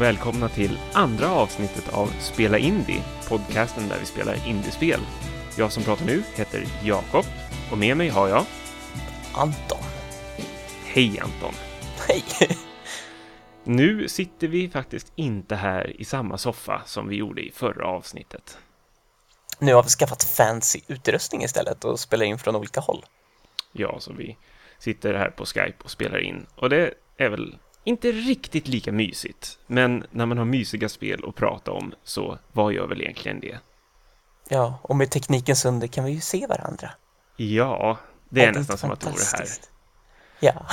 och välkomna till andra avsnittet av Spela Indie, podcasten där vi spelar indiespel. Jag som pratar nu heter Jakob och med mig har jag Anton. Hej Anton! Hej! Nu sitter vi faktiskt inte här i samma soffa som vi gjorde i förra avsnittet. Nu har vi skaffat fancy utrustning istället och spelar in från olika håll. Ja, så vi sitter här på Skype och spelar in. Och det är väl inte riktigt lika mysigt. Men när man har mysiga spel att prata om så vad gör väl egentligen det? Ja, och med teknikens under kan vi ju se varandra. Ja, det är nästan som att vore här. Ja.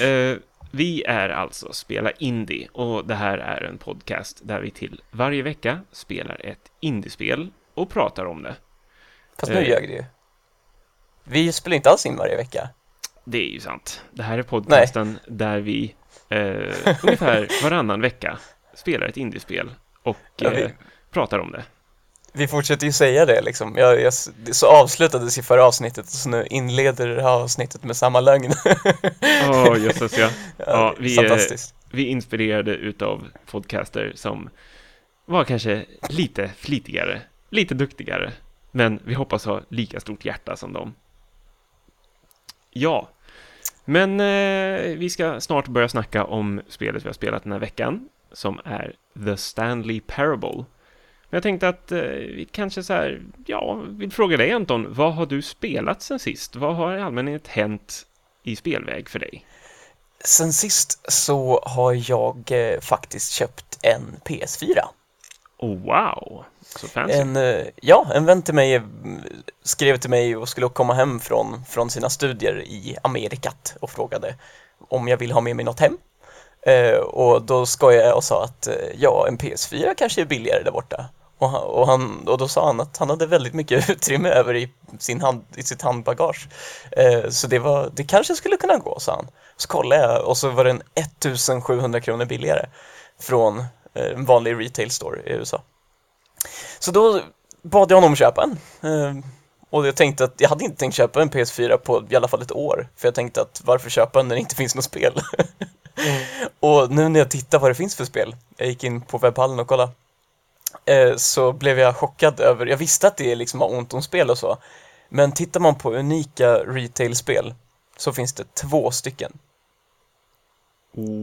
Eh, vi är alltså Spela Indie och det här är en podcast där vi till varje vecka spelar ett indiespel och pratar om det. Fast nu Eh. ljög det ju. Vi spelar inte alls in varje vecka. Det är ju sant. Det här är podcasten där vi eh, ungefär varannan vecka spelar ett indiespel och Ja, vi- eh, pratar om det. Vi fortsätter ju säga det liksom. Jag, jag, så avslutades i förra avsnittet och så nu inleder det här avsnittet med samma lögn. Åh, jösses ja. Ja, vi, eh, Fantastiskt. Vi är inspirerade utav podcaster som var kanske lite flitigare, lite duktigare, men vi hoppas ha lika stort hjärta som dem. Ja, men eh, vi ska snart börja snacka om spelet vi har spelat den här veckan, som är The Stanley Parable. Men jag tänkte att eh, vi kanske så här, ja, vill fråga dig Anton, vad har du spelat sen sist? Vad har i allmänhet hänt i spelväg för dig? Sen sist så har jag eh, faktiskt köpt en PS4. Oh, wow, så fancy. En, eh, ja, en vän till mig eh, skrev till mig och skulle komma hem från, från sina studier i Amerikat och frågade om jag vill ha med mig något hem. Eh, och då skojade jag och sa att eh, ja, en PS4 kanske är billigare där borta. Och, han, och, han, och då sa han att han hade väldigt mycket utrymme över i, sin hand, i sitt handbagage. Eh, så det, var, det kanske skulle kunna gå, sa han. Så kollade jag och så var den 1700 kronor billigare från en vanlig retail store i USA. Så då bad jag honom att köpa en. Eh, och jag tänkte att jag hade inte tänkt köpa en PS4 på i alla fall ett år. För jag tänkte att varför köpa en när det inte finns något spel? och nu när jag tittar vad det finns för spel, jag gick in på webbhallen och kollade, eh, så blev jag chockad över, jag visste att det liksom har ont om spel och så, men tittar man på unika retail-spel så finns det två stycken.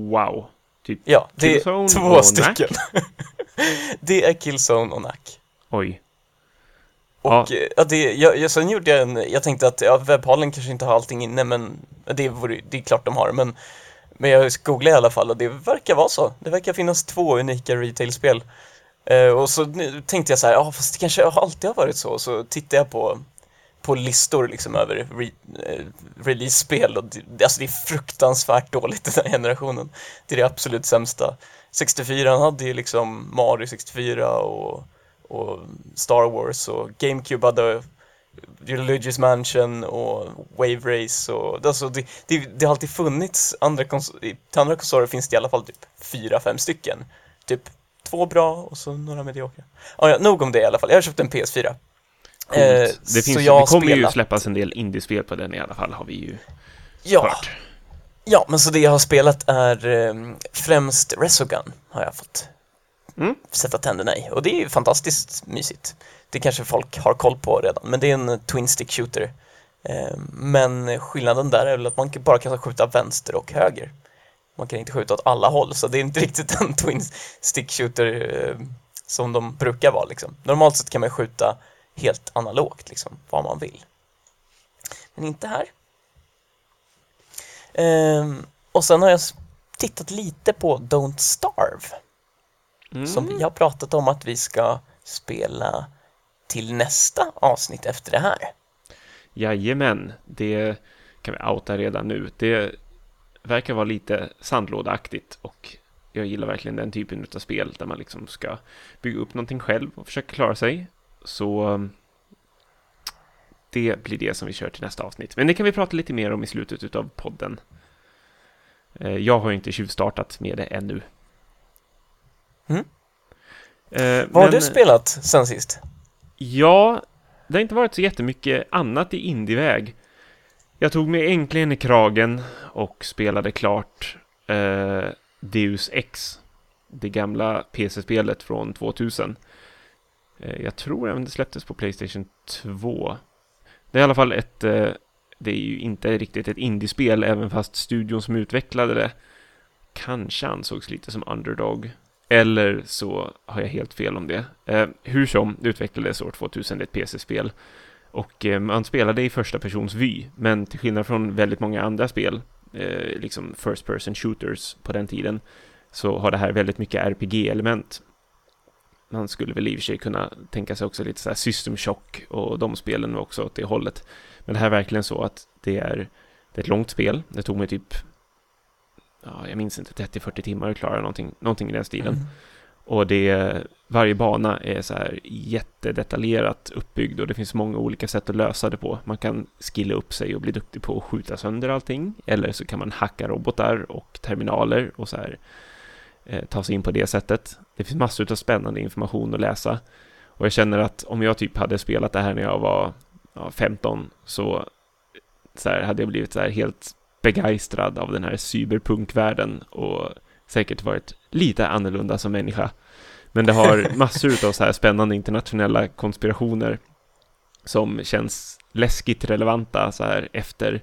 Wow. Typ, Ja, det är två stycken. det är Killzone och Knack. oj. Och Ja. ja. Ja, det, jag, jag, sen gjorde jag en, jag tänkte att ja, webbhallen kanske inte har allting inne, men det, vore, det är klart de har, men, men jag googlade i alla fall och det verkar vara så. Det verkar finnas två unika retail-spel. Eh, och så tänkte jag så här, ja fast det kanske alltid har varit så. Så tittade jag på, på listor liksom över re, eh, release-spel och det, alltså det är fruktansvärt dåligt den här generationen. Det är det absolut sämsta. 64 hade ju liksom Mario 64 och, och Star Wars och GameCube hade eh, Religious Mansion och Wave Race och alltså det, det, det har alltid funnits andra konsoler, till andra konsoler finns det i alla fall typ fyra, fem stycken. Typ två bra och så några mediokra. Ah, ja, nog om det i alla fall. Jag har köpt en PS4. Coolt. Eh, det, så finns, jag det kommer ju släppas en del indiespel på den i alla fall, har vi ju Ja, hört. ja, men så det jag har spelat är eh, främst Resogun har jag fått Mm. sätta tänderna i. Och det är ju fantastiskt mysigt. Det kanske folk har koll på redan, men det är en twin stick shooter. Eh, men skillnaden där är väl att man bara kan skjuta vänster och höger. Man kan inte skjuta åt alla håll, så det är inte riktigt en twin stick shooter eh, som de brukar vara liksom. Normalt sett kan man skjuta helt analogt liksom, vad man vill. Men inte här. Ehm, och sen har jag tittat lite på Don't Starve Mm. som vi har pratat om att vi ska spela till nästa avsnitt efter det här. Jajamän, det kan vi outa redan nu. Det verkar vara lite sandlådeaktigt och jag gillar verkligen den typen av spel där man liksom ska bygga upp någonting själv och försöka klara sig. Så um, det blir det som vi kör till nästa avsnitt. Men det kan vi prata lite mer om i slutet av podden. Eh, Jag har ju inte tjuvstartat med det ännu. Mm. Eh, Vad har du spelat sen sist? Ja, det har inte varit så jättemycket annat i indieväg. Jag tog mig äntligen i kragen och spelade klart eh, Deus Ex det gamla PC-spelet från 2000. Eh, jag tror även det släpptes på Playstation 2. Det är i alla fall ett, eh, det är ju inte riktigt ett indiespel, även fast studion som utvecklade det kanske ansågs lite som underdog. Eller så har jag helt fel om det. Eh, hur som, det utvecklades år 2000, ett PC-spel. Och man spelade i första persons vy, men till skillnad från väldigt många andra spel, liksom first person shooters på den tiden, så har det här väldigt mycket RPG-element. Man skulle väl i och för sig kunna tänka sig också lite så här System Shock och de spelen också åt det hållet. Men det här är verkligen så att det är, det är ett långt spel. Det tog mig typ, ja, jag minns inte, 30-40 timmar att klara någonting, någonting i den stilen. Mm. Och det, varje bana är så här jättedetaljerat uppbyggd och det finns många olika sätt att lösa det på. Man kan skilla upp sig och bli duktig på att skjuta sönder allting. Eller så kan man hacka robotar och terminaler och så här eh, ta sig in på det sättet. Det finns massor av spännande information att läsa. Och jag känner att om jag typ hade spelat det här när jag var ja, 15 så, så här, hade jag blivit så här helt begeistrad av den här cyberpunkvärlden och säkert varit lite annorlunda som människa. Men det har massor av så här spännande internationella konspirationer som känns läskigt relevanta så här efter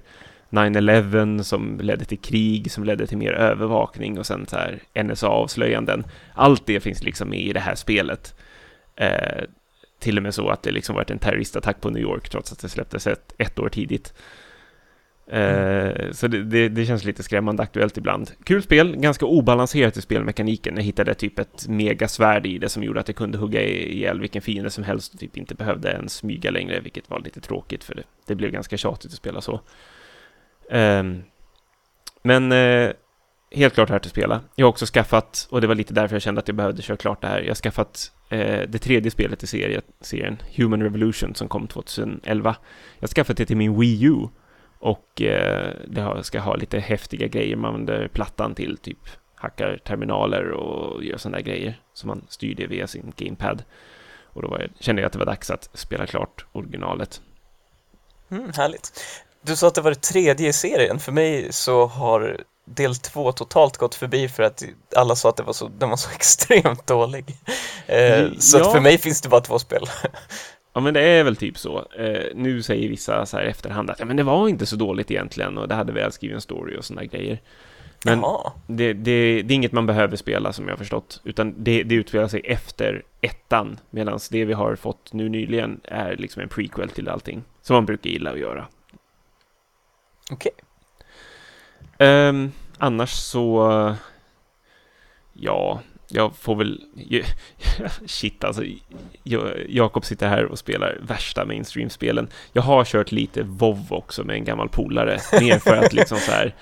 9-11 som ledde till krig, som ledde till mer övervakning och sen så här NSA-avslöjanden. Allt det finns liksom med i det här spelet. Eh, till och med så att det liksom varit en terroristattack på New York trots att det släpptes ett, ett år tidigt. Mm. Så det, det, det, känns lite skrämmande aktuellt ibland. Kul spel, ganska obalanserat i spelmekaniken. Jag hittade typ ett megasvärd i det som gjorde att jag kunde hugga ihjäl vilken fiende som helst och typ inte behövde ens smyga längre, vilket var lite tråkigt för det, det blev ganska tjatigt att spela så. Ehm, men eh, helt klart här att spela. Jag har också skaffat, och det var lite därför jag kände att jag behövde köra klart det här, jag har skaffat eh, det tredje spelet i serien, serien, Human Revolution, som kom 2011. Jag har skaffat det till min Wii U och eh, det ska ha lite häftiga grejer. Man använder plattan till typ hackar terminaler och gör sådana där grejer. Så man styr det via sin gamepad. Och då var jag, kände jag att det var dags att spela klart originalet. Mm, härligt. Du sa att det var det tredje i serien. För mig så har del två totalt gått förbi för att alla sa att det var så, den var så extremt dålig. Eh, så ja. för mig finns det bara två spel. Ja, men det är väl typ så. Eh, nu säger vissa så här efterhand att ja, men det var inte så dåligt egentligen och det hade väl skrivit en story och sådana grejer. Men det, det, det, är inget man behöver spela som jag har förstått, utan det, det utspelar sig efter ettan, medan det vi har fått nu nyligen är liksom en prequel till allting, som man brukar gilla att göra. Okej. Okay. Um, annars så, ja, jag får väl... Shit alltså. Jakob sitter här och spelar värsta mainstream-spelen. Jag har kört lite WoW också med en gammal polare. Mer för att liksom så här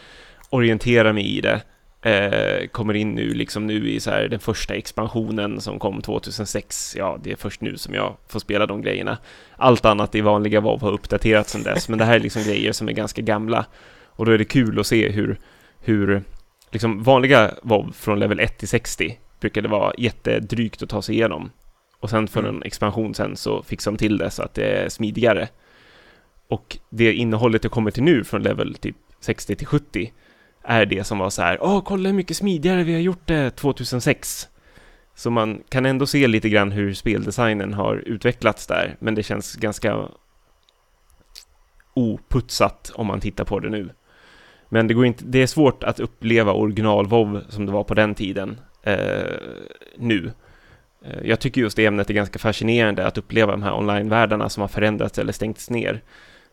orientera mig i det. Eh, kommer in nu liksom nu i så här den första expansionen som kom 2006. Ja, det är först nu som jag får spela de grejerna. Allt annat i vanliga WoW har uppdaterats sedan dess, men det här är liksom grejer som är ganska gamla. Och då är det kul att se hur, hur liksom vanliga WoW från level 1 till 60 brukade vara jättedrygt att ta sig igenom. Och sen för mm. en expansion sen så fixar de till det så att det är smidigare. Och det innehållet det kommer till nu från level typ 60 till 70 är det som var så här, åh, kolla hur mycket smidigare vi har gjort det 2006. Så man kan ändå se lite grann hur speldesignen har utvecklats där, men det känns ganska oputsat om man tittar på det nu. Men det, går inte, det är svårt att uppleva original WoW som det var på den tiden eh, nu. Eh, jag tycker just det ämnet är ganska fascinerande att uppleva de här online-världarna som har förändrats eller stängts ner.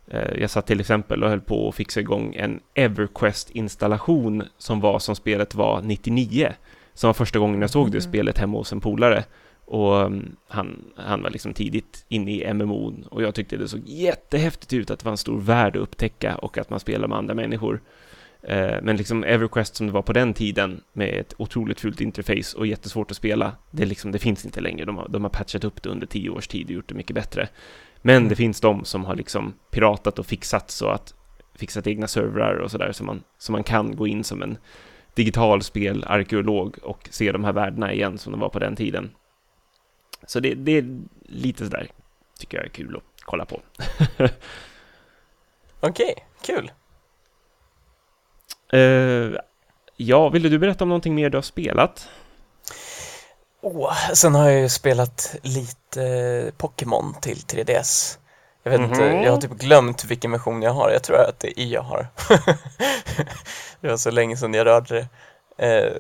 Eh, jag satt till exempel och höll på att fixa igång en Everquest-installation som var som spelet var 99. Som var första gången jag såg det mm. spelet hemma hos en polare. Och um, han, han var liksom tidigt inne i MMO och jag tyckte det såg jättehäftigt ut att det var en stor värld att upptäcka och att man spelar med andra människor. Eh, men liksom Everquest som det var på den tiden med ett otroligt fult interface och jättesvårt att spela, det, liksom, det finns inte längre. De har, de har patchat upp det under tio års tid och gjort det mycket bättre. Men mm. det finns de som har liksom piratat och fixat så att fixat egna servrar och sådär så man, så man kan gå in som en digital spelarkeolog och se de här värdena igen som de var på den tiden. Så det, det är lite sådär, tycker jag är kul att kolla på. Okej, kul. Uh, ja, ville du berätta om någonting mer du har spelat? Oh, sen har jag ju spelat lite Pokémon till 3DS. Jag vet inte, Mhm. jag har typ glömt vilken version jag har. Jag tror att det är i jag har. det var så länge sedan jag rörde det. Eh,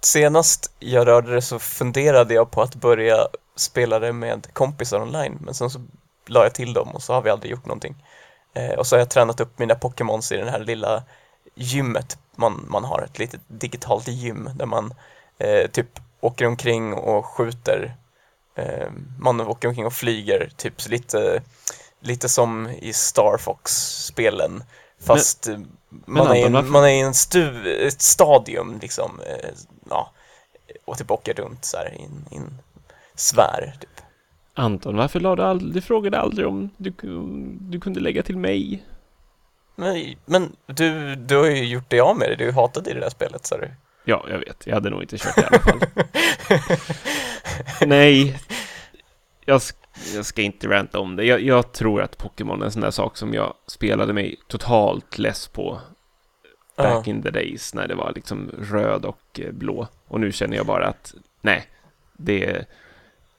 senast jag rörde det så funderade jag på att börja spela det med kompisar online, men sen så la jag till dem och så har vi aldrig gjort någonting. Eh, och så har jag tränat upp mina Pokémons i det här lilla gymmet man, man har, ett litet digitalt gym där man eh, typ åker omkring och skjuter. Eh, man åker omkring och flyger, typ lite, lite som i Star Fox-spelen. Fast eh, man, är, i Anton, en- man är i en stu, ett stadium liksom, eh, ja, och typ åker runt så här i en, i en sfär. Typ. Anton, varför la du aldrig, du frågade aldrig om du, du kunde lägga till mig? Men, men du, du har ju gjort det av med dig, du hatade det där spelet sa du. Ja, jag vet. Jag hade nog inte kört det i alla fall. Nej, jag, jag ska inte ranta om det. Jag, jag tror att Pokémon är en sån där sak som jag spelade mig totalt less på back in the days när det var liksom röd och eh, blå. Och nu känner jag bara att nej, det...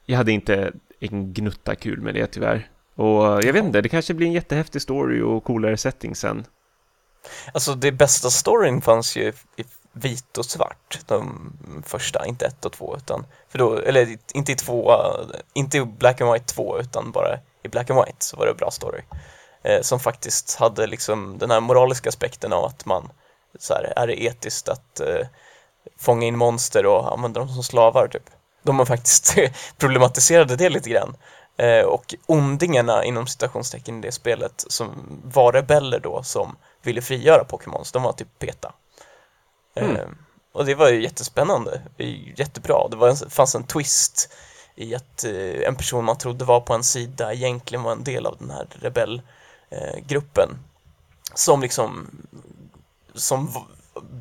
Jag hade inte en gnutta kul med det tyvärr. Och jag vet inte, det kanske blir en jättehäftig story och coolare setting sen. Alltså det bästa storyn fanns ju i vit och svart, de första, inte ett och två utan, för då, eller inte i två, inte i Black and White 2 utan bara i Black and White så var det bra story. Eh, som faktiskt hade liksom den här moraliska aspekten av att man, så här, är det etiskt att eh, fånga in monster och använda dem som slavar typ. De har faktiskt problematiserade det lite grann. Eh, och ondingarna inom citationstecken i det spelet som var rebeller då som ville frigöra Pokémons, de var typ PETA. Mm. Eh, och det var ju jättespännande, jättebra. Det var en, fanns en twist i att eh, en person man trodde var på en sida egentligen var en del av den här rebellgruppen. som liksom som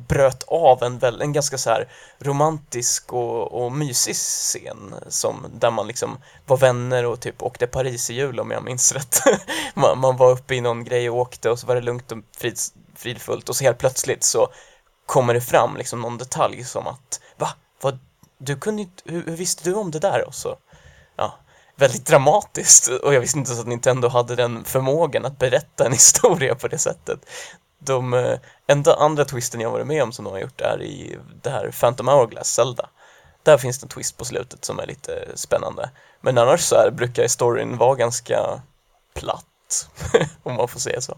bröt av en, väl, en ganska så här romantisk och, och mysig scen som, där man liksom var vänner och typ åkte Paris i jul om jag minns rätt. man, man var uppe i någon grej och åkte och så var det lugnt och frids, fridfullt och så helt plötsligt så kommer det fram liksom någon detalj som att va? Vad, du kunde inte, hur, hur visste du om det där? Och så, ja, väldigt dramatiskt och jag visste inte så att Nintendo hade den förmågan att berätta en historia på det sättet. De eh, enda andra twisten jag varit med om som de har gjort är i det här Phantom Hourglass Zelda. Där finns det en twist på slutet som är lite spännande. Men annars så här brukar storyn vara ganska platt, om man får säga så.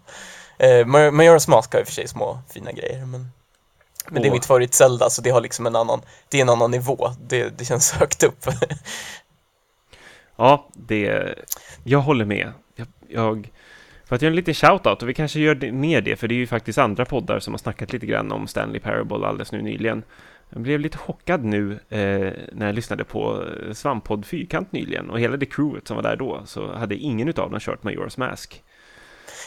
Eh, Majora's Mask har i och för sig små fina grejer, men, men det är mitt favorit Zelda, så det har liksom en annan, det är en annan nivå. Det, det känns högt upp. Ja, det... Jag håller med. Jag, jag, för att göra en liten shout-out, och vi kanske gör det, mer det, för det är ju faktiskt andra poddar som har snackat lite grann om Stanley Parable alldeles nu nyligen. Jag blev lite chockad nu eh, när jag lyssnade på eh, Svamppodd Fyrkant nyligen, och hela det crewet som var där då, så hade ingen utav dem kört Majora's Mask.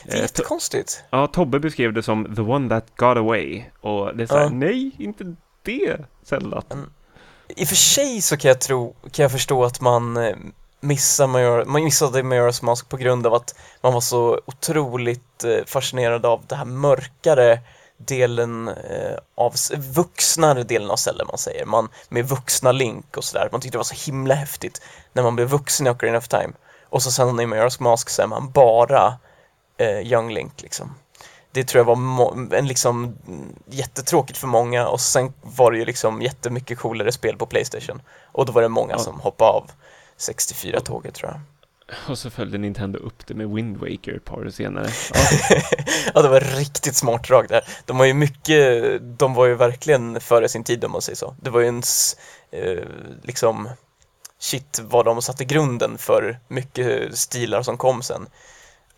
Eh, jättekonstigt. ja, Tobbe beskrev det som the one that got away, och det är så här, Ja. nej, inte det, Zelda. I och för sig så kan jag tro, kan jag förstå att man eh, missar Major, man missade Majora's Mask på grund av att man var så otroligt eh, fascinerad av det här mörkare delen eh, av, vuxnare delen av Zelda man säger, man med vuxna Link och sådär, man tyckte det var så himla häftigt när man blev vuxen i Ocarina of Time och så sen i Majora's Mask så är man bara eh, Young Link liksom. Det tror jag var en liksom jättetråkigt för många och sen var det ju liksom jättemycket coolare spel på Playstation och då var det många Ja. som hoppade av 64-tåget tror jag. Och så följde Nintendo upp det med Wind Waker ett par år senare. Ja, ja, det var riktigt smart drag där. De var ju mycket, de var ju verkligen före sin tid om man säger så. Det var ju en, eh, liksom, shit vad de satte grunden för mycket stilar som kom sen.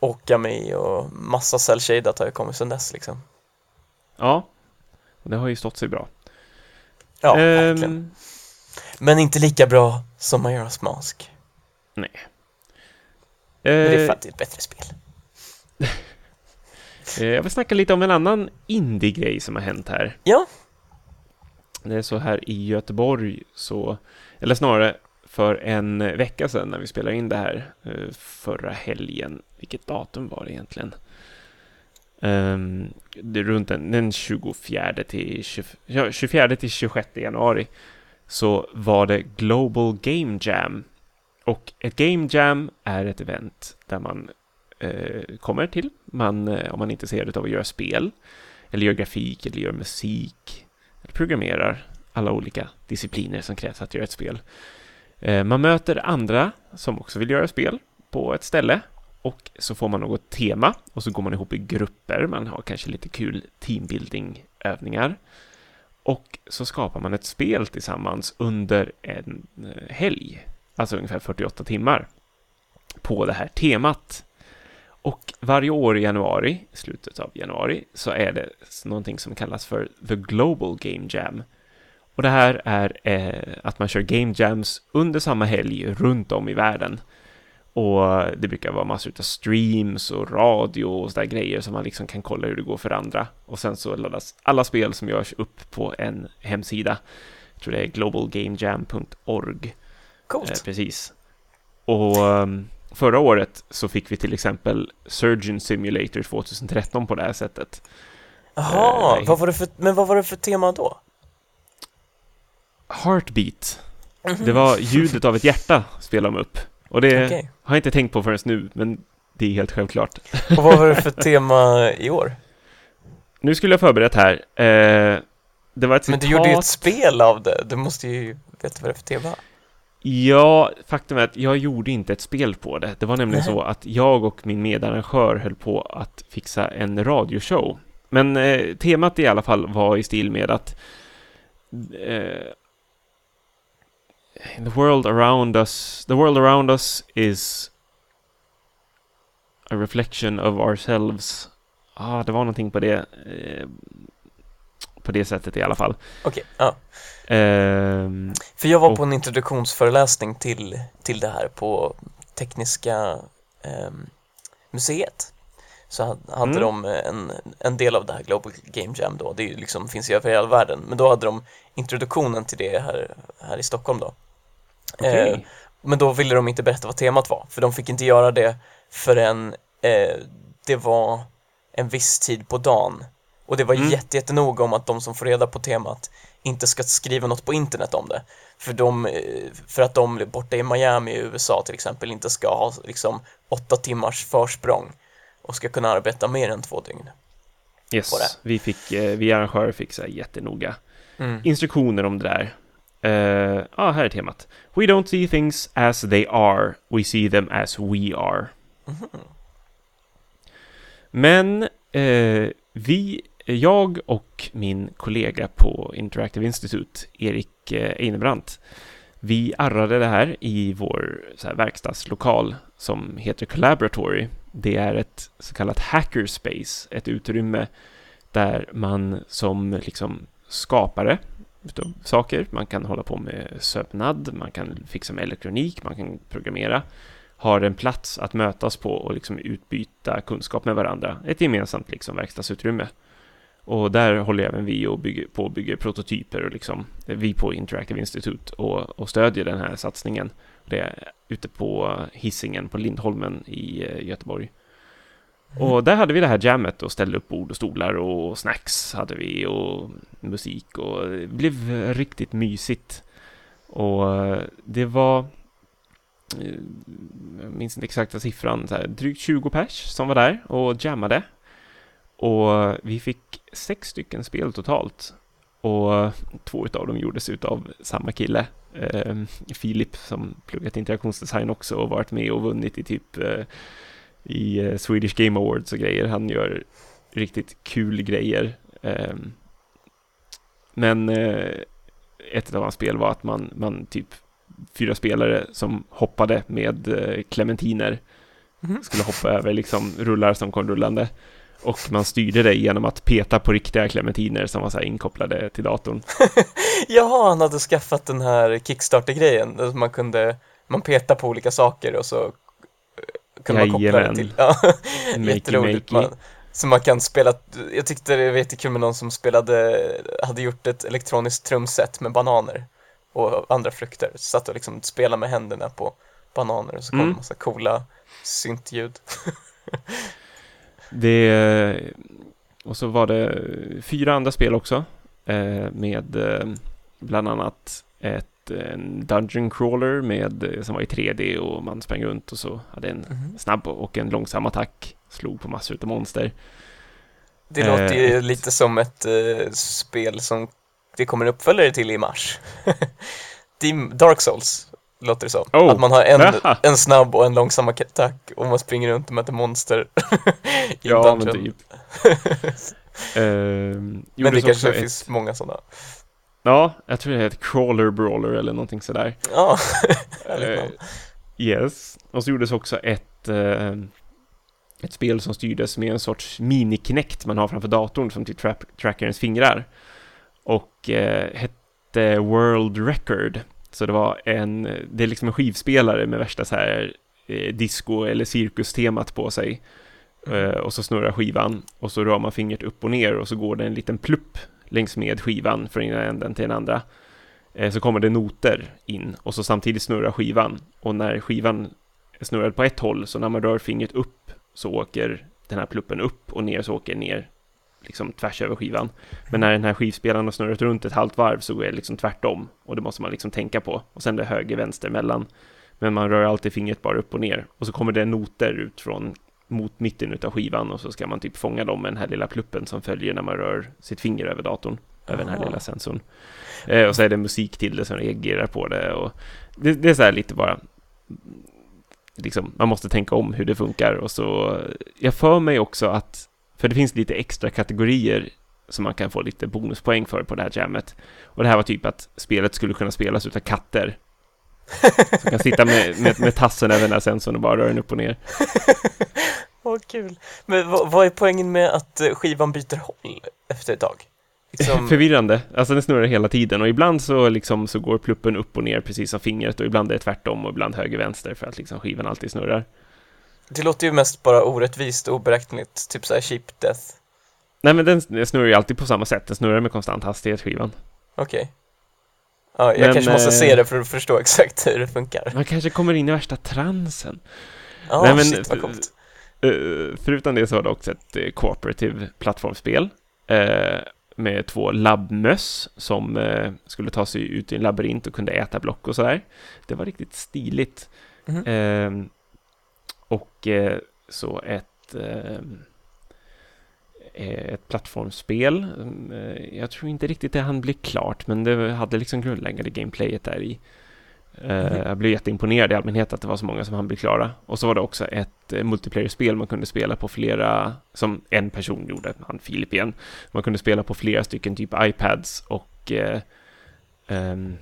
Okami och massa cell har ju kommit sen dess liksom. ja, och det har ju stått sig bra. Ja, Ehm, verkligen. Men inte lika bra som Majora's Mask. Nej. Men det är Eh, för att det är ett bättre spel. eh, jag vill snacka lite om en annan indie-grej som har hänt här. Ja. Det är så här i Göteborg så, eller snarare för en vecka sedan när vi spelade in det här eh, förra helgen. Vilket datum var det egentligen? Um, det är runt den, den 24 till 20, 24 till 26 januari. så var det Global Game Jam. Och ett Game Jam är ett event där man eh, kommer till, man, eh, om man är intresserad av att göra spel, eller gör grafik, eller gör musik, eller programmerar, alla olika discipliner som krävs att göra ett spel. Eh, man möter andra som också vill göra spel på ett ställe och så får man något tema och så går man ihop i grupper, man har kanske lite kul teambuilding-övningar och så skapar man ett spel tillsammans under en eh, helg, alltså ungefär 48 timmar, på det här temat. Och varje år i januari, slutet av januari, så är det någonting som kallas för The Global Game Jam. Och det här är eh, att man kör Game Jams under samma helg runt om i världen. Och det brukar vara massor av streams och radio och sådär grejer som man liksom kan kolla hur det går för andra. Och sen så laddas alla spel som görs upp på en hemsida. Jag tror det är globalgamejam.org. Coolt. Eh, precis. Och um, förra året så fick vi till exempel Surgeon Simulator 2013 på det här sättet. Jaha, eh, men vad var det för tema då? Heartbeat. Det var ljudet av ett hjärta spelade de upp. Och det Okej. har jag inte tänkt på förrän nu, men det är helt självklart. Och vad var det för tema i år? Nu skulle jag förberett här. Eh, det var ett Men citat. du gjorde ju ett spel av det, du måste ju veta vad det är för tema. Ja, faktum är att jag gjorde inte ett spel på det. Det var nämligen Nej. så att jag och min medarrangör höll på att fixa en radioshow. Men eh, temat i alla fall var i stil med att eh, the world around us, the world around us is a reflection of ourselves. ah, det var någonting på det, eh, på det sättet i alla fall. Okej, ja. Ehm, För jag var Och- på en introduktionsföreläsning till, till det här på Tekniska ehm, museet. Så hade, Mm. de en, en del av det här Global Game Jam då, det är liksom, finns ju över hela världen, men då hade de introduktionen till det här, här i Stockholm då. Eh, men då ville de inte berätta vad temat var, för de fick inte göra det förrän eh, det var en viss tid på dagen. Och det var Mm. jätte, jättenoga om att de som får reda på temat inte ska skriva något på internet om det. För, de, eh, för att de borta i Miami i USA till exempel inte ska ha liksom åtta timmars försprång och ska kunna arbeta mer än två dygn. Yes, vi, fick, eh, vi arrangörer fick så här jättenoga Mm. instruktioner om det där. Ja, ah, här är temat. We don't see things as they are, we see them as we are. Mhm. Men eh, vi, jag och min kollega på Interactive Institute, Erik eh, Einebrandt, vi arrade det här i vår här, verkstadslokal som heter Collaboratory. Det är ett så kallat hackerspace, ett utrymme där man som liksom skapare utav saker, man kan hålla på med sömnad, man kan fixa med elektronik, man kan programmera, har en plats att mötas på och liksom utbyta kunskap med varandra. Ett gemensamt liksom verkstadsutrymme. Och där håller även vi och bygger, på och bygger prototyper och liksom, vi på Interactive Institute och, och stödjer den här satsningen. Det är ute på Hisingen på Lindholmen i eh, Göteborg. Och där hade vi det här jammet och ställde upp bord och stolar och snacks hade vi och musik och det blev riktigt mysigt. Och eh, det var, eh, jag minns inte exakta siffran, så här, drygt 20 pers som var där och jammade. Och vi fick sex stycken spel totalt. Och två utav dem gjordes utav samma kille, eh, Filip, som pluggat interaktionsdesign också och varit med och vunnit i typ eh, i eh, Swedish Game Awards och grejer. Han gör riktigt kul grejer. Ehm, men eh, ett av hans spel var att man, man typ fyra spelare som hoppade med eh, clementiner Mhm. skulle hoppa över liksom rullar som kom rullande. Och man styrde det genom att peta på riktiga clementiner som var så här inkopplade till datorn. Jaha, han hade skaffat den här Kickstarter-grejen, där man kunde, man petar på olika saker och så kunde man koppla det till. Ja, jätteroligt. Man, så man kan spela, jag tyckte det var jättekul med någon som spelade, hade gjort ett elektroniskt trumset med bananer och andra frukter. Så satt och liksom spelade med händerna på bananer och så kom Mm. en massa coola syntljud. Det, och så var det fyra andra spel också eh, med eh, bland annat ett, en Dungeon Crawler med, som var i 3D och man sprang runt och så hade en Mhm. snabb och en långsam attack. Slog på massor av monster. Det låter ju Eh, lite som ett eh, spel som det kommer en uppföljare till i mars. Dark Souls låter det som. Oh. Att man har en, en snabb och en långsam attack och man springer runt och möter monster i Ja, en men dungeon. typ. Ehm, Men det kanske också ett- finns många sådana. Ja, jag tror det heter Crawler Brawler eller någonting sådär. Ja, namn. yes. Och så gjordes också ett, eh, ett spel som styrdes med en sorts minikinect man har framför datorn som typ tra- trackar ens fingrar. Och eh, hette World Record. Så det var en, det är liksom en skivspelare med värsta så här eh, disco eller cirkustemat på sig. Eh, och så snurrar skivan och så rör man fingret upp och ner och så går det en liten plupp längs med skivan från ena änden till den andra. Eh, så kommer det noter in och så samtidigt snurrar skivan och när skivan är snurrad på ett håll så när man rör fingret upp så åker den här pluppen upp och ner så åker den ner liksom tvärs över skivan. Men när den här skivspelaren har snurrat runt ett halvt varv så går det liksom tvärtom och det måste man liksom tänka på och sen det höger vänster mellan. Men man rör alltid fingret bara upp och ner och så kommer det noter ut från mot mitten utav skivan och så ska man typ fånga dem med den här lilla pluppen som följer när man rör sitt finger över datorn, över den här lilla sensorn. Eh, och så är det musik till det som reagerar på det och det, det är så här lite bara liksom, man måste tänka om hur det funkar och så jag för mig också att för det finns lite extra kategorier som man kan få lite bonuspoäng för på det här jammet. Och det här var typ att spelet skulle kunna spelas utav katter. Som kan sitta med, med, med tassen över den här sensorn och bara röra den upp och ner. Vad kul. Men vad, är poängen med att eh, skivan byter håll efter ett tag? Liksom, Förvirrande. Alltså den snurrar hela tiden och ibland så, liksom, så går pluppen upp och ner precis som fingret och ibland är det tvärtom och ibland höger-vänster för att liksom skivan alltid snurrar. det låter ju mest bara orättvist och oberäkneligt, typ såhär cheap death. Nej men den, snurrar ju alltid på samma sätt, den snurrar med konstant hastighet skivan. Okej. Ja, jag Men, kanske måste eh, se det för att förstå exakt hur det funkar. Man kanske kommer in i värsta transen. Ja, Nej, men- shit vad coolt. Uh, förutom det så var det också ett cooperative plattformsspel eh, med två labbmöss som eh, skulle ta sig ut i en labyrint och kunde äta block och sådär. Det var riktigt stiligt. Mhm. Ehm, och eh, så ett, ehm, eh, ett plattformsspel. Mm, eh, Jag tror inte riktigt det hann bli klart, men det hade liksom grundläggande gameplayet där i. Eh, Mhm. Jag blev jätteimponerad i allmänhet att det var så många som hann bli klara. Och så var det också ett eh, multiplayer-spel man kunde spela på flera, som en person gjorde, han Filip igen. Man kunde spela på flera stycken typ iPads och eh, ehm,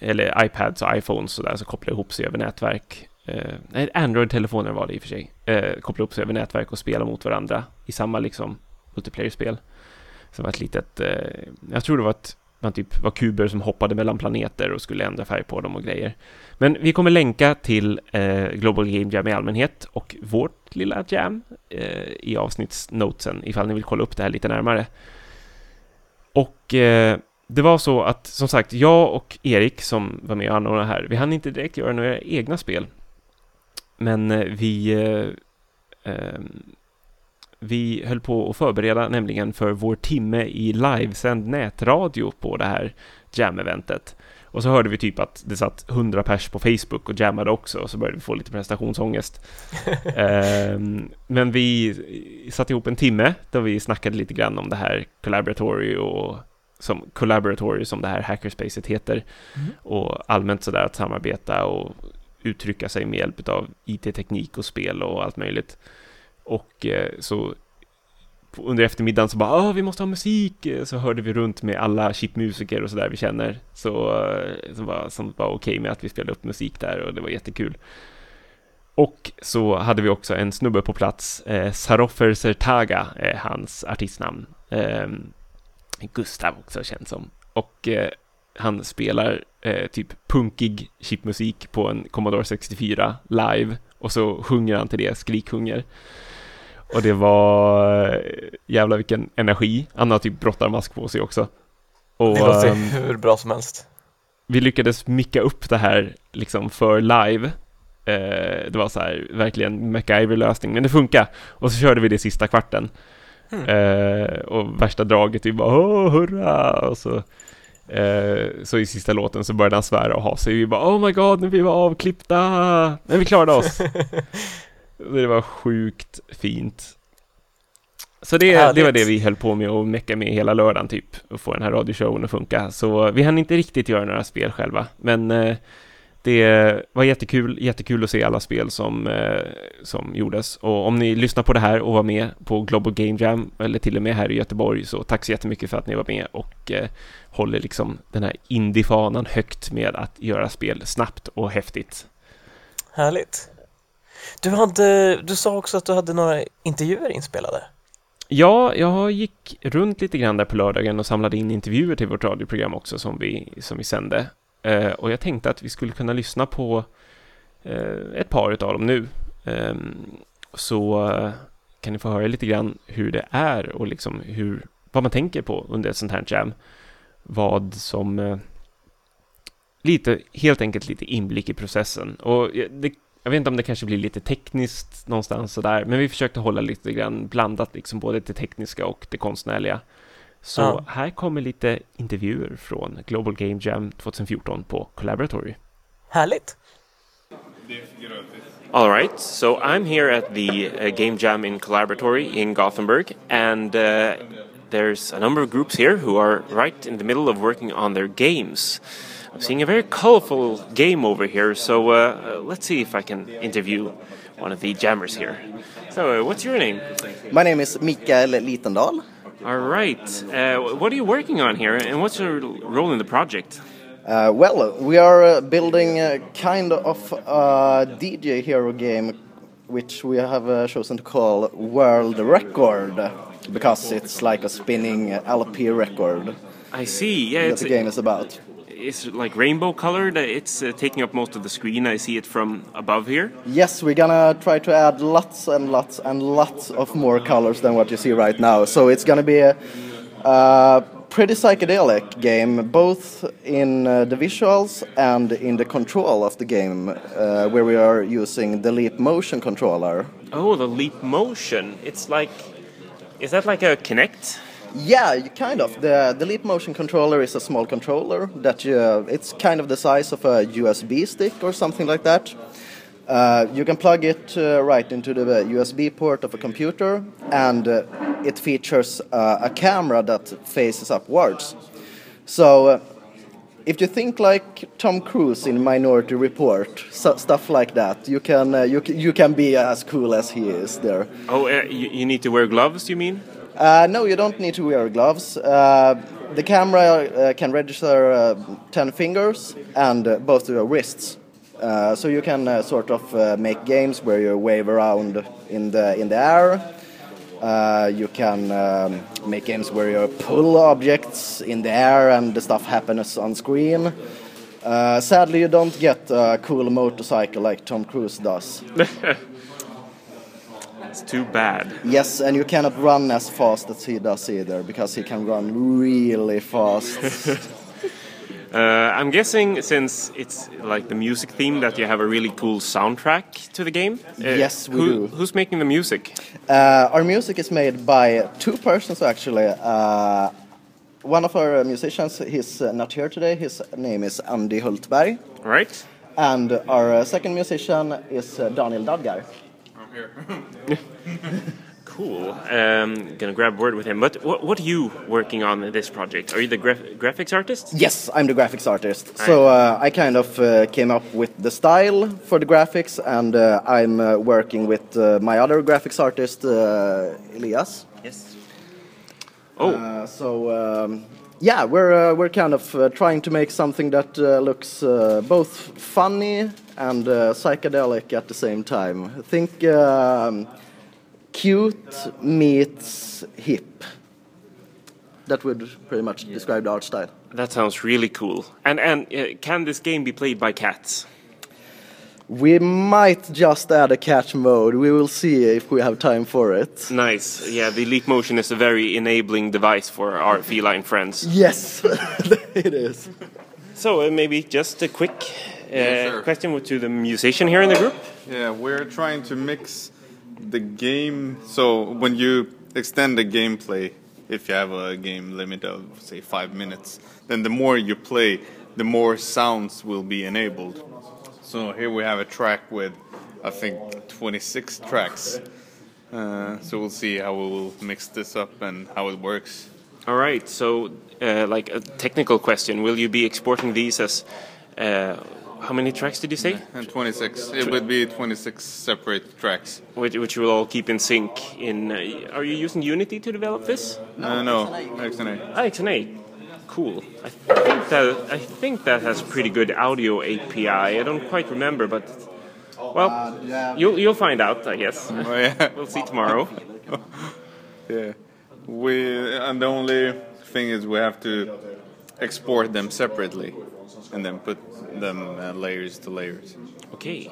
eller iPads och iPhones sådär, så kopplade ihop sig över nätverk. Eh, Android-telefoner var det i och för sig. Eh, kopplade ihop sig över nätverk och spela mot varandra i samma liksom multiplayer-spel. Som var ett litet, eh, jag tror det var ett man typ var kuber som hoppade mellan planeter och skulle ändra färg på dem och grejer. Men vi kommer länka till eh, Global Game Jam i allmänhet och vårt lilla jam eh, i avsnittsnotesen ifall ni vill kolla upp det här lite närmare. Och eh, det var så att som sagt, jag och Erik som var med och anordnade här, vi hann inte direkt göra några egna spel. Men eh, vi eh, eh vi höll på att förbereda nämligen för vår timme i livesänd nätradio på det här jam-eventet. Och så hörde vi typ att det satt 100 pers på Facebook och jammade också, och så började vi få lite prestationsångest. Ehm, men vi satte ihop en timme där vi snackade lite grann om det här Collaboratory och som Collaboratory som det här hackerspacet heter Mm. och allmänt sådär att samarbeta och uttrycka sig med hjälp av IT-teknik och spel och allt möjligt. Och eh, så under eftermiddagen så bara ah, vi måste ha musik, eh, så hörde vi runt med alla chipmusiker och sådär vi känner, så, eh, som var, som var okej med att vi spelade upp musik där och det var jättekul. Och så hade vi också en snubbe på plats, eh, Sarofer Sertaga, är hans artistnamn. Eh, Gustav också känns som. Och eh, han spelar eh, typ punkig chipmusik på en Commodore 64 live och så sjunger han till det, skriksjunger. Och det var eh, jävla vilken energi. Han har typ brottarmask på sig också. Och Det låter ehm, hur bra som helst. vi lyckades micka upp det här liksom för live. Eh, det var så här verkligen MacGyver-lösning, men det funkar. Och så körde vi det sista kvarten. Hmm. Eh, och värsta draget, vi bara åh, hurra! Och så Eh, så i sista låten så började han svära och ha sig. Vi bara Oh my god, nu vi var avklippta! Men vi klarade oss. det var sjukt fint. Så det, det var det vi höll på med och mecka med hela lördagen typ. Och få den här radioshowen att funka. Så vi hann inte riktigt göra några spel själva. Men eh, det var jättekul, jättekul att se alla spel som, eh, som gjordes. Och om ni lyssnar på det här och var med på Global Game Jam, eller till och med här i Göteborg, så tack så jättemycket för att ni var med och eh, håller liksom den här indie-fanan högt med att göra spel snabbt och häftigt. Härligt. Du, hade, du sa också att du hade några intervjuer inspelade. Ja, jag gick runt lite grann där på lördagen och samlade in intervjuer till vårt radioprogram också som vi, som vi sände. Eh, och jag tänkte att vi skulle kunna lyssna på eh, ett par av dem nu. Ehm, eh, så kan ni få höra lite grann hur det är och liksom hur, vad man tänker på under ett sånt här jam. Vad som eh, lite, helt enkelt lite inblick i processen. Och eh, det, jag vet inte om det kanske blir lite tekniskt någonstans sådär, men vi försökte hålla lite grann blandat liksom både det tekniska och det konstnärliga. Så ja. här kommer lite intervjuer från Global Game Jam 2014 på Collaboratory. Härligt! All right, so I'm here at the uh, Game Jam in Collaboratory in Gothenburg, and uh, there's a number of groups here who are right in the middle of working on their games. I'm seeing a very colorful game over here, so uh, uh let's see if I can interview one of the jammers here. So, uh, what's your name? My name is Mikael Litendal. All right. Uh, what are you working on here, and what's your role in the project? Uh, well, we are uh, building a kind of a DJ hero game, which we have uh, chosen to call World Record, because it's like a spinning LP record. I see. Yeah, that the game is about it's like rainbow colored. It's uh, taking up most of the screen. I see it from above here. Yes, we're gonna try to add lots and lots and lots of more colors than what you see right now. So it's gonna be a, a pretty psychedelic game, both in uh, the visuals and in the control of the game, uh, where we are using the Leap Motion controller. Oh, the Leap Motion. It's like, is that like a Kinect? Yeah, kind of. The the Leap Motion controller is a small controller that you, uh, it's kind of the size of a USB stick or something like that. Uh, you can plug it uh, right into the USB port of a computer, and uh, it features uh, a camera that faces upwards. So, uh, if you think like Tom Cruise in Minority Report, so, stuff like that, you can you you can be as cool as he is there. Oh, you, you need to wear gloves, you mean? Uh, no, you don't need to wear gloves. Uh, the camera uh, can register uh, 10 fingers and uh, both your wrists. Uh, so you can sort of make games where you wave around in the in the air. you can um, make games where you pull objects in the air and the stuff happens on screen. sadly, you don't get a cool motorcycle like Tom Cruise does. It's too bad. Yes, and you cannot run as fast as he does either, because he can run really fast. uh, I'm guessing since it's like the music theme that you have a really cool soundtrack to the game. Uh, yes, we who, do. Who's making the music? Uh, our music is made by two persons actually. Uh, one of our musicians, he's uh, not here today. His name is Andy Hultberg. Right. And our uh, second musician is Daniel Dadgar here. cool. Um, gonna grab word with him. But what, what are you working on in this project? Are you the graphics artist? Yes, I'm the graphics artist. So uh, I kind of uh, came up with the style for the graphics, and uh, I'm uh, working with uh, my other graphics artist, uh, Elias. Yes. Oh. so. Um, yeah, we're we're kind of trying to make something that looks both funny and uh, psychedelic at the same time. Think um, cute meets hip. That would pretty much yeah. describe the art style. That sounds really cool. And and uh, can this game be played by cats? We might just add a cat mode. We will see if we have time for it. Nice. Yeah, the Leap Motion is a very enabling device for our feline friends. Yes, it is. So uh, maybe just a quick yeah, sure. question to the musician here in the group. Yeah, we're trying to mix the game. So when you extend the gameplay if you have a game limit of say five minutes, then the more you play, the more sounds will be enabled. So here we have a track with, I think, 26 tracks. Uh, so we'll see how we will mix this up and how it works. All right. So, uh, like a technical question: Will you be exporting these as? Uh, how many tracks did you say? And 26. It would be 26 separate tracks. Which, which will all keep in sync. In uh, are you using Unity to develop this? Uh, no, XNA. Ah, XNA. Cool. I think that I think that has pretty good audio API. I don't quite remember, but well, you'll you'll find out, I guess. Oh, yeah. We'll see tomorrow. Yeah. We and the only thing is we have to export them separately and then put them uh, layers to layers. Okay.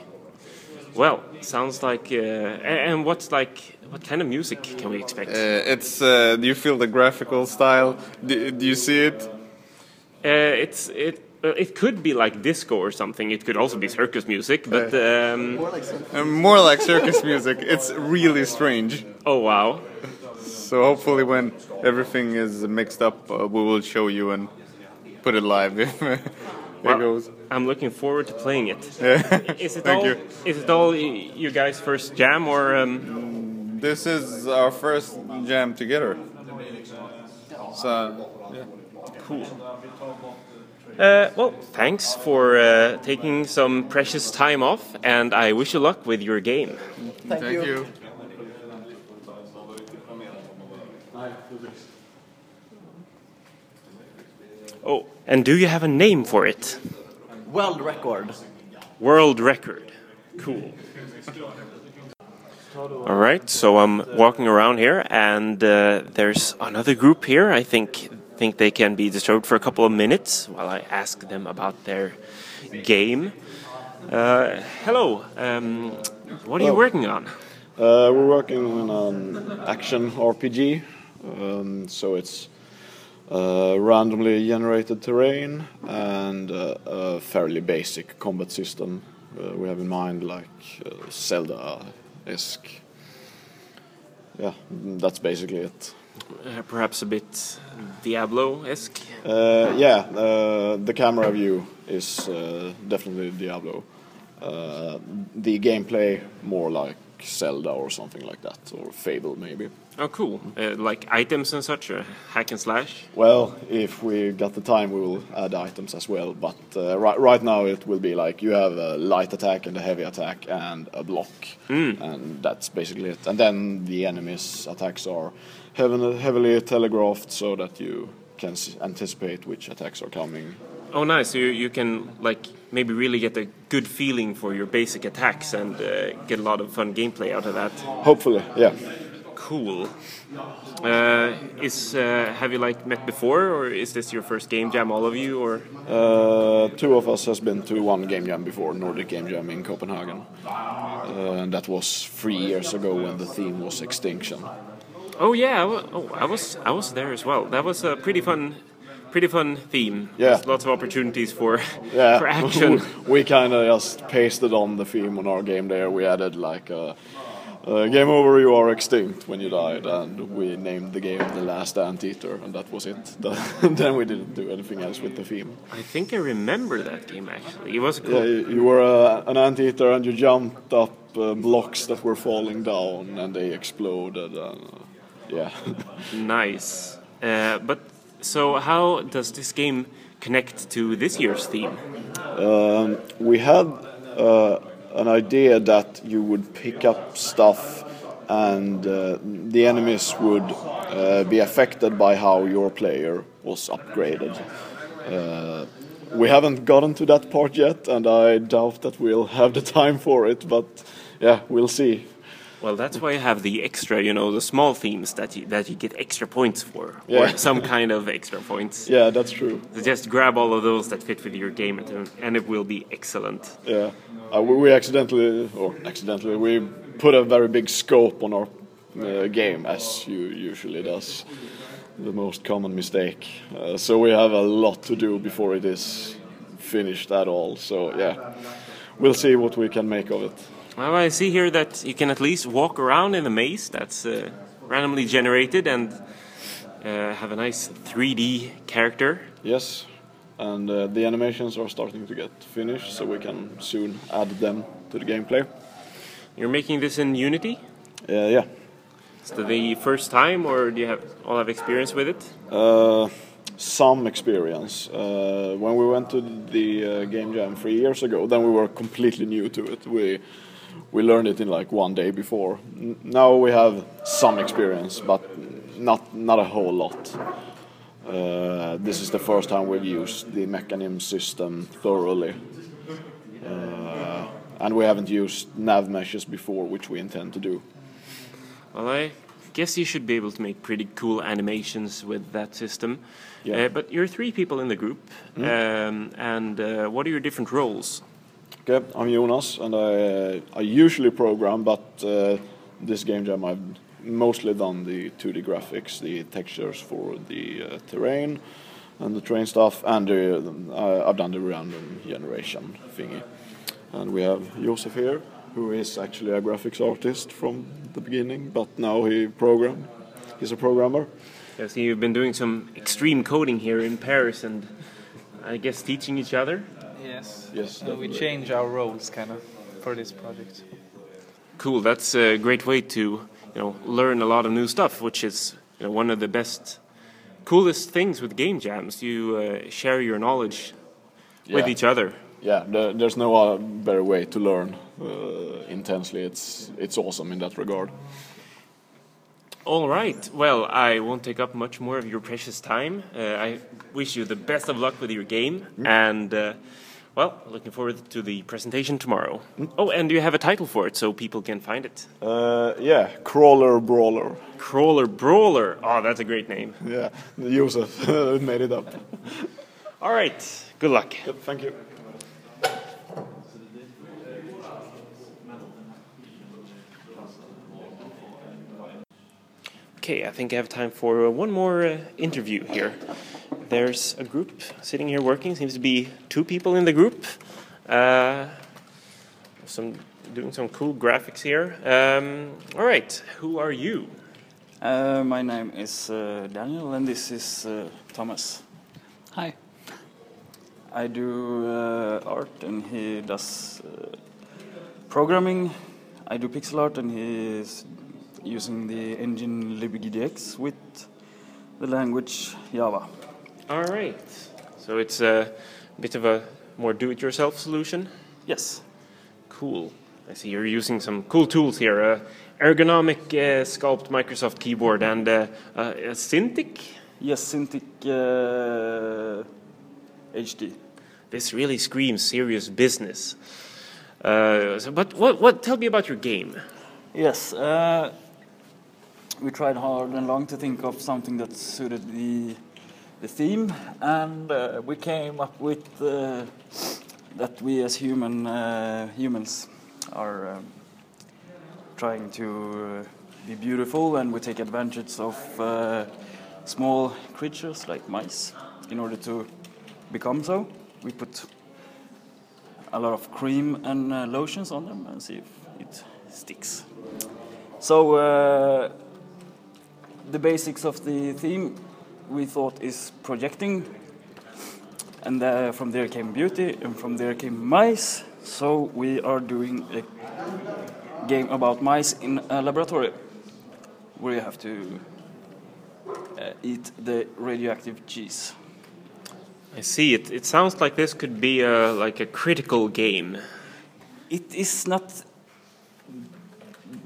Well, sounds like. Uh, and what's like? What kind of music can we expect? Uh, it's. Uh, do you feel the graphical style? Do, do you see it? Uh, it's it. It could be like disco or something. It could also be circus music, but um, Uh, more like circus music. It's really strange. oh wow, So hopefully, when everything is mixed up, uh, we will show you and put it live if it Well, goes. I'm looking forward to playing it. Is it Thank all? you. Is it all y- you guys' first jam or? Um, This is our first jam together. So yeah. Cool. Uh, well, thanks for uh, taking some precious time off, and I wish you luck with your game. Thank, Thank you. Oh, and do you have a name for it? World record. World record. Cool. All right, so I'm walking around here, and uh, there's another group here. I think think they can be disturbed for a couple of minutes while I ask them about their game. Uh, hello. Um, what are you working on? Uh, we're working on an action RPG, um, so it's uh, randomly generated terrain and uh, a fairly basic combat system. Uh, we have in mind like uh, Zelda-esque. Yeah, that's basically it. Uh, perhaps a bit Diablo-esque. Uh, yeah, uh, the camera view is uh, definitely Diablo. Uh, the gameplay more like Zelda or something like that, or Fable maybe. Oh, cool. Uh, like items and such, uh, hack and slash. Well, if we got the time, we will add items as well. But uh, right, right now, it will be like you have a light attack and a heavy attack and a block, and that's basically it. And then the enemy's attacks are heavily, heavily telegraphed so that you can s- anticipate which attacks are coming. Oh, nice. So you, you can like maybe really get a good feeling for your basic attacks and uh, get a lot of fun gameplay out of that. Hopefully, yeah. Cool. Uh, is uh, have you like met before, or is this your first game jam, all of you, or? Uh, two of us has been to one game jam before, Nordic Game Jam in Copenhagen, uh, and that was three years ago when the theme was extinction. Oh yeah, I oh, I was I was there as well. That was a pretty fun, pretty fun theme. Yeah. There's lots of opportunities for Yeah, for action. we kind of just pasted on the theme on our game there. We added like a, uh, game over, you are extinct when you died, and we named the game The Last Anteater, and that was it. then we didn't do anything else with the theme. I think I remember that game actually. It was cool. Yeah, you, you were uh, an anteater and you jumped up uh, blocks that were falling down, and they exploded. And, uh, yeah. Nice. Uh, but so how does this game connect to this year's theme? Um, we had uh, an idea that you would pick up stuff and uh, the enemies would uh, be affected by how your player was upgraded. Uh, we haven't gotten to that part yet, and I doubt that we'll have the time for it, but yeah, we'll see. Well, that's why you have the extra, you know, the small themes that you, that you get extra points for, Yeah. or some kind of extra points. Yeah, that's true. So just grab all of those that fit with your game, and, and it will be excellent. Yeah, uh, we, we accidentally, or accidentally, we put a very big scope on our uh, game, as you usually does. The most common mistake. Uh, so we have a lot to do before it is finished at all. So yeah, we'll see what we can make of it. Well, I see here that you can at least walk around in a maze that's uh, randomly generated, and uh, have a nice 3D character. Yes, and uh, the animations are starting to get finished, so we can soon add them to the gameplay. You're making this in Unity? Uh, yeah. Is it the first time, or do you have all have experience with it? Uh, some experience. Uh, when we went to the uh, game jam three years ago, then we were completely new to it. We we learned it in like one day before. N- now we have some experience, but not not a whole lot. Uh, this is the first time we've used the mechanism system thoroughly. Uh, and we haven't used nav meshes before, which we intend to do. Well, I guess you should be able to make pretty cool animations with that system. Yeah. Uh, but you're three people in the group, um, and uh, what are your different roles? Okay, I'm Jonas, and I I usually program, but uh, this game jam I've mostly done the 2D graphics, the textures for the uh, terrain and the terrain stuff, and uh, I've done the random generation thingy. And we have Josef here, who is actually a graphics artist from the beginning, but now he program. He's a programmer. I see you've been doing some extreme coding here in Paris, and I guess teaching each other. Yes. Yes, Uh, we change our roles kind of for this project. Cool. That's a great way to you know learn a lot of new stuff, which is you know, one of the best, coolest things with game jams. You uh, share your knowledge with each other. Yeah, there, there's no uh, better way to learn uh, intensely. It's it's awesome in that regard. All right. Well, I won't take up much more of your precious time. Uh, I wish you the best of luck with your game, and uh, well, looking forward to the presentation tomorrow. Oh, and you have a title for it, so people can find it. Uh, yeah, crawler brawler. Crawler Brawler. Oh, that's a great name. Yeah, Josef made it up. All right. Good luck. Yep, thank you. Okay, I think I have time for uh, one more uh, interview here. There's a group sitting here working. Seems to be two people in the group. Uh, some doing some cool graphics here. Um, all right, who are you? Uh, my name is uh, Daniel, and this is uh, Thomas. Hi. I do uh, art, and he does uh, programming. I do pixel art, and he is using the engine libgdx with the language Java. All right. So it's a bit of a more do-it-yourself solution. Yes. Cool. I see you're using some cool tools here. Uh, ergonomic uh, sculpt Microsoft keyboard and uh, uh, a Cintiq. Yes, Cintiq uh, HD. This really screams serious business. Uh, so, but what, what? Tell me about your game. Yes, uh, we tried hard and long to think of something that suited the the theme, and uh, we came up with uh, that we as human uh, humans are um, trying to uh, be beautiful, and we take advantage of uh, small creatures like mice in order to become so. We put a lot of cream and lotions on them and see if it sticks. So the basics of the theme we thought is projecting, and uh, from there came beauty, and from there came mice. So we are doing a game about mice in a laboratory, where you have to uh, eat the radioactive cheese. I see it. It sounds like this could be a like a critical game. It is not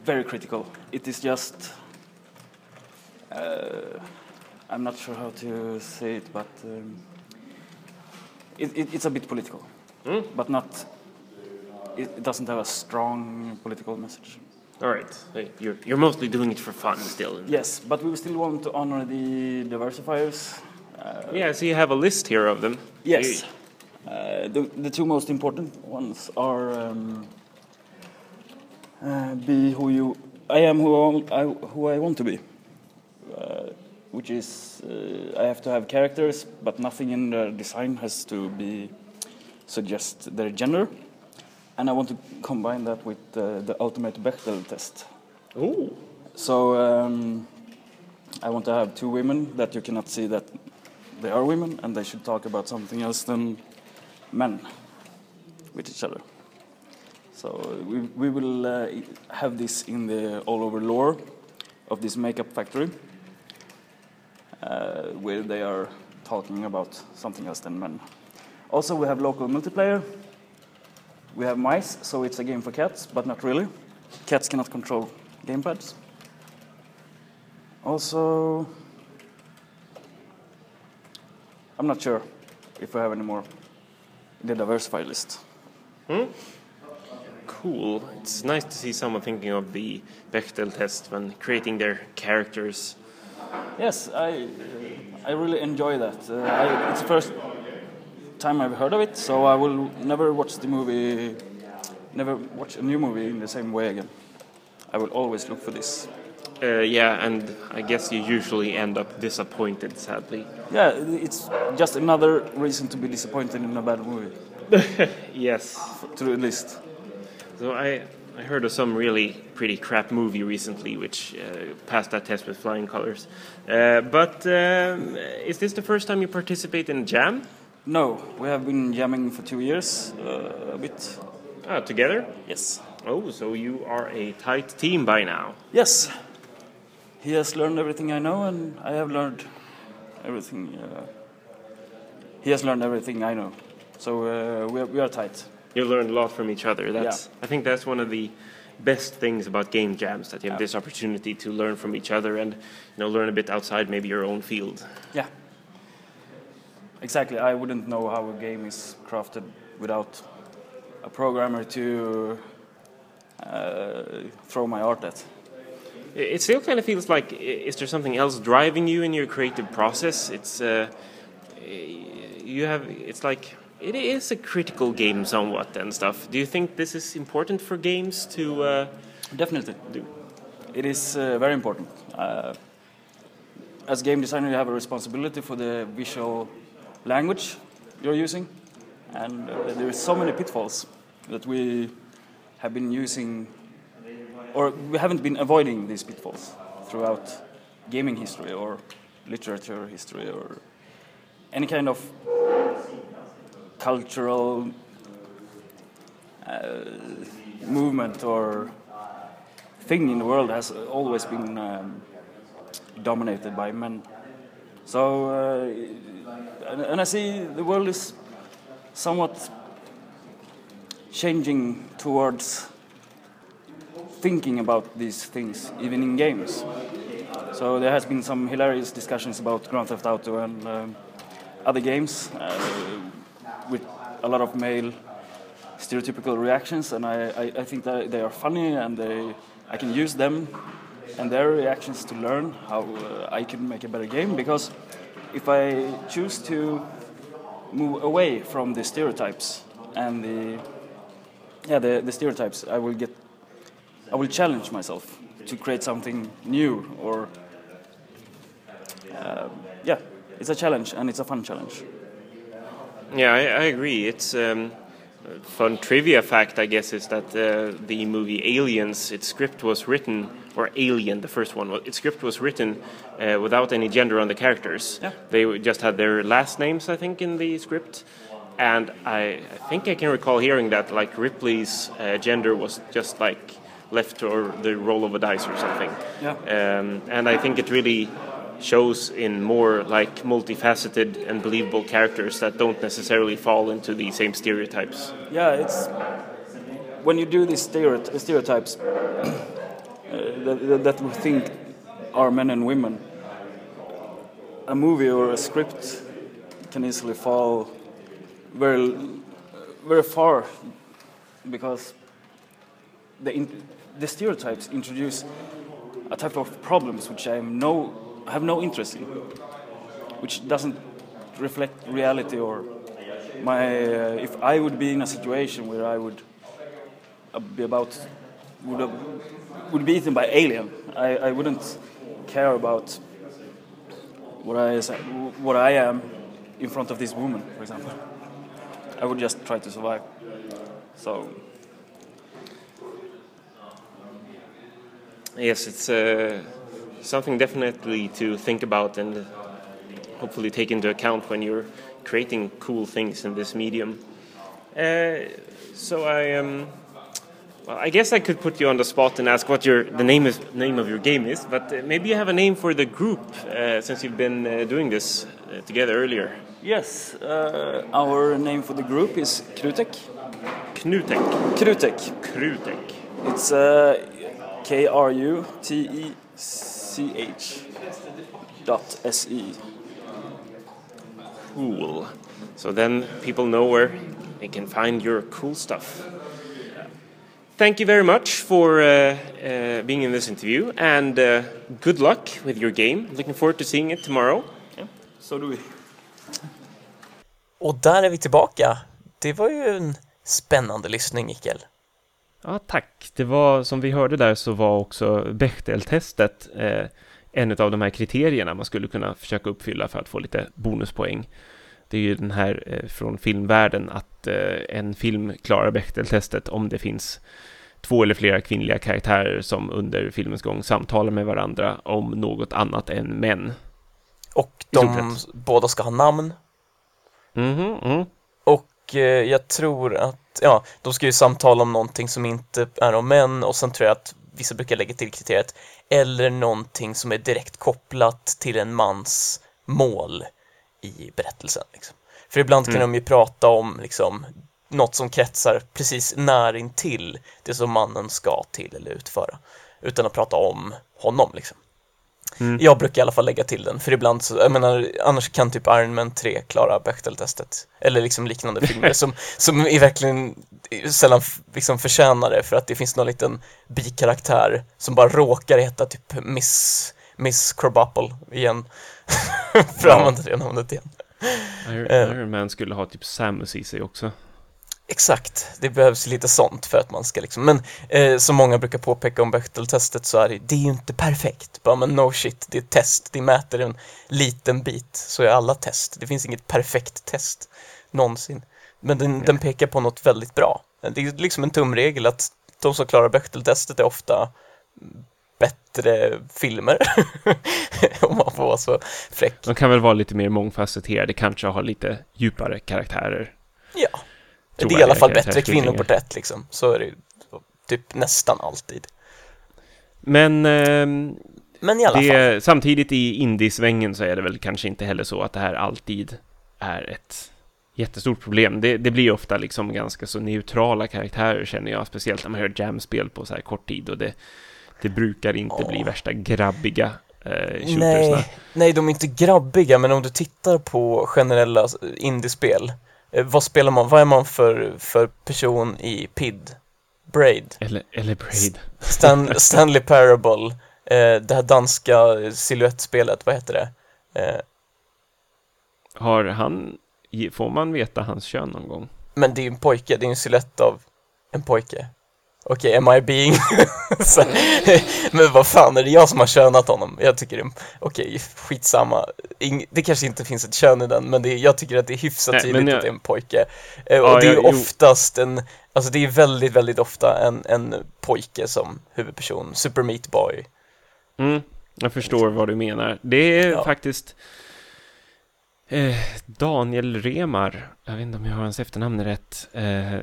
very critical. It is just. Uh, I'm not sure how to say it, but um, it, it, it's a bit political, Hmm? but not. It, it doesn't have a strong political message. All right. Hey, You're you're mostly doing it for fun still. Yes, but we still want to honor the diversifiers. Uh, Yeah. So you have a list here of them. Yes. Uh, the, the two most important ones are um, uh, be who you. I am who I, I, who I want to be, uh, which is uh, I have to have characters, but nothing in the design has to be suggest their gender, and I want to combine that with uh, the ultimate Bechdel test. Oh. So um, I want to have two women that you cannot see that they are women, and they should talk about something else than men with each other. So we, we will uh, have this in the all over lore of this makeup factory, where they are talking about something else than men. Also, we have local multiplayer. We have mice, so it's a game for cats, but not really. Cats cannot control gamepads. Also, I'm not sure if we have any more in the diversified list. Hmm? Cool. It's nice to see someone thinking of the Bechdel test when creating their characters. Yes, I I really enjoy that. Uh, I, it's the first time I've heard of it, so I will never watch the movie, never watch a new movie in the same way again. I will always look for this. Uh, yeah, and I guess you usually end up disappointed, sadly. Yeah, it's just another reason to be disappointed in a bad movie. Yes. To the list. So I, I heard of some really pretty crap movie recently which uh, passed that test with flying colors. Uh, but um, is this the first time you participate in a Jam? No, we have been jamming for two years, uh, a bit. Ah, together? Yes. Oh, so you are a tight team by now. Yes. He has learned everything I know, and I have learned everything. Uh, he has learned everything I know, so uh, we, are, we are tight. You learn a lot from each other. That's I think that's one of the best things about game jams that you have Yeah. this opportunity to learn from each other and you know learn a bit outside maybe your own field. Yeah. Exactly. I wouldn't know how a game is crafted without a programmer to uh, throw my art at. It it still kind of feels like is there something else driving you in your creative process? It's uh, you have it's like it is a critical game somewhat and stuff. Do you think this is important for games to uh, Definitely. do? It is uh, very important. Uh, as game designer, you have a responsibility for the visual language you're using, and uh, there are so many pitfalls that we have been using, or we haven't been avoiding these pitfalls throughout gaming history or literature history or any kind of cultural uh, movement or thing in the world has always been um, dominated by men. So, uh, and, and I see the world is somewhat changing towards thinking about these things, even in games. So there has been some hilarious discussions about Grand Theft Auto and um, other games uh, with a lot of male stereotypical reactions, and I, I, I think that they are funny and they, I can use them and their reactions to learn how uh, I can make a better game. Because if I choose to move away from the stereotypes and the yeah the, the stereotypes, I will get I will challenge myself to create something new or uh, yeah, it's a challenge and it's a fun challenge. Yeah, I, I agree. It's um, a fun trivia fact, I guess, is that uh, the movie Aliens, its script was written, or Alien, the first one, its script was written uh, without any gender on the characters. Yeah. They just had their last names, I think, in the script. And I, I think I can recall hearing that, like Ripley's uh, gender was just like left or the roll of a dice or something. Yeah. Um, and I think it really shows in more like multifaceted and believable characters that don't necessarily fall into the same stereotypes. Yeah, it's when you do these stereoty- stereotypes uh, that, that- we think are men and women. A movie or a script can easily fall very, very far because the the stereotypes introduce a type of problems which I no have no interest in, which doesn't reflect reality or my uh, if I would be in a situation where I would uh, be about would have, would be eaten by alien, I, I wouldn't care about what I what I am in front of this woman, for example. I would just try to survive. So Yes, it's uh, something definitely to think about and hopefully take into account when you're creating cool things in this medium. Uh, so I um, well, I guess I could put you on the spot and ask what your the name is name of your game is, but uh, maybe you have a name for the group uh, since you've been uh, doing this uh, together earlier. Yes, uh, our name for the group is Krutek. Knutek. Krutek. Krutek. It's uh, K R U T E C H dot S E. Cool. So then people know where they can find your cool stuff. Thank you very much for uh, uh, being in this interview and uh, good luck with your game. Looking forward to seeing it tomorrow. So do we. Och där är vi tillbaka. Det var ju en spännande lyssning, Mikael. Ja, tack. Det var som vi hörde där så var också Bechteltestet eh, en av de här kriterierna man skulle kunna försöka uppfylla för att få lite bonuspoäng. Det är ju den här eh, från filmvärlden att eh, en film klarar Bechteltestet om det finns två eller flera kvinnliga karaktärer som under filmens gång samtalar med varandra om något annat än män. Och de båda ska ha namn. Mm. Och eh, jag tror att, ja, de ska ju samtala om någonting som inte är om män och sen tror jag att vissa brukar lägga till kriteriet eller någonting som är direkt kopplat till en mans mål i berättelsen. Liksom. För ibland kan Mm. de ju prata om liksom, något som kretsar precis nära intill det som mannen ska till eller utföra utan att prata om honom. Liksom. Mm. Jag brukar i alla fall lägga till den, för ibland så, jag menar, annars kan typ Iron Man 3 klara Bechdel-testet. Eller liksom liknande filmer som, som är verkligen sällan f- liksom förtjänar det för att det finns någon liten bikaraktär som bara råkar heta typ Miss, Miss Krabappel igen. för att Ja. använda det namnet igen. Iron, Eh. Iron Man skulle ha typ Samus i sig också. Exakt, det behövs lite sånt för att man ska liksom, men eh, som många brukar påpeka om Bechdel-testet så är det, det är ju inte perfekt. Bara, men no shit, det är ett test, det mäter en liten bit, så är alla test. Det finns inget perfekt test någonsin. Men den, den pekar på något väldigt bra. Det är liksom en tumregel att de som klarar Bechdel-testet är ofta bättre filmer, om man får vara så fräck. De kan väl vara lite mer mångfacetterade, kanske ha lite djupare karaktärer. Ja, det är i alla fall bättre kvinnoporträtt liksom, så är det typ nästan alltid. Men ehm, Men i alla fall. det, samtidigt i indiesvängen så är det väl kanske inte heller så att det här alltid är ett jättestort problem. Det, det blir ofta liksom ganska så neutrala karaktärer känner jag, speciellt när man hör jamspel på så här kort tid och det, det brukar inte Ja. bli värsta grabbiga eh. Nej, nej, de är inte grabbiga, men om du tittar på generella indiespel, eh, vad spelar man, vad är man för, för person i PID? Braid? Eller, eller Braid. Stan, Stanley Parable, eh, det här danska silhuettspelet, vad heter det? Eh, Har han, får man veta hans kön någon gång? men det är ju en pojke, det är en silhuett av en pojke. Okej, am I being... Så, men vad fan, är det jag som har könat honom? Jag tycker det. Okej, skitsamma. Ing, det kanske inte finns ett kön i den, men det jag tycker att det är hyfsat Nej, tydligt jag- att det är en pojke. Eh, och Ja, det är jag- jo. oftast en... Alltså det är väldigt, väldigt ofta en, en pojke som huvudperson. Super Meat Boy. Mm, jag förstår vad du menar. Det är Ja. faktiskt eh, Daniel Remar, jag vet inte om jag har hans efternamn rätt. Eh,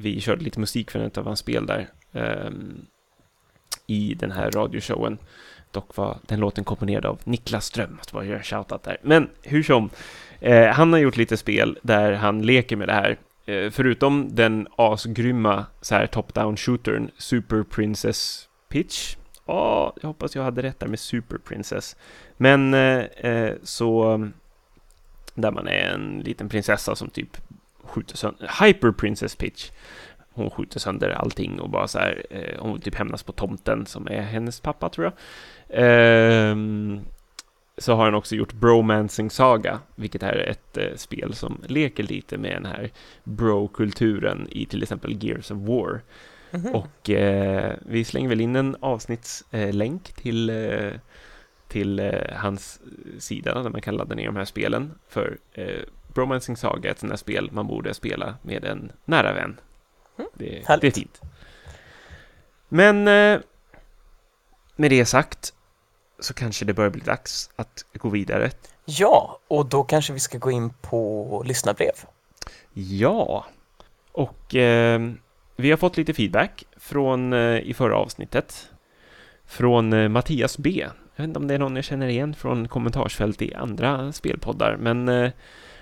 vi körde lite musik för ett av hans spel där ehm, i den här radioshowen. Dock var den låten komponerad av Niklas Ström, måste bara göra en shoutout där. Men hur som, eh, han har gjort lite spel där han leker med det här. Eh, förutom den asgrymma så här top-down shootern Super Princess Pitch. Ja, jag hoppas jag hade rätt där med Super Princess. Men eh, eh så där man är en liten prinsessa som typ skjuter sönder, Hyper Princess Pitch. Hon skjuter sönder allting och bara så här, eh, hon typ hämnas på tomten som är hennes pappa tror jag. Ehm, så har han också gjort Bromancing Saga, vilket är ett eh, spel som leker lite med den här bro-kulturen i till exempel Gears of War. Mhm. Och eh, vi slänger väl in en avsnittslänk till, eh, till eh, hans sida där man kan ladda ner de här spelen. För eh, Bromancing Saga är ett sånt här spel man borde spela med en nära vän. Mm, Det, det är fint. Men eh, med det sagt så kanske det börjar bli dags att gå vidare. Ja, och då kanske vi ska gå in på lyssnarbrev. Ja, och eh, vi har fått lite feedback från eh, i förra avsnittet. Från eh, Mattias B. Jag vet inte om det är någon jag känner igen från kommentarsfält i andra spelpoddar, men eh,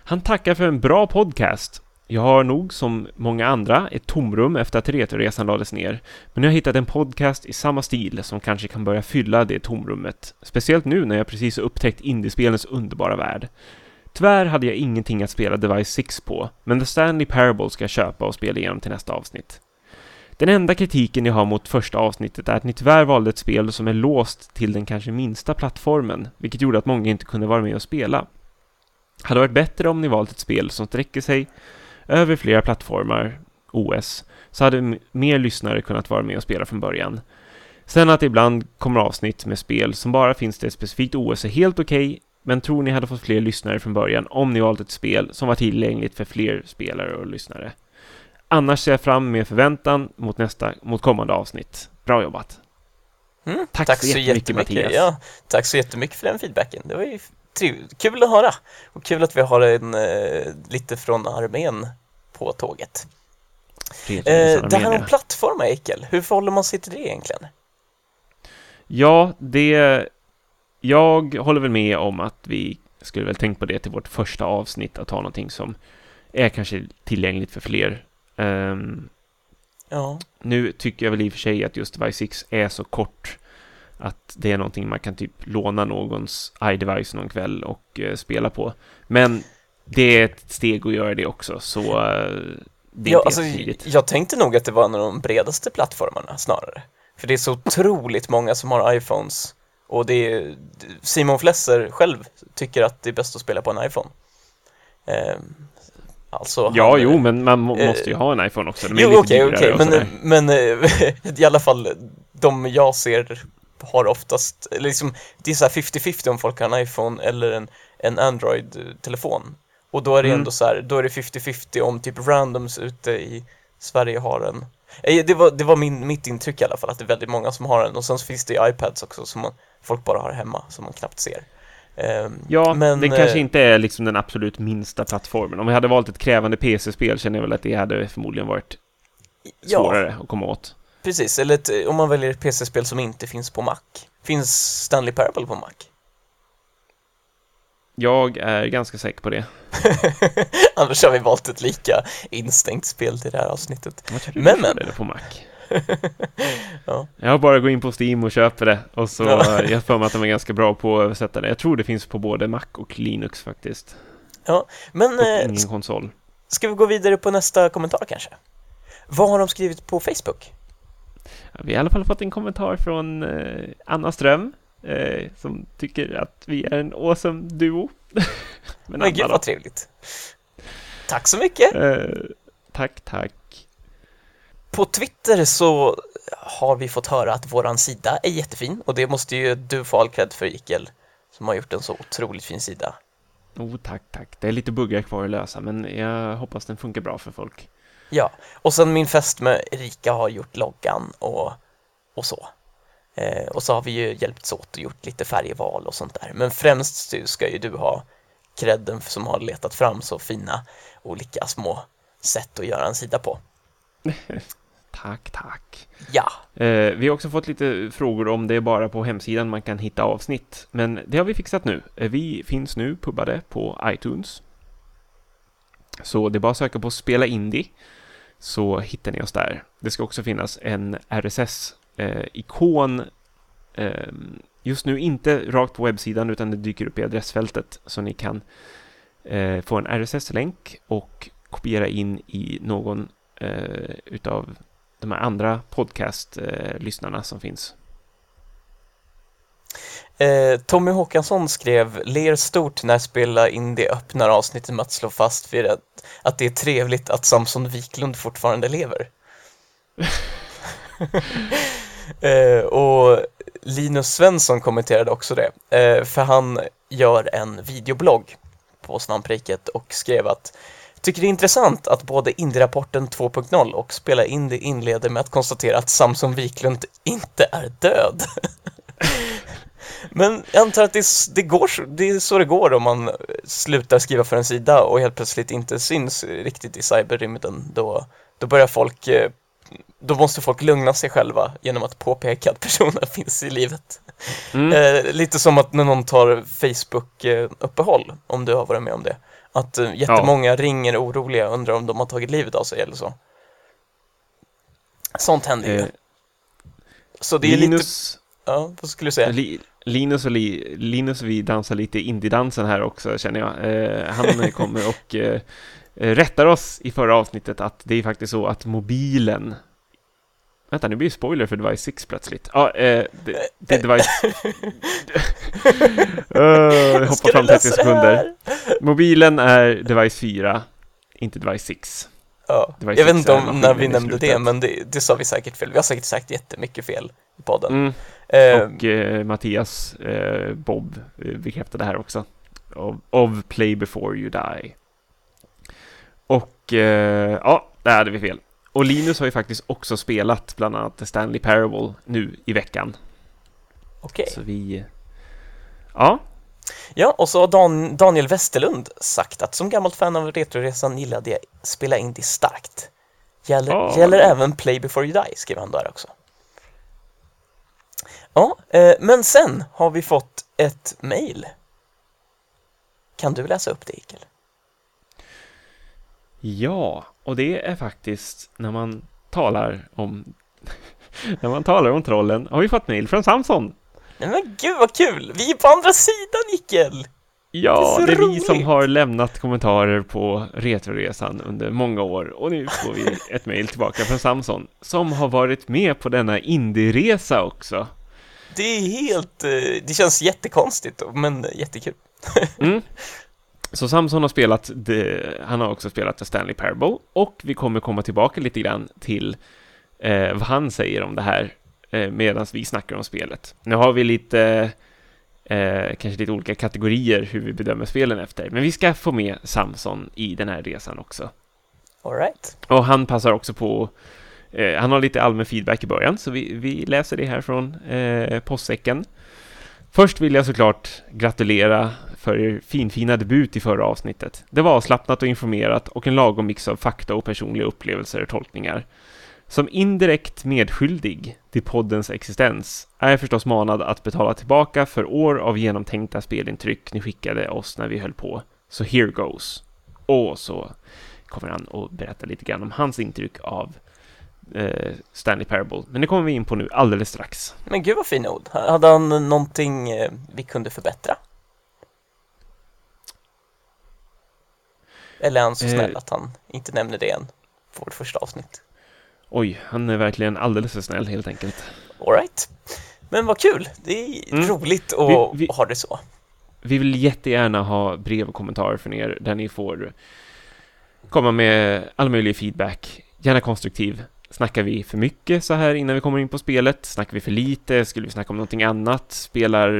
han tackar för en bra podcast. Jag har nog, som många andra, ett tomrum efter att Retroresan lades ner, men jag har hittat en podcast i samma stil som kanske kan börja fylla det tomrummet, speciellt nu när jag precis upptäckt indiespelens underbara värld. Tyvärr hade jag ingenting att spela Device 6 på, men The Stanley Parable ska jag köpa och spela igenom till nästa avsnitt. Den enda kritiken jag har mot första avsnittet är att ni tyvärr valde ett spel som är låst till den kanske minsta plattformen, vilket gjorde att många inte kunde vara med och spela. Hade varit bättre om ni valt ett spel som sträcker sig över flera plattformar, OS, så hade mer lyssnare kunnat vara med och spela från början. Sen att det ibland kommer avsnitt med spel som bara finns till ett specifikt OS är helt okej, okay, men tror ni hade fått fler lyssnare från början om ni valt ett spel som var tillgängligt för fler spelare och lyssnare. Annars ser jag fram med förväntan mot nästa, mot kommande avsnitt. Bra jobbat! Mm, tack, tack, så jättemycket, jättemycket Mattias. Ja, tack så jättemycket för den feedbacken. Det var ju kul att höra. Och kul att vi har en eh, lite från armén på tåget. Eh, det här om plattformar, Ekel, hur förhåller man sig till det egentligen? Ja, det... Jag håller väl med om att vi skulle väl tänkt på det till vårt första avsnitt, att ha någonting som är kanske tillgängligt för fler. Um, ja. Nu tycker jag väl i och för sig att just Device 6 är så kort att det är någonting man kan typ låna någons iDevice någon kväll och uh, spela på. Men det är ett steg att göra det också, så uh, det är ja, inte alltså, Jag tänkte nog att det var en av de bredaste plattformarna snarare. För det är så otroligt många som har iPhones och det är Simon Flesser själv tycker att det är bäst att spela på en iPhone. Alltså, ja, han, jo, men man eh, måste ju ha en iPhone också. De jo, okej, okej, men, men i alla fall, de jag ser har oftast, liksom, det är så här 50-50 om folk har en iPhone eller en, en Android-telefon. Och då är det mm. ändå så här, då är det 50-50 om typ randoms ute i Sverige har en. Eh, det var, det var min, mitt intryck i alla fall, att det är väldigt många som har en. Och sen så finns det iPads också som man, folk bara har hemma, som man knappt ser. Ehm, ja, men, det kanske eh, inte är liksom den absolut minsta plattformen. Om vi hade valt ett krävande PC-spel känner jag väl att det hade förmodligen varit svårare ja, att komma åt. Precis, eller ett, om man väljer ett PC-spel som inte finns på Mac. Finns Stanley Parable på Mac? Jag är ganska säker på det. Annars har vi valt ett lika instängt spel till det här avsnittet. Men men. det på Mac. ja. Jag bara går in på Steam och köper det och så ja. jag för mig att de är ganska bra på att översätta det. Jag tror det finns på både Mac och Linux faktiskt. Ja, men... Och eh, ingen konsol. Ska vi gå vidare på nästa kommentar kanske? Vad har de skrivit på Facebook? Vi har i alla fall fått en kommentar från eh, Anna Ström eh, som tycker att vi är en awesome duo. Men, Men gud vad trevligt. Tack så mycket. Eh, tack, tack. På Twitter så har vi fått höra att våran sida är jättefin och det måste ju du få all cred för Ikel som har gjort en så otroligt fin sida. Oh, tack, tack. Det är lite buggar kvar att lösa men jag hoppas den funkar bra för folk. Ja, och sen min fästmö Erika har gjort loggan och, och så. Eh, och så har vi ju hjälpts åt och gjort lite färgval och sånt där. Men främst ska ju du ha credden som har letat fram så fina olika små sätt att göra en sida på. tack, tack. Ja. Eh, vi har också fått lite frågor om det är bara på hemsidan man kan hitta avsnitt. Men det har vi fixat nu. Eh, vi finns nu pubbade på iTunes. Så det är bara att söka på Spela Indie så hittar ni oss där. Det ska också finnas en RSS-ikon eh, just nu inte rakt på webbsidan utan det dyker upp i adressfältet så ni kan eh, få en RSS-länk och kopiera in i någon eh, utav de här andra podcast-lyssnarna som finns. Eh, Tommy Håkansson skrev ler stort när spela in det öppnar avsnittet med att slå fast vid att, att det är trevligt att Samson Wiklund fortfarande lever. eh, och Linus Svensson kommenterade också det, eh, för han gör en videoblogg på Snampriket och skrev att Tycker det är intressant att både Indie-rapporten 2.0 och Spela in inleder med att konstatera att Samson Wiklund inte är död. Men jag antar att det, det, går, så- det är så det går om man slutar skriva för en sida och helt plötsligt inte syns riktigt i cyberrymden. Då, då börjar folk, eh, då måste folk lugna sig själva genom att påpeka att personen finns i livet. Mm. Eh, lite som att när någon tar Facebook-uppehåll, om du har varit med om det. Att eh, jättemånga ringer oroliga och undrar om de har tagit livet av sig eller så. Sånt händer ju. Eh, Så det är lite, Linus, ja, vad skulle du säga? Li, Linus, och Li, Linus och vi dansar lite indie-dansen här också känner jag. Eh, han kommer och eh, eh, rättar oss i förra avsnittet att det är faktiskt så att mobilen Vänta, nu blir det spoiler för Device 6 plötsligt. Ja, eh, det, det är Device... uh, Ska hoppar fram du 30 läsa sekunder. Mobilen är Device 4, inte Device 6. Ja. Det var Jag vet inte om när vi nämnde det, men det, det sa vi säkert fel. Vi har säkert sagt jättemycket fel i podden. Mm. Eh, Och eh, Mattias eh, Bob eh, bekräftade här också. Of, of Play Before You Die. Och eh, ja, där hade vi fel. Och Linus har ju faktiskt också spelat bland annat The Stanley Parable nu i veckan. Okej. Så vi... Ja, Ja, och så har Dan, Daniel Westerlund sagt att som gammalt fan av Retroresan gillade jag spela indie starkt. Gäller, Ja. gäller även Play Before You Die, skriver han där också. Ja, eh, men sen har vi fått ett mail. Kan du läsa upp det, Ikel? ja, och det är faktiskt när man talar om... när man talar om trollen har vi fått mail från Samson. Nej men gud vad kul! Vi är på andra sidan, Ikel! Ja, Det är det är vi som har lämnat kommentarer på Retroresan under många år och nu får vi ett mejl tillbaka från Samson som har varit med på denna indie-resa också. Det är helt... eh, Det känns jättekonstigt, men jättekul. Mm. Så Samson har spelat, det, han har också spelat The Stanley Parable och vi kommer komma tillbaka lite grann till eh, vad han säger om det här eh, medan vi snackar om spelet. Nu har vi lite eh, kanske lite olika kategorier hur vi bedömer spelen efter, men vi ska få med Samson i den här resan också. Alright. Och han passar också på eh, Han har lite allmän feedback i början, så vi, vi läser det här från eh, postsäcken. Först vill jag såklart gratulera för er finfina debut i förra avsnittet. Det var avslappnat och informerat och en lagom mix av fakta och personliga upplevelser och tolkningar. Som indirekt medskyldig till poddens existens är jag förstås manad att betala tillbaka för år av genomtänkta spelintryck ni skickade oss när vi höll på. Så here goes. Och så kommer han att berätta lite grann om hans intryck av eh, Stanley Parable. Men det kommer vi in på nu alldeles strax. Men gud vad fina ord. Hade han någonting eh, vi kunde förbättra? Eller är han så Eh. snäll att han inte nämner det än på vårt första avsnitt? Oj, han är verkligen alldeles för snäll helt enkelt. Alright. Men vad kul! Det är Mm. roligt att Vi- vi- ha det så. Vi vill jättegärna ha brev och kommentarer från er där ni får komma med all möjlig feedback, gärna konstruktiv. Snackar vi för mycket så här innan vi kommer in på spelet? Snackar vi för lite? Skulle vi snacka om någonting annat? Spelar,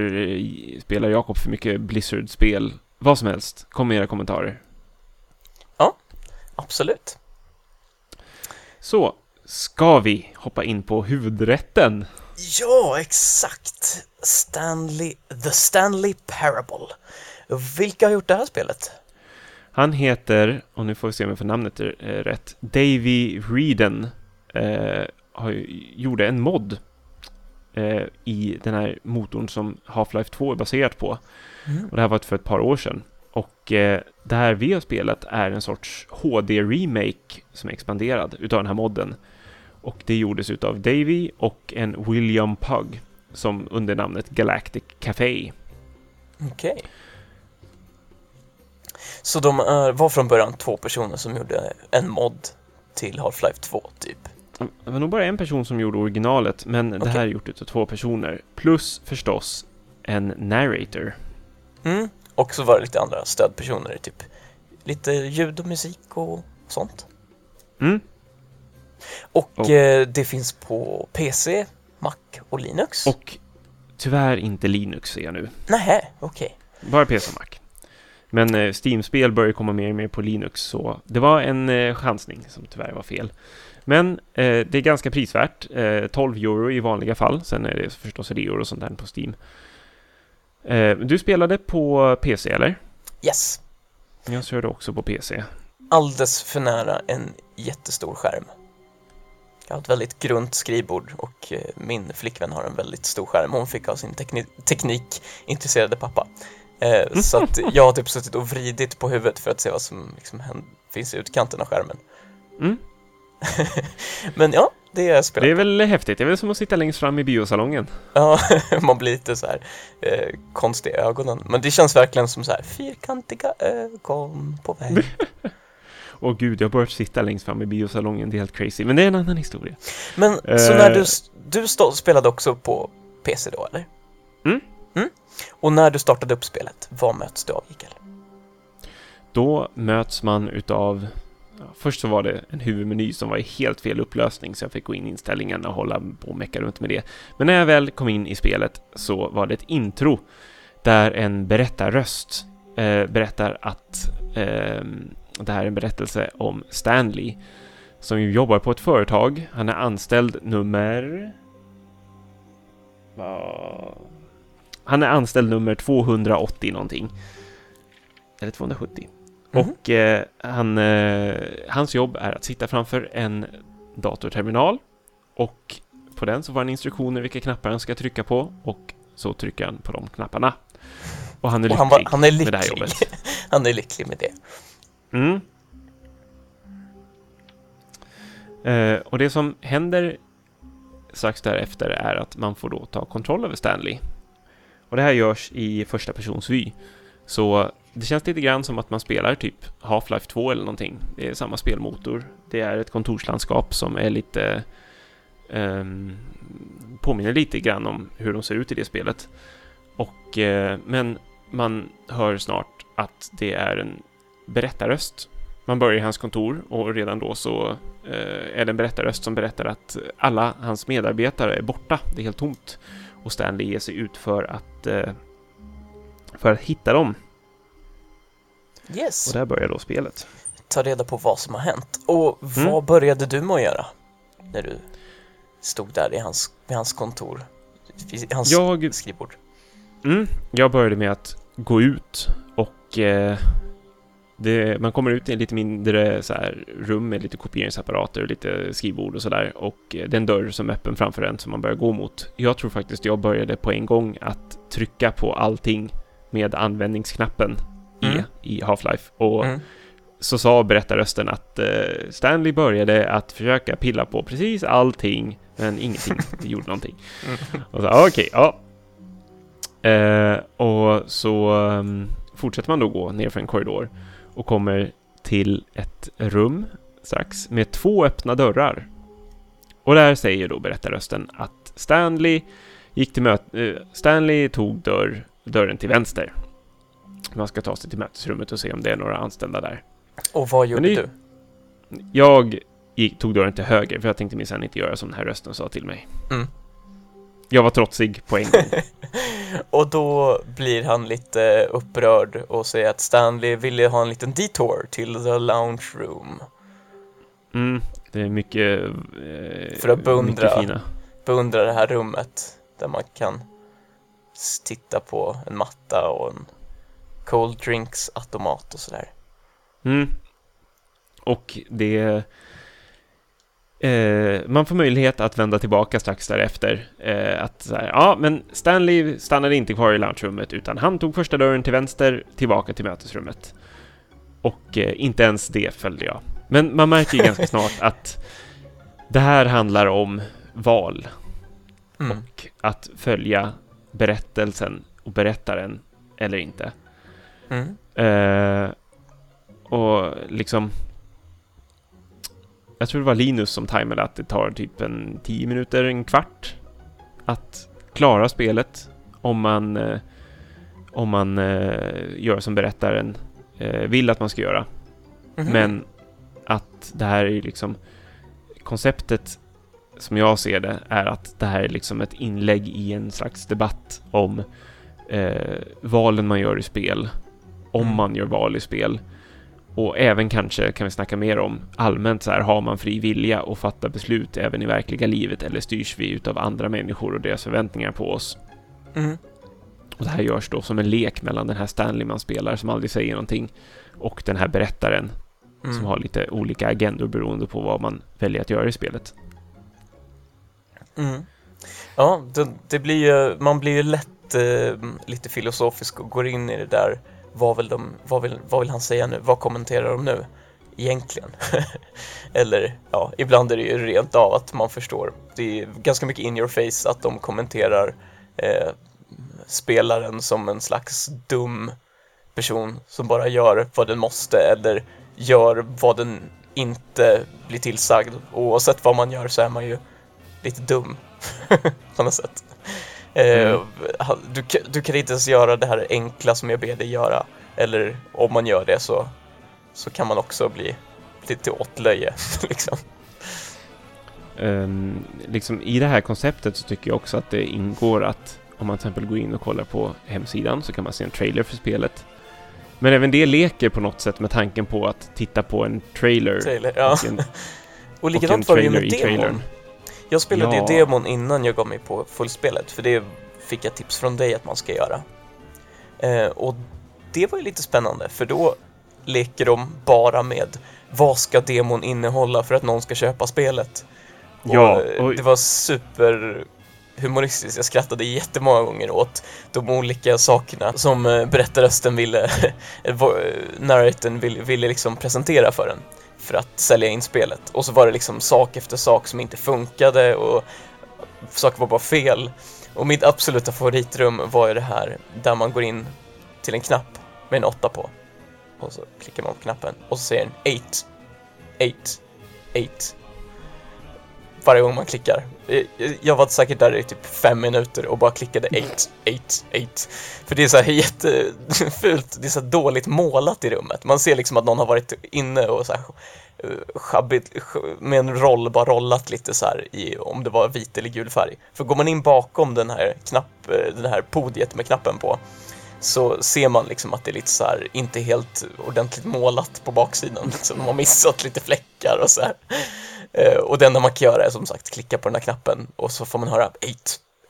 spelar Jakob för mycket Blizzard-spel? Vad som helst, kom med era kommentarer. Absolut. Så, ska vi hoppa in på huvudrätten? Ja, exakt. Stanley, The Stanley Parable. Vilka har gjort det här spelet? Han heter, och nu får vi se om jag får namnet eh, rätt, Davy Reeden. Eh, har, gjorde en mod eh, i den här motorn som Half-Life 2 är baserat på. Och det här var för ett par år sedan. Och eh, det här spelat är en sorts HD-remake som är expanderad utav den här modden. Och det gjordes utav Davy och en William Pug som under namnet Galactic Café. Okej. Så de är, var från början två personer som gjorde en mod till Half-Life 2, typ? Det var nog bara en person som gjorde originalet, men det Okej. här är gjort utav två personer. Plus förstås en narrator. Mm. Och så var det lite andra stödpersoner, typ lite ljud och musik och sånt. Mm. Och Och- eh, det finns på PC, Mac och Linux. Och tyvärr inte Linux ser jag nu. Nähä, okej. Bara PC och Mac. Men eh, Steam-spel börjar komma mer och mer på Linux, så det var en eh, chansning som tyvärr var fel. Men eh, det är ganska prisvärt. Eh, 12 euro i vanliga fall. Sen är det förstås reor och sånt där på Steam. Eh, du spelade på PC, eller? Yes. Jag körde också på PC. Alldeles för nära en jättestor skärm. Jag har ett väldigt grunt skrivbord och eh, min flickvän har en väldigt stor skärm. Hon fick av sin tekni teknikintresserade pappa. Eh, så att jag har typ suttit och vridit på huvudet för att se vad som liksom finns i utkanten av skärmen. Mm. Men ja, det är jag Det är väl häftigt. Det är väl som att sitta längst fram i biosalongen. Ja, man blir lite så här eh, konstig i ögonen. Men det känns verkligen som så här fyrkantiga ögon på väg. Åh gud, jag har börjat sitta längst fram i biosalongen. Det är helt crazy. Men det är en annan historia. Men så Eh. när du, du stå, spelade också på PC då, eller? Mm. mm. Och när du startade upp spelet, vad möts du av, Mikael? Då möts man utav... Först så var det en huvudmeny som var i helt fel upplösning så jag fick gå in i inställningarna och hålla på och mecka runt med det. Men när jag väl kom in i spelet så var det ett intro där en berättarröst eh, berättar att eh, det här är en berättelse om Stanley som ju jobbar på ett företag. Han är anställd nummer... Han är anställd nummer 280 någonting. Eller 270. Mhm. Och eh, han, eh, hans jobb är att sitta framför en datorterminal och på den så får han instruktioner vilka knappar han ska trycka på och så trycker han på de knapparna. Och han är Och lycklig, han, var, han är med det här lycklig. jobbet. han är lycklig med det. Mm. Eh, och det som händer strax därefter är att man får då ta kontroll över Stanley. Och det här görs i första persons vy. Så det känns lite grann som att man spelar typ Half-Life 2 eller någonting. Det är samma spelmotor. Det är ett kontorslandskap som är lite... Um, påminner lite grann om hur de ser ut i det spelet. Och, uh, men man hör snart att det är en berättarröst. Man börjar i hans kontor och redan då så uh, är det en berättarröst som berättar att alla hans medarbetare är borta. Det är helt tomt. Och Stanley ger sig ut för att, uh, för att hitta dem. Yes. Och där börjar då spelet. Ta reda på vad som har hänt. Och vad Mm. började du med att göra? När du stod där i hans, vid hans kontor? I hans Jag, skrivbord? mm, jag började med att gå ut och eh, det, man kommer ut i ett lite mindre så här, rum med lite kopieringsapparater och lite skrivbord och sådär och eh, det är en dörr som är öppen framför en som man börjar gå mot. Jag tror faktiskt jag började på en gång att trycka på allting med användningsknappen Mm. E i Half-Life och Mm. så sa berättarrösten att eh, Stanley började att försöka pilla på precis allting men ingenting gjorde någonting. Och så, okej, ja. Eh, och så um, fortsätter man då gå ner för en korridor och kommer till ett rum strax med två öppna dörrar. Och där säger då berättarrösten att Stanley gick till möte... Eh, Stanley tog dörr, dörren till vänster. Man ska ta sig till mötesrummet och se om det är några anställda där. Och vad gjorde det- du? Jag gick, tog dörren till höger för jag tänkte minsann inte göra som den här rösten sa till mig. Mm. Jag var trotsig på en gång. Och då blir han lite upprörd och säger att Stanley ville ha en liten detour till the lounge room. Mm, det är mycket... Eh, För att beundra. Fina. Beundra det här rummet där man kan titta på en matta och en cold drinks automat och sådär. Mm. Och det... Eh, man får möjlighet att vända tillbaka strax därefter. Eh, att så här, ja, men Stanley stannade inte kvar i loungerummet utan han tog första dörren till vänster tillbaka till mötesrummet. Och eh, inte ens det följde jag. Men man märker ju ganska snart att det här handlar om val Mm. och att följa berättelsen och berättaren eller inte. Mm. Eh, och liksom... Jag tror det var Linus som tajmade att det tar typ en 10 minuter, en kvart att klara spelet om man, eh, om man eh, gör som berättaren eh, vill att man ska göra. Mhm. Men att det här är liksom konceptet som jag ser det är att det här är liksom ett inlägg i en slags debatt om eh, valen man gör i spel, om Mm. man gör val i spel och även kanske kan vi snacka mer om allmänt så här, har man fri vilja och fatta beslut även i verkliga livet eller styrs vi utav andra människor och deras förväntningar på oss? Mhm. Och det här görs då som en lek mellan den här Stanley man spelar som aldrig säger någonting och den här berättaren Mm. som har lite olika agendor beroende på vad man väljer att göra i spelet. Mm. Ja, det, det blir ju, man blir ju lätt eh, lite filosofisk och går in i det där. Vad vill, de, vad, vill, vad vill han säga nu? Vad kommenterar de nu? Egentligen. Eller ja, ibland är det ju rent av att man förstår. Det är ganska mycket in your face att de kommenterar eh, spelaren som en slags dum person som bara gör vad den måste eller gör vad den inte blir tillsagd. Oavsett vad man gör så är man ju lite dum på något sätt. Eh, han- du, du kan inte ens göra det här enkla som jag ber dig göra. Eller om man gör det så, så kan man också bli lite åtlöje. liksom. Ehm, liksom I det här konceptet så tycker jag också att det ingår att om man till exempel går in och kollar på hemsidan så kan man se en trailer för spelet. Men även det leker på något sätt med tanken på att titta på en trailer. Trailer, ja. och en, Och likadant var det ju med demon. trailern. Jag spelade Ja. ju demon innan jag gav mig på fullspelet, för det fick jag tips från dig att man ska göra. Eh, och det var ju lite spännande, för då leker de bara med vad ska demon innehålla för att någon ska köpa spelet. Ja, och, eh, och- det var super humoristiskt. Jag skrattade jättemånga gånger åt de olika sakerna som eh, berättarrösten ville, eh, narratorn ville, ville liksom presentera för en för att sälja in spelet. Och så var det liksom sak efter sak som inte funkade och saker var bara fel. Och mitt absoluta favoritrum var ju det här där man går in till en knapp med en åtta på. Och så klickar man på knappen och så säger den 8, 8, 8. Varje gång man klickar. Eh, Jag var säkert där i typ fem minuter och bara klickade 8, 8, 8. För det är så här jättefult, det är så dåligt målat i rummet. Man ser liksom att någon har varit inne och så här eh, sjabbigt, sj- med en roll bara rollat lite så här i om det var vit eller gul färg. För går man in bakom den här knapp, eh, den här podiet med knappen på så ser man liksom att det är lite så här inte helt ordentligt målat på baksidan. Liksom. De har missat lite fläckar och så här. Eh, Och det enda man kan göra är som sagt klicka på den här knappen och så får man höra 8,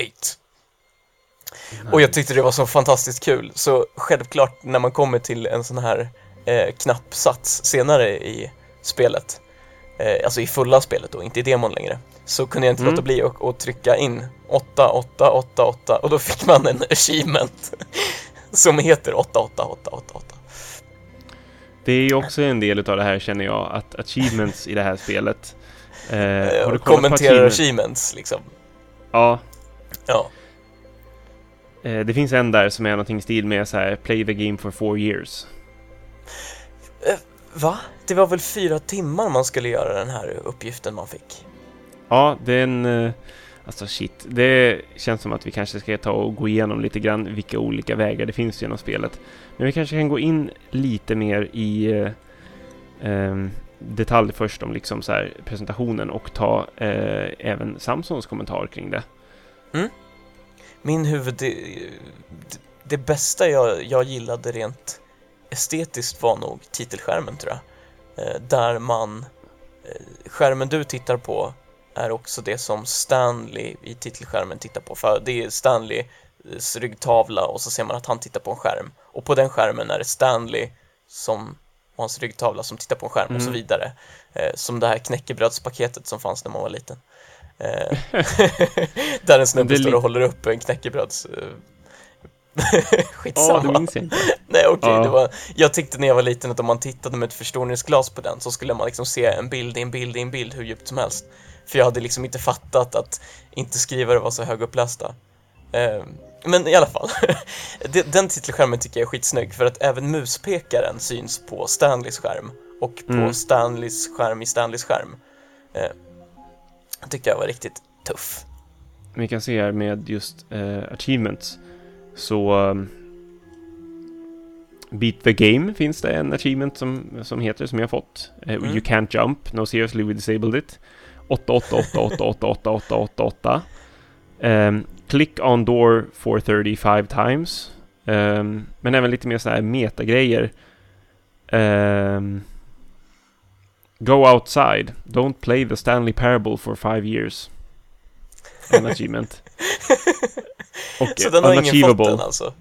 8. Och jag tyckte det var så fantastiskt kul. Så självklart när man kommer till en sån här eh, knappsats senare i spelet, eh, alltså i fulla spelet och inte i demon längre, så kunde jag inte Mm. låta bli att, att trycka in 8, 8, 8, 8 och då fick man en achievement som heter 8, 8, 8, 8, 8. Det är ju också en del av det här känner jag, att achievements i det här spelet. Eh, har du Eh, kommenterar achievements? liksom. Ja, Ja. eh, det finns en där som är någonting i stil med så här, play the game for four years. Va? Det var väl fyra timmar man skulle göra den här uppgiften man fick? Ja, den... eh, Alltså shit, det känns som att vi kanske ska ta och gå igenom lite grann vilka olika vägar det finns genom spelet. Men vi kanske kan gå in lite mer i eh, ehm, detalj först om liksom så här presentationen och ta eh, även Samsons kommentar kring det. Mm. Min huvud... Det, det, det bästa jag, jag gillade rent estetiskt var nog titelskärmen tror jag. Eh, där man... Eh, skärmen du tittar på är också det som Stanley i titelskärmen tittar på. För det är Stanleys ryggtavla och så ser man att han tittar på en skärm. Och på den skärmen är det Stanley som har hans ryggtavla som tittar på en skärm och så Mm. vidare. Eh, som det här knäckebrödspaketet som fanns när man var liten. Eh, där en snubbe står och håller upp en knäckebröds... eh, Ja, Skitsamma. det minns jag inte. Nej okej, Ja. det var, jag tyckte när jag var liten att om man tittade med ett förstoringsglas på den så skulle man liksom se en bild i en bild i en bild hur djupt som helst. För jag hade liksom inte fattat att inte skrivare var så högupplösta. Eh, men i alla fall, den titelskärmen tycker jag är skitsnygg för att även muspekaren syns på Stanleys skärm och på Mm. Stanleys skärm i Stanleys skärm. Eh, tyckte jag var riktigt tuff. Vi kan se här med just eh, achievements. Så... Um, Beat the Game finns det en achievement som, som heter, som jag har fått. Eh, Mm. You can't jump, no seriously we disabled it. 8888888888. Um, click on door 435 times. Um, men även lite mer sådana här metagrejer. Um, go outside. Don't play the Stanley Parable for five years. En achievement. Och Så den har ingen fått den alltså?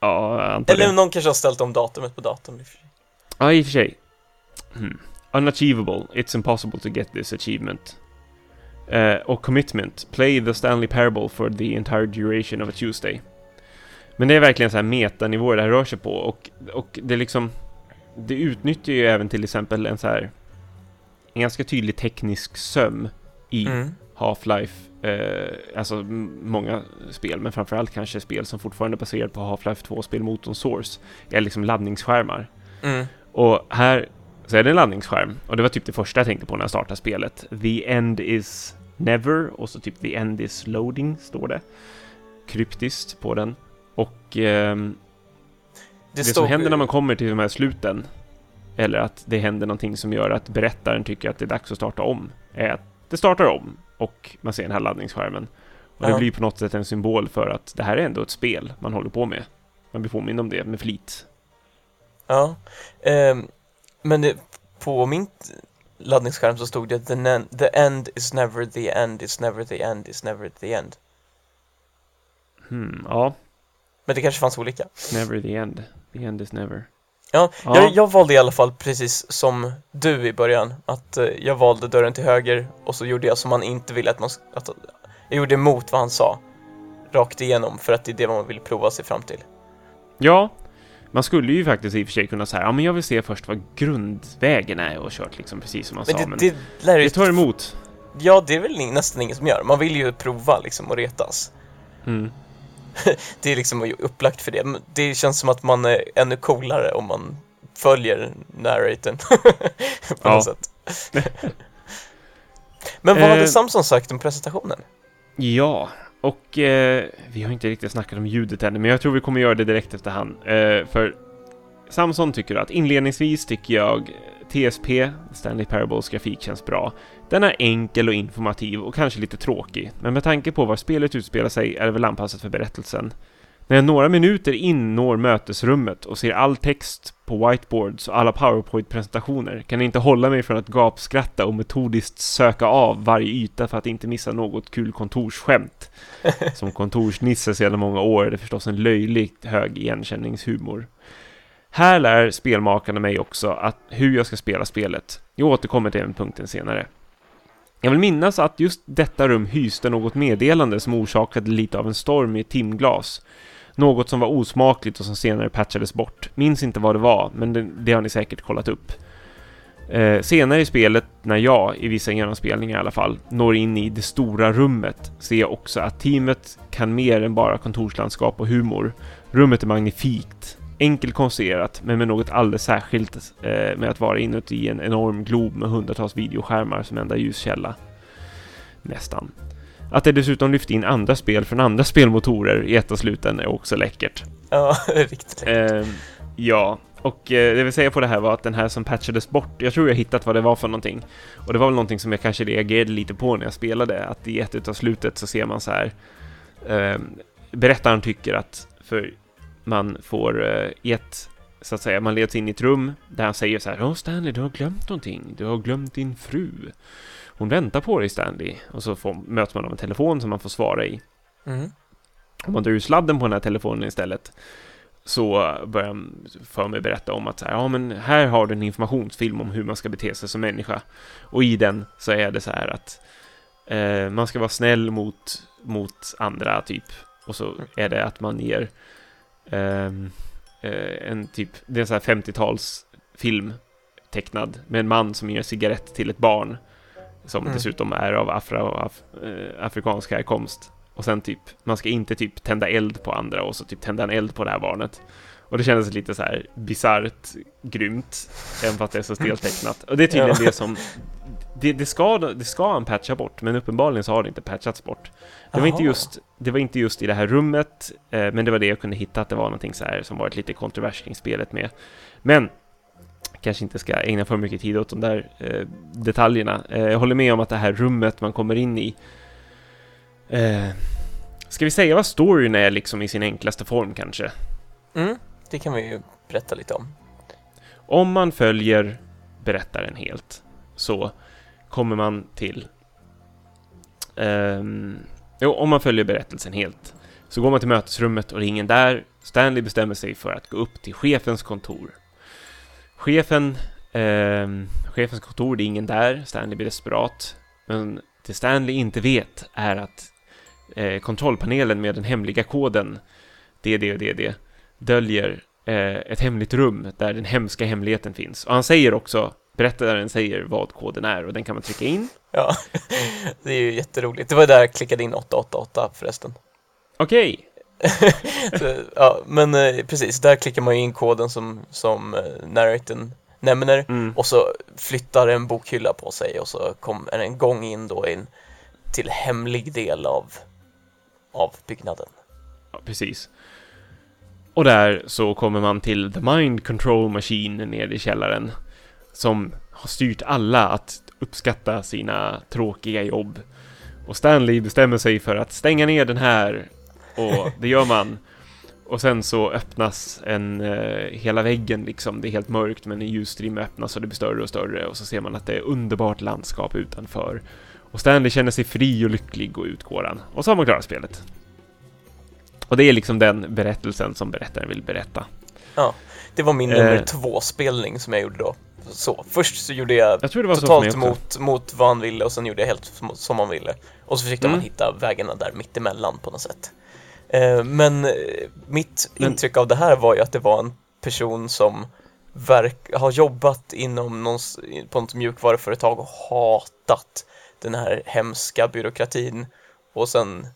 Ja, jag antar Eller det. någon kanske har ställt om datumet på datorn i och för sig. Ja, i och för sig. Hmm. Unachievable. It's impossible to get this achievement. Eh, och commitment. Play the Stanley Parable for the entire duration of a Tuesday. Men det är verkligen så här metanivåer det här rör sig på och, och det är liksom... Det utnyttjar ju även till exempel en så här... En ganska tydlig teknisk söm i Mm. Half-Life, eh, alltså många spel, men framförallt kanske spel som fortfarande är baserat på Half-Life 2-spelmotorn Source, är liksom laddningsskärmar. Mm. Och här så är det en laddningsskärm, och det var typ det första jag tänkte på när jag startade spelet. The end is never, och så typ the end is loading, står det. Kryptiskt på den. Och ehm, det, som stod- händer när man kommer till de här sluten, eller att det händer någonting som gör att berättaren tycker att det är dags att starta om, är att det startar om och man ser den här laddningsskärmen. Och det blir på något sätt en symbol för att det här är ändå ett spel man håller på med. Man blir påmind om det med flit. Ja, ehm, men det, på min t- laddningsskärm så stod det the, the end is never the end is never the end is never the end. Hmm, ja, Men det kanske fanns olika. never the end. The end is never. Ja, Ja. Jag, jag valde i alla fall precis som du i början, att eh, jag valde dörren till höger och så gjorde jag som man inte ville att man... Att, jag gjorde emot vad han sa, rakt igenom, för att det är det man vill prova sig fram till. Ja, man skulle ju faktiskt i och för sig kunna säga ja men jag vill se först vad grundvägen är och kört liksom precis som man Men sa. det, men det, ju- det tar emot. Ja, det är väl nästan ingen som gör. Man vill ju prova liksom och retas. Mm. Det är liksom upplagt för det. Men Det känns som att man är ännu coolare om man följer narratorn på något sätt. Men vad hade Eh. Samson sagt om presentationen? Ja, och eh, vi har inte riktigt snackat om ljudet ännu, men jag tror vi kommer göra det direkt efterhand. Eh, för Samson tycker att inledningsvis tycker jag TSP, Stanley Parables grafik känns bra. Den är enkel och informativ och kanske lite tråkig, men med tanke på var spelet utspelar sig är det väl anpassat för berättelsen. När jag några minuter in når mötesrummet och ser all text på whiteboards och alla powerpoint-presentationer kan jag inte hålla mig från att gapskratta och metodiskt söka av varje yta för att inte missa något kul kontorsskämt. Som kontorsnisse sedan många år är det förstås en löjligt hög igenkänningshumor. Här lär spelmakarna mig också att hur jag ska spela spelet. Jag återkommer till den punkten senare. Jag vill minnas att just detta rum hyste något meddelande som orsakade lite av en storm i timglas. Något som var osmakligt och som senare patchades bort. Minns inte vad det var, men det, det har ni säkert kollat upp. Eh, senare i spelet, när jag, i vissa genomspelningar i alla fall, når in i det stora rummet, ser jag också att teamet kan mer än bara kontorslandskap och humor. Rummet är magnifikt, enkelt konstruerat, men med något alldeles särskilt eh, med att vara inuti en enorm glob med hundratals videoskärmar som enda ljuskälla. Nästan. Att det dessutom lyft in andra spel från andra spelmotorer i ett av sluten är också läckert. Ja, riktigt läckert. Eh, ja, och eh, det vill säga på det här var att den här som patchades bort, jag tror jag hittat vad det var för någonting. Och det var väl någonting som jag kanske reagerade lite på när jag spelade, att i ett utav slutet så ser man så här eh, Berättaren tycker att för man får eh, i ett, så att säga, man leds in i ett rum där han säger så här Åh Stanley, du har glömt någonting, du har glömt din fru. Hon väntar på dig Stanley. Och så får, möts man av en telefon som man får svara i. Mm. Om man drar ur sladden på den här telefonen istället så börjar han för mig berätta om att så här, ja men här har du en informationsfilm om hur man ska bete sig som människa. Och i den så är det så här att eh, man ska vara snäll mot, mot andra typ. Och så är det att man ger ehm, eh, en typ, det är en sån här 50-talsfilm tecknad med en man som ger cigarett till ett barn. Som Mm. dessutom är av afra, af, eh, afrikansk härkomst. Och sen typ, man ska inte typ tända eld på andra och så typ tända en eld på det här barnet. Och det kändes lite så här bisarrt grymt, även fast det är så steltecknat. Och det är tydligen Ja. det som, det, det, ska, det ska han patcha bort, men uppenbarligen så har det inte patchats bort. Det var, inte just, det var inte just i det här rummet, eh, men det var det jag kunde hitta, att det var någonting så här som varit lite kontrovers kring spelet med. Men, kanske inte ska ägna för mycket tid åt de där eh, detaljerna. Eh, jag håller med om att det här rummet man kommer in i eh, Ska vi säga vad storyn är liksom i sin enklaste form kanske? Mm, det kan vi ju berätta lite om. Om man följer berättaren helt så kommer man till... ehm, jo, om man följer berättelsen helt Så går man till mötesrummet och det är ingen där. Stanley bestämmer sig för att gå upp till chefens kontor. Chefen, eh, chefens kontor, det är ingen där. Stanley blir desperat. Men det Stanley inte vet är att eh, kontrollpanelen med den hemliga koden DD och DD döljer eh, ett hemligt rum där den hemska hemligheten finns. Och han säger också, berättaren säger vad koden är och den kan man trycka in. Ja, det är ju jätteroligt. Det var där jag klickade in 888 förresten. Okej, Så, ja, men eh, precis, där klickar man in koden som, som eh, narratorn nämner Mm. och så flyttar en bokhylla på sig och så kommer en gång in då in till hemlig del av, av byggnaden. Ja, precis. Och där så kommer man till The Mind Control Machine nere i källaren som har styrt alla att uppskatta sina tråkiga jobb. Och Stanley bestämmer sig för att stänga ner den här och det gör man. Och sen så öppnas en, eh, hela väggen liksom, det är helt mörkt men en ljusstrimma öppnas och det blir större och större och så ser man att det är underbart landskap utanför. Och Stanley känner sig fri och lycklig och utgår han. Och så har man klarat spelet. Och det är liksom den berättelsen som berättaren vill berätta. Det var min Eh. nummer två-spelning som jag gjorde då. Så, först så gjorde jag Jag totalt mot, mot vad han ville och sen gjorde jag helt som, man ville. Och så försökte Mm. man hitta vägarna där mittemellan på något sätt. Eh, men eh, mitt intryck av det här var ju att det var en person som verk, har jobbat inom någon, på något mjukvaruföretag och hatat den här hemska byråkratin och sen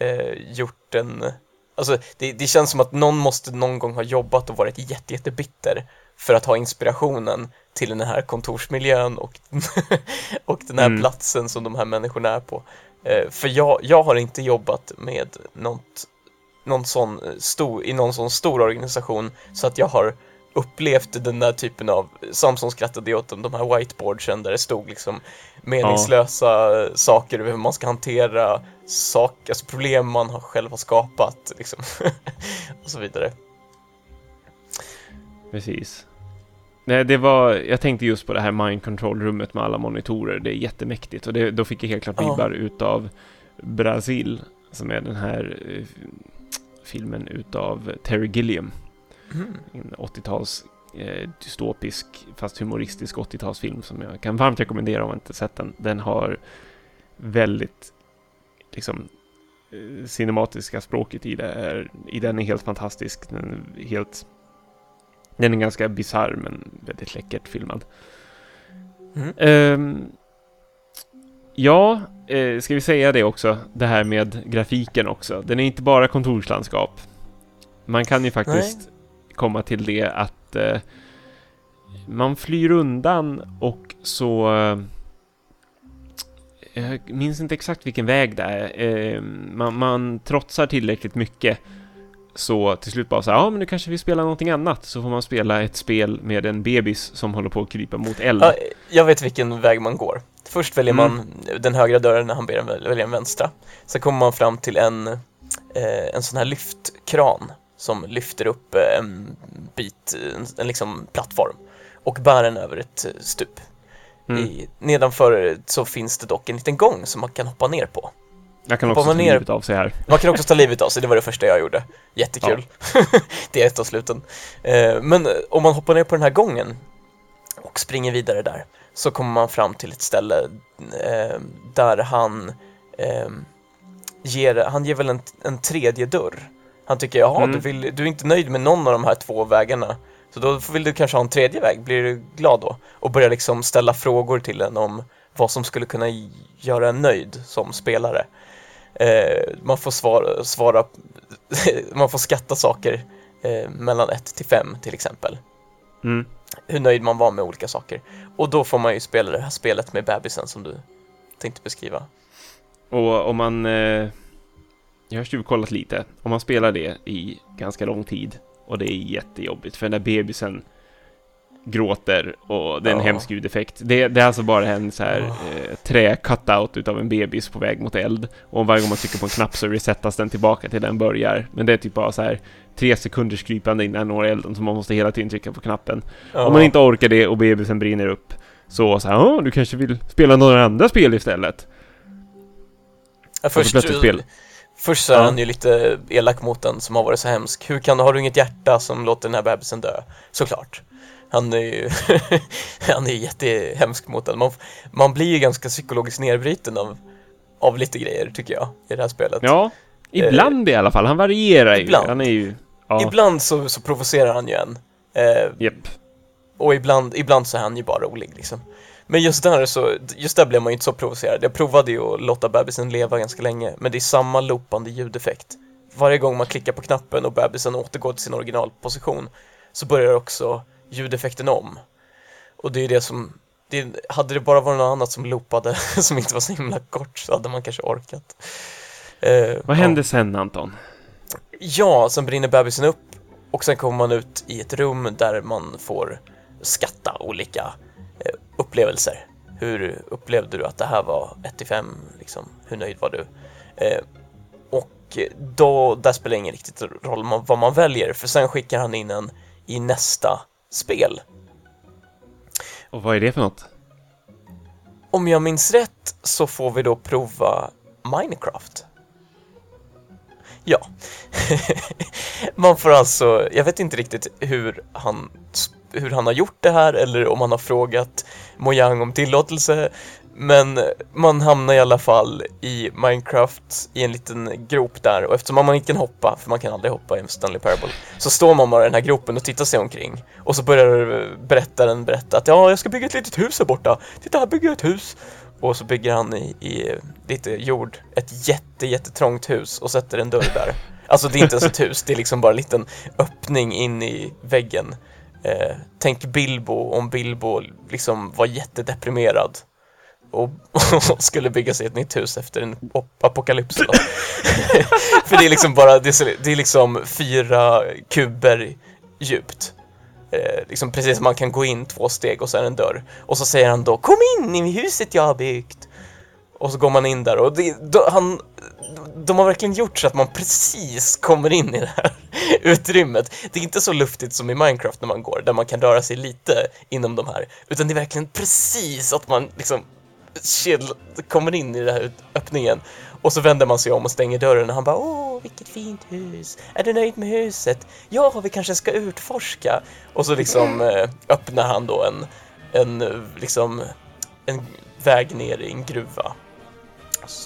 eh, gjort en Alltså det, det känns som att någon måste någon gång ha jobbat och varit jätte, jättebitter för att ha inspirationen till den här kontorsmiljön och, och den här Mm. platsen som de här människorna är på. Eh, för jag, jag har inte jobbat med något, någon sån stor, i någon sån stor organisation så att jag har upplevt den där typen av, Samson skrattade åt dem, de här whiteboardsen där det stod liksom meningslösa saker över hur man ska hantera saker, alltså problem man har själv har skapat liksom. och så vidare. Precis. Nej, det var, jag tänkte just på det här mind control-rummet med alla monitorer. Det är jättemäktigt och det, då fick jag helt klart Ja. vibbar utav Brasil, som är den här eh, filmen utav Terry Gilliam. Mm. En 80-tals eh, dystopisk, fast humoristisk 80-talsfilm som jag kan varmt rekommendera om man inte sett den. Den har väldigt, liksom, eh, cinematiska språket i, det är, i den är helt fantastisk. Den är helt den är ganska bisarr men väldigt läckert filmad. Mm. Ehm, ja, eh, ska vi säga det också, det här med grafiken också. Den är inte bara kontorslandskap. Man kan ju faktiskt komma till det att eh, man flyr undan och så... Eh, jag minns inte exakt vilken väg det är. Eh, man, man trotsar tillräckligt mycket så till slut bara så här, ja men nu kanske vi spelar någonting annat. Så får man spela ett spel med en bebis som håller på att krypa mot eld. Ja, jag vet vilken väg man går. Först väljer Mm. man den högra dörren när han ber en väl- välja den vänstra. Sen kommer man fram till en, eh, en sån här lyftkran som lyfter upp eh, en bit, en, en liksom plattform och bär den över ett stup. Mm. I, nedanför så finns det dock en liten gång som man kan hoppa ner på. Jag kan också ta ner- livet av sig här. Man kan också ta livet av sig, det var det första jag gjorde. Jättekul. det är ett av sluten. Eh, Men om man hoppar ner på den här gången och springer vidare där så kommer man fram till ett ställe eh, där han eh, ger, han ger väl en, en tredje dörr. Han tycker, jaha, Mm. du, vill, du är inte nöjd med någon av de här två vägarna. Så då vill du kanske ha en tredje väg, blir du glad då? Och börjar liksom ställa frågor till en om vad som skulle kunna göra en nöjd som spelare. Eh, man får svara, svara man får skatta saker eh, mellan 1 till 5 till exempel. Mm. Hur nöjd man var med olika saker. Och då får man ju spela det här spelet med bebisen som du tänkte beskriva. Och om man... Eh, jag har tjuvkollat lite. Om man spelar det i ganska lång tid och det är jättejobbigt för den där bebisen gråter och det är en Ja. hemsk ljudeffekt. Det, det är alltså bara en så här Ja. eh, trä-cutout utav en bebis på väg mot eld. Och varje gång man trycker på en knapp så resetas den tillbaka till den börjar. Men det är typ bara så här tre sekunders krypande innan den når elden så man måste hela tiden trycka på knappen. Ja. Om man inte orkar det och bebisen brinner upp så så här, "Åh, du kanske vill spela några andra spel istället. Ja, så först, plötsligt spel. Först så är Ja. han ju lite elak mot den som har varit så hemsk. Hur kan du, har du inget hjärta som låter den här bebisen dö? Såklart. Han är ju han är jättehemsk mot den. Man, man blir ju ganska psykologiskt nedbruten av, av lite grejer tycker jag i det här spelet. Ja, ibland i alla fall. Han varierar ju. ibland. Han är ju... Ja, Ibland så, så provocerar han ju en. Eh, Japp. och ibland, ibland så är han ju bara rolig liksom. Men just där så, just där blev man ju inte så provocerad. Jag provade ju att låta bebisen leva ganska länge, men det är samma loopande ljudeffekt. Varje gång man klickar på knappen och bebisen återgår till sin originalposition så börjar också ljudeffekten om. Och det är det som, det, hade det bara varit något annat som loopade som inte var så himla kort så hade man kanske orkat. Eh, Vad ja. hände sen, Anton? Ja, sen brinner bebisen upp och sen kommer man ut i ett rum där man får skatta olika eh, upplevelser. Hur upplevde du att det här var 1 till 5? Liksom, hur nöjd var du? Eh, och då, där spelar ingen riktigt roll man, vad man väljer, för sen skickar han in en i nästa spel. Och vad är det för något? Om jag minns rätt så får vi då prova Minecraft. Ja. Man får alltså, jag vet inte riktigt hur han, hur han har gjort det här eller om han har frågat Mojang om tillåtelse. Men man hamnar i alla fall i Minecraft i en liten grop där och eftersom man inte kan hoppa, för man kan aldrig hoppa i en Stanley Parable, så står man bara i den här gropen och tittar sig omkring. Och så börjar berättaren berätta att ja, jag ska bygga ett litet hus här borta. Titta, här bygger jag ett hus. Och så bygger han i, i lite jord ett jätte, jättetrångt hus och sätter en dörr där. Alltså det är inte ens ett hus, det är liksom bara en liten öppning in i väggen. Eh, tänk Bilbo om Bilbo liksom var jättedeprimerad och, och skulle bygga sig ett nytt hus efter en apokalyps. För det är liksom bara, det är, det är liksom fyra kuber djupt. Eh, liksom precis som man kan gå in två steg och så är det en dörr. Och så säger han då Kom in i huset jag har byggt! Och så går man in där och det, då, han, de har verkligen gjort så att man precis kommer in i det här utrymmet. Det är inte så luftigt som i Minecraft när man går, där man kan röra sig lite inom de här. Utan det är verkligen precis att man liksom kommer in i den här öppningen. Och så vänder man sig om och stänger dörren och han bara Åh, vilket fint hus! Är du nöjd med huset? Ja, vi kanske ska utforska. Och så liksom eh, öppnar han då en, en eh, liksom en väg ner i en gruva.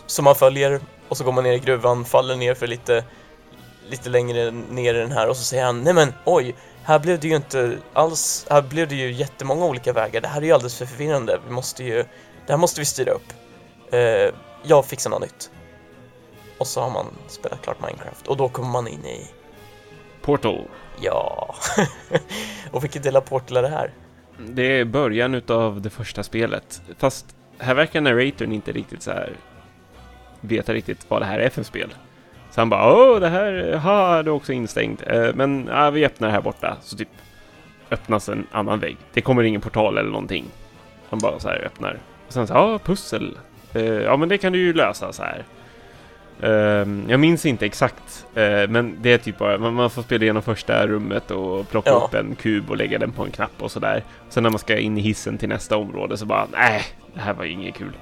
Som man följer och så går man ner i gruvan, faller ner för lite lite längre ner i den här och så säger han Nej men oj, här blev det ju inte alls, här blev det ju jättemånga olika vägar. Det här är ju alldeles för förvirrande. Vi måste ju, det här måste vi styra upp. Eh, jag fixar något nytt. Och så har man spelat klart Minecraft och då kommer man in i, Portal. ja. och vilken del av Portal är det här? Det är början utav det första spelet. Fast här verkar narratorn inte riktigt så här veta riktigt vad det här är för spel. Så han bara åh, det här, ha, det är också instängt. Eh, men ja, vi öppnar här borta. Så typ öppnas en annan vägg. Det kommer ingen portal eller någonting. Han bara så här öppnar. Och sen så ja, pussel. Eh, ja, men det kan du ju lösa så här. Ehm, jag minns inte exakt, eh, men det är typ bara, man, får spela igenom första rummet och plocka Ja. upp en kub och lägga den på en knapp och sådär. Sen när man ska in i hissen till nästa område så bara, nej, det här var ju inget kul.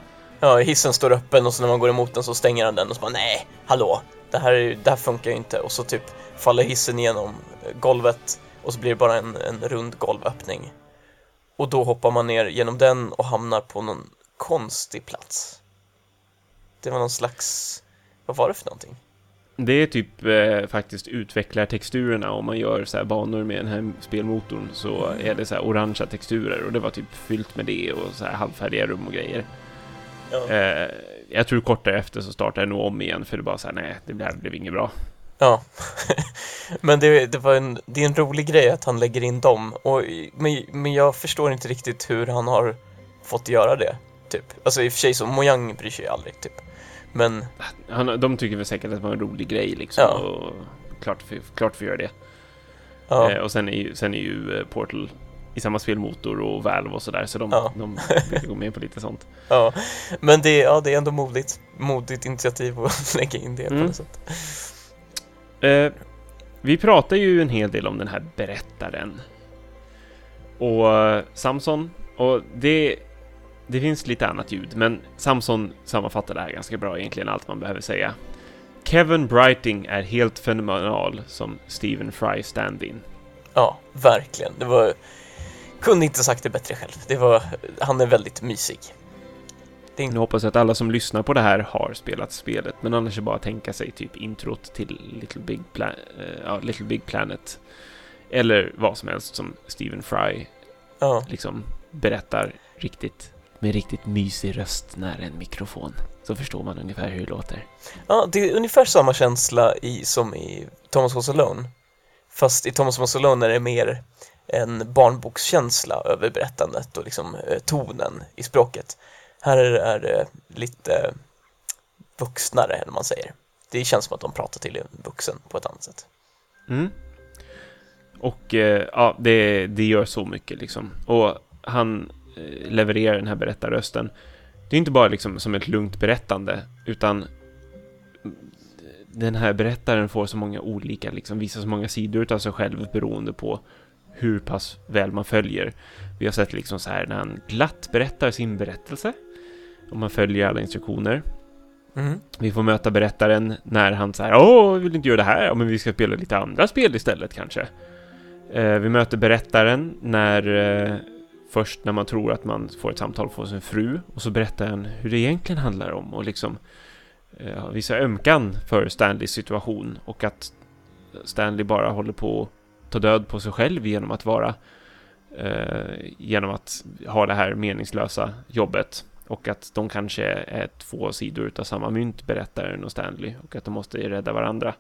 Ja, hissen står öppen och så när man går emot den så stänger han den och så bara nej, hallå, det här, är, det här funkar ju inte. Och så typ faller hissen igenom eh, golvet och så blir det bara en, en rund golvöppning. Och då hoppar man ner genom den och hamnar på någon konstig plats. Det var någon slags, vad var det för någonting? Det är typ eh, faktiskt utvecklartexturerna om man gör så här banor med den här spelmotorn så är det så här orangea texturer och det var typ fyllt med det och så här halvfärdiga rum och grejer. Ja. Eh, jag tror kort därefter så startade det nog om igen för det bara så här, nej, det här blev inget bra. Ja, men det, det, var en, det är en rolig grej att han lägger in dem. Och, men, men jag förstår inte riktigt hur han har fått göra det. Typ. Alltså i och för sig så, Mojang bryr sig aldrig typ. Men Han, de tycker väl säkert att det var en rolig grej liksom Ja. och klart för, klart att göra det. ja, Eh, och sen är ju, sen är ju eh, Portal i samma spelmotor och Valve och sådär så de, Ja. de vill gå med på lite sånt. ja. men det, ja, det är ändå modigt. Modigt initiativ att lägga in det på Mm. något sätt. Eh, vi pratar ju en hel del om den här berättaren. Och eh, Samson, och det, det finns lite annat ljud, men Samson sammanfattar det här ganska bra egentligen, allt man behöver säga. Kevin Brighting är helt fenomenal som Stephen Fry stand-in. Ja, verkligen. Det var... Kunde inte sagt det bättre själv. Det var... Han är väldigt mysig. Det Nu hoppas jag att alla som lyssnar på det här har spelat spelet, men annars är det bara att tänka sig typ introt till Little Big, Pla- eh, ja, Little Big Planet. Eller vad som helst som Stephen Fry Ja, liksom berättar riktigt med riktigt mysig röst nära en mikrofon. Så förstår man ungefär hur det låter. ja, det är ungefär samma känsla i, som i Thomas Was Alone. Fast i Thomas Was Alone är det mer en barnbokskänsla över berättandet och liksom eh, tonen i språket. Här är det lite vuxnare, eller man säger. Det känns som att de pratar till en vuxen på ett annat sätt. Mm. Och eh, ja, det, det gör så mycket liksom. Och han eh, levererar den här berättarrösten. Det är inte bara liksom som ett lugnt berättande, utan den här berättaren får så många olika, liksom visar så många sidor av sig själv beroende på hur pass väl man följer. Vi har sett liksom så här när han glatt berättar sin berättelse. Om man följer alla instruktioner. Mm. Vi får möta berättaren när han säger Åh, vill du inte göra det här? Ja, men vi ska spela lite andra spel istället kanske. Eh, vi möter berättaren när eh, först när man tror att man får ett samtal från sin fru och så berättar han hur det egentligen handlar om och liksom eh, visar ömkan för Stanleys situation och att Stanley bara håller på att ta död på sig själv genom att vara eh, genom att ha det här meningslösa jobbet och att de kanske är två sidor utav samma mynt, berättaren och Stanley, och att de måste rädda varandra.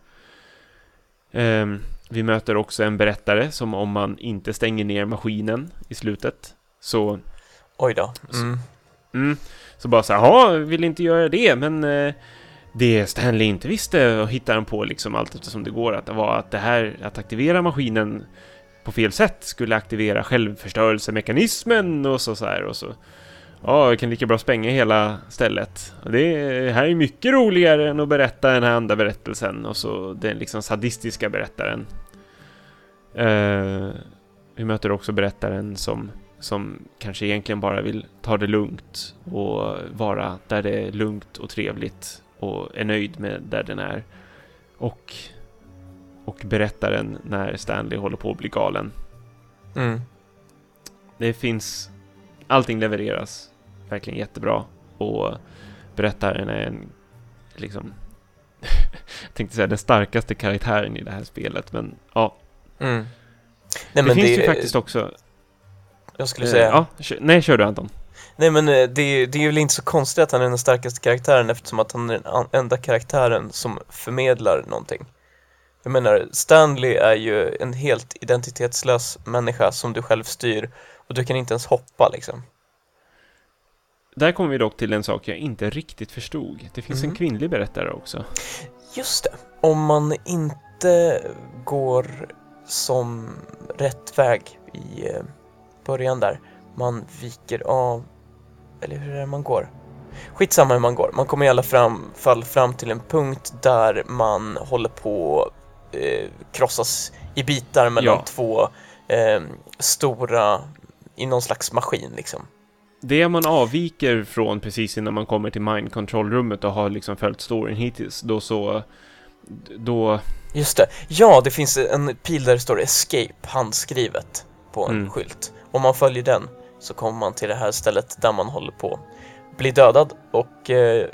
Ehm, vi möter också en berättare som om man inte stänger ner maskinen i slutet, så, Oj då. Mm. mm, så bara så här, "Jaha, vill inte göra det, men eh, det Stanley inte visste och hittar han på liksom allt eftersom det går att det var att det här, att aktivera maskinen på fel sätt skulle aktivera självförstörelsemekanismen och så, så här och så Ja, jag kan lika bra spränga hela stället. Och Det är- här är mycket roligare än att berätta den här andra berättelsen och så den liksom sadistiska berättaren. Eh, vi möter också berättaren som, som kanske egentligen bara vill ta det lugnt och vara där det är lugnt och trevligt och är nöjd med där den är. Och, och berättaren när Stanley håller på att bli galen. Mm. Det finns... Allting levereras verkligen jättebra och berättaren är en liksom... jag tänkte säga den starkaste karaktären i det här spelet, men ja. Mm. Nej, det men finns det, ju faktiskt också... Jag skulle eh, säga... ja, kö- nej, kör du Anton. Nej men eh, det, är- det är väl inte så konstigt att han är den starkaste karaktären eftersom att han är den enda karaktären som förmedlar någonting. Jag menar, Stanley är ju en helt identitetslös människa som du själv styr och du kan inte ens hoppa liksom. Där kommer vi dock till en sak jag inte riktigt förstod. Det finns en Mhm. kvinnlig berättare också. Just det. Om man inte går som rätt väg i eh, början där, man viker av, eller hur är det man går? Skitsamma hur man går, man kommer i alla fram, fall fram till en punkt där man håller på eh, krossas i bitar mellan Ja. två eh, stora, i någon slags maskin liksom. Det man avviker från precis innan man kommer till mind control-rummet och har liksom följt storyn hittills, då så... Då... Just det. Ja, det finns en pil där det står Escape handskrivet på en Mm. skylt. Om man följer den så kommer man till det här stället där man håller på att bli dödad och eh,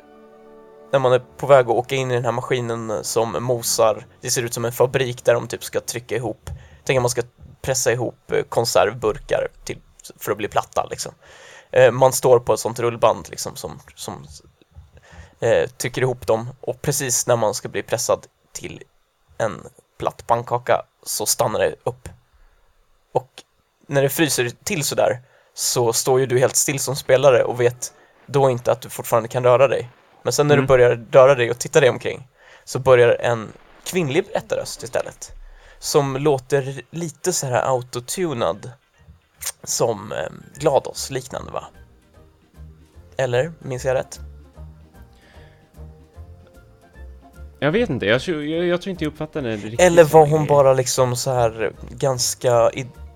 när man är på väg att åka in i den här maskinen som mosar, det ser ut som en fabrik där de typ ska trycka ihop, tänk att man ska pressa ihop eh, konservburkar till, för att bli platta liksom. Eh, man står på ett sånt rullband liksom som, som eh, trycker ihop dem och precis när man ska bli pressad till en platt pannkaka så stannar det upp. Och när det fryser till sådär så står ju du helt still som spelare och vet då inte att du fortfarande kan röra dig. Men sen när Mm. du börjar röra dig och titta dig omkring så börjar en kvinnlig berättarröst istället. Som låter lite så här autotunad som eh, GLaDOS liknande va? Eller, minns jag rätt? Jag vet inte, jag, tror- jag, jag tror inte jag uppfattade det riktigt. Eller var hon bara liksom så här ganska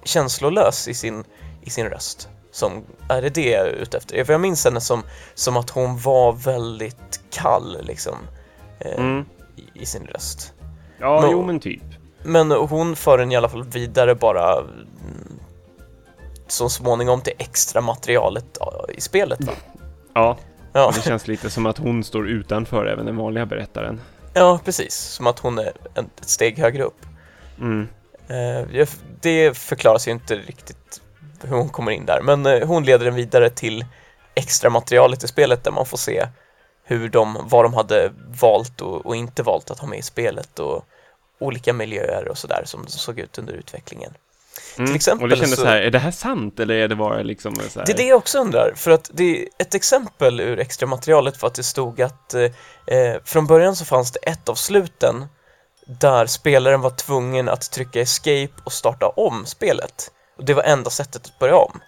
känslolös i sin, i sin röst? Som, är det det jag är ute efter? För jag minns henne som, som att hon var väldigt kall liksom. Eh, Mm. i, i sin röst. Ja, Men- jo men typ. Men hon för den i alla fall vidare bara mm, så småningom till extra materialet i spelet va? Ja, Ja, det känns lite som att hon står utanför även den vanliga berättaren. ja precis. Som att hon är ett steg högre upp. Mm. Eh, det förklaras ju inte riktigt hur hon kommer in där, men eh, hon leder den vidare till extra materialet i spelet där man får se hur de, vad de hade valt och, och inte valt att ha med i spelet och olika miljöer och sådär som det såg ut under utvecklingen. Mm. exempel Och det kändes så- så här, är det här sant eller är det bara liksom så här... Det är det jag också undrar, för att det är ett exempel ur extra materialet för att det stod att eh, eh, från början så fanns det ett av sluten där spelaren var tvungen att trycka escape och starta om spelet. Och det var enda sättet att börja om.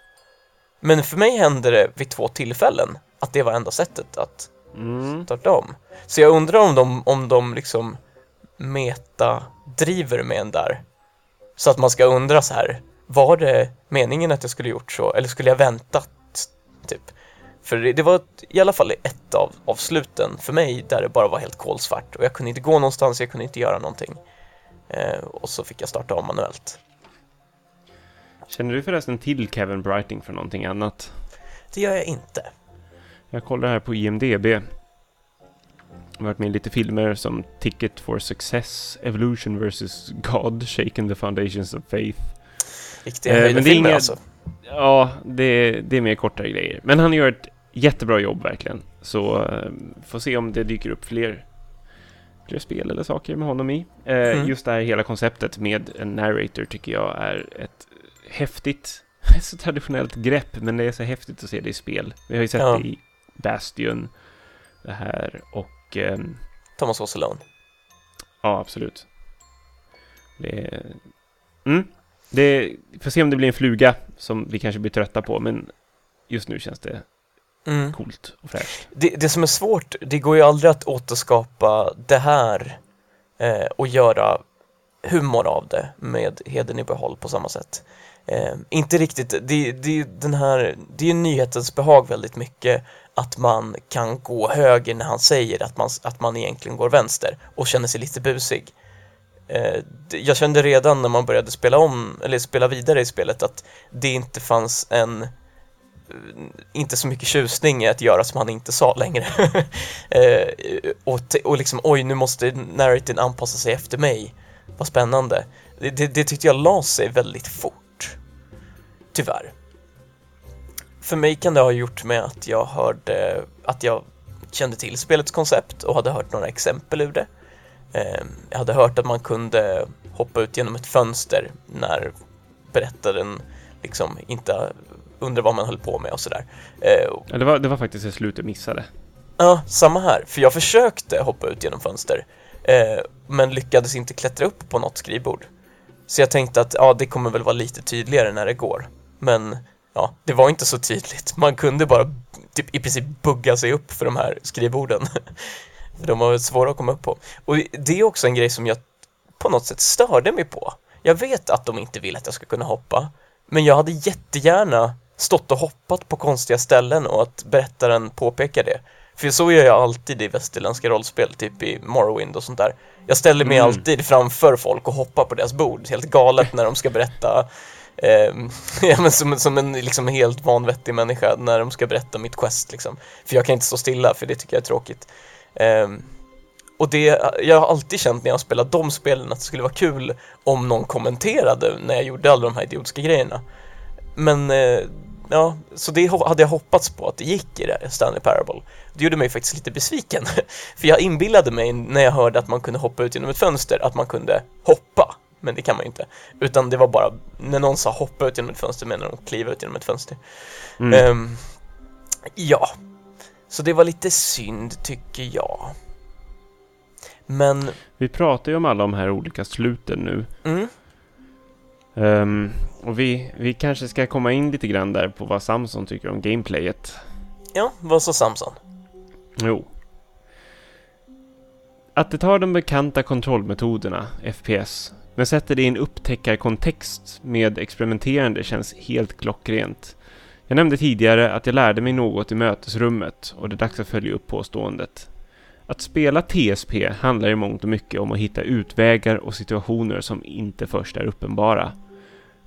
Men för mig hände det vid två tillfällen att det var enda sättet att Mm. starta om. Så jag undrar om de, om de liksom meta-driver med en där. Så att man ska undra så här, var det meningen att jag skulle gjort så? Eller skulle jag väntat? Typ. För det, det var ett- i alla fall ett av, av sluten för mig där det bara var helt kolsvart och jag kunde inte gå någonstans, jag kunde inte göra någonting. Eh, och så fick jag starta om manuellt. Känner du förresten till Kevin Brighting för någonting annat? Det gör jag inte. Jag kollar här på IMDB. Jag har varit med i lite filmer som Ticket for Success, Evolution vs. God, Shaken the Foundations of Faith. Riktiga Eh, men det är höjdarfilmer inga- alltså. Ja, det, det är mer kortare grejer. Men han gör ett jättebra jobb verkligen. Så eh, får se om det dyker upp fler, fler spel eller saker med honom i. Eh, Mm. Just det här hela konceptet med en narrator tycker jag är ett häftigt, så traditionellt grepp, men det är så häftigt att se det i spel. Vi har ju sett Ja. det i Bastion, det här och ehm, Thomas Was Alone. ja, absolut. Det. Mm. Det får se om det blir en fluga som vi kanske blir trötta på, men just nu känns det Mm. coolt och fräscht. Det, det som är svårt, det går ju aldrig att återskapa det här eh, och göra humor av det med heden i behåll på samma sätt. Eh, inte riktigt, det, det, den här, det är nyhetens behag väldigt mycket att man kan gå höger när han säger att man, att man egentligen går vänster och känner sig lite busig. Eh, jag kände redan när man började spela om, eller spela vidare i spelet att det inte fanns en Eh, inte så mycket tjusning i att göra som han inte sa längre. eh, och, och liksom, oj, nu måste narratin anpassa sig efter mig. Vad spännande. Det, det, det tyckte jag la sig väldigt fort. Tyvärr. För mig kan det ha gjort med att jag hörde, att jag kände till spelets koncept och hade hört några exempel ur det. Eh, jag hade hört att man kunde hoppa ut genom ett fönster när berättaren liksom inte undrar vad man höll på med och sådär. Eh, Ja, det, var, det var faktiskt ett slut jag missade. Ja, samma här. För jag försökte hoppa ut genom fönster, eh, men lyckades inte klättra upp på något skrivbord. Så jag tänkte att ja, det kommer väl vara lite tydligare när det går. Men ja, det var inte så tydligt. Man kunde bara typ, i princip bugga sig upp för de här skrivborden. för de var svåra att komma upp på. Och det är också en grej som jag på något sätt störde mig på. Jag vet att de inte vill att jag ska kunna hoppa, men jag hade jättegärna stått och hoppat på konstiga ställen och att berättaren påpekar det. För så gör jag alltid i västerländska rollspel, typ i Morrowind och sånt där. Jag ställer mig Mm. alltid framför folk och hoppar på deras bord, helt galet när de ska berätta ehm, ja, men som, som en liksom helt vanvettig människa när de ska berätta mitt quest liksom. För jag kan inte stå stilla, för det tycker jag är tråkigt. Ehm, och det, jag har alltid känt när jag spelat de spelen att det skulle vara kul om någon kommenterade när jag gjorde alla de här idiotiska grejerna. Men, eh, ja, så det hade jag hoppats på att det gick i det Stanley Parable. Det gjorde mig faktiskt lite besviken. För jag inbillade mig när jag hörde att man kunde hoppa ut genom ett fönster att man kunde hoppa. Men det kan man ju inte. Utan det var bara, när någon sa hoppa ut genom ett fönster menar de kliva ut genom ett fönster. Mm. Ehm, ja, så det var lite synd tycker jag. Men, Vi pratar ju om alla de här olika sluten nu. mm, Ehm, och vi, vi kanske ska komma in lite grann där på vad Samson tycker om gameplayet. ja, vad sa Samson? Jo. Att det tar de bekanta kontrollmetoderna, FPS, men sätter det i en upptäckarkontext med experimenterande känns helt klockrent. Jag nämnde tidigare att jag lärde mig något i mötesrummet och det är dags att följa upp påståendet. Att spela TSP handlar i mångt och mycket om att hitta utvägar och situationer som inte först är uppenbara.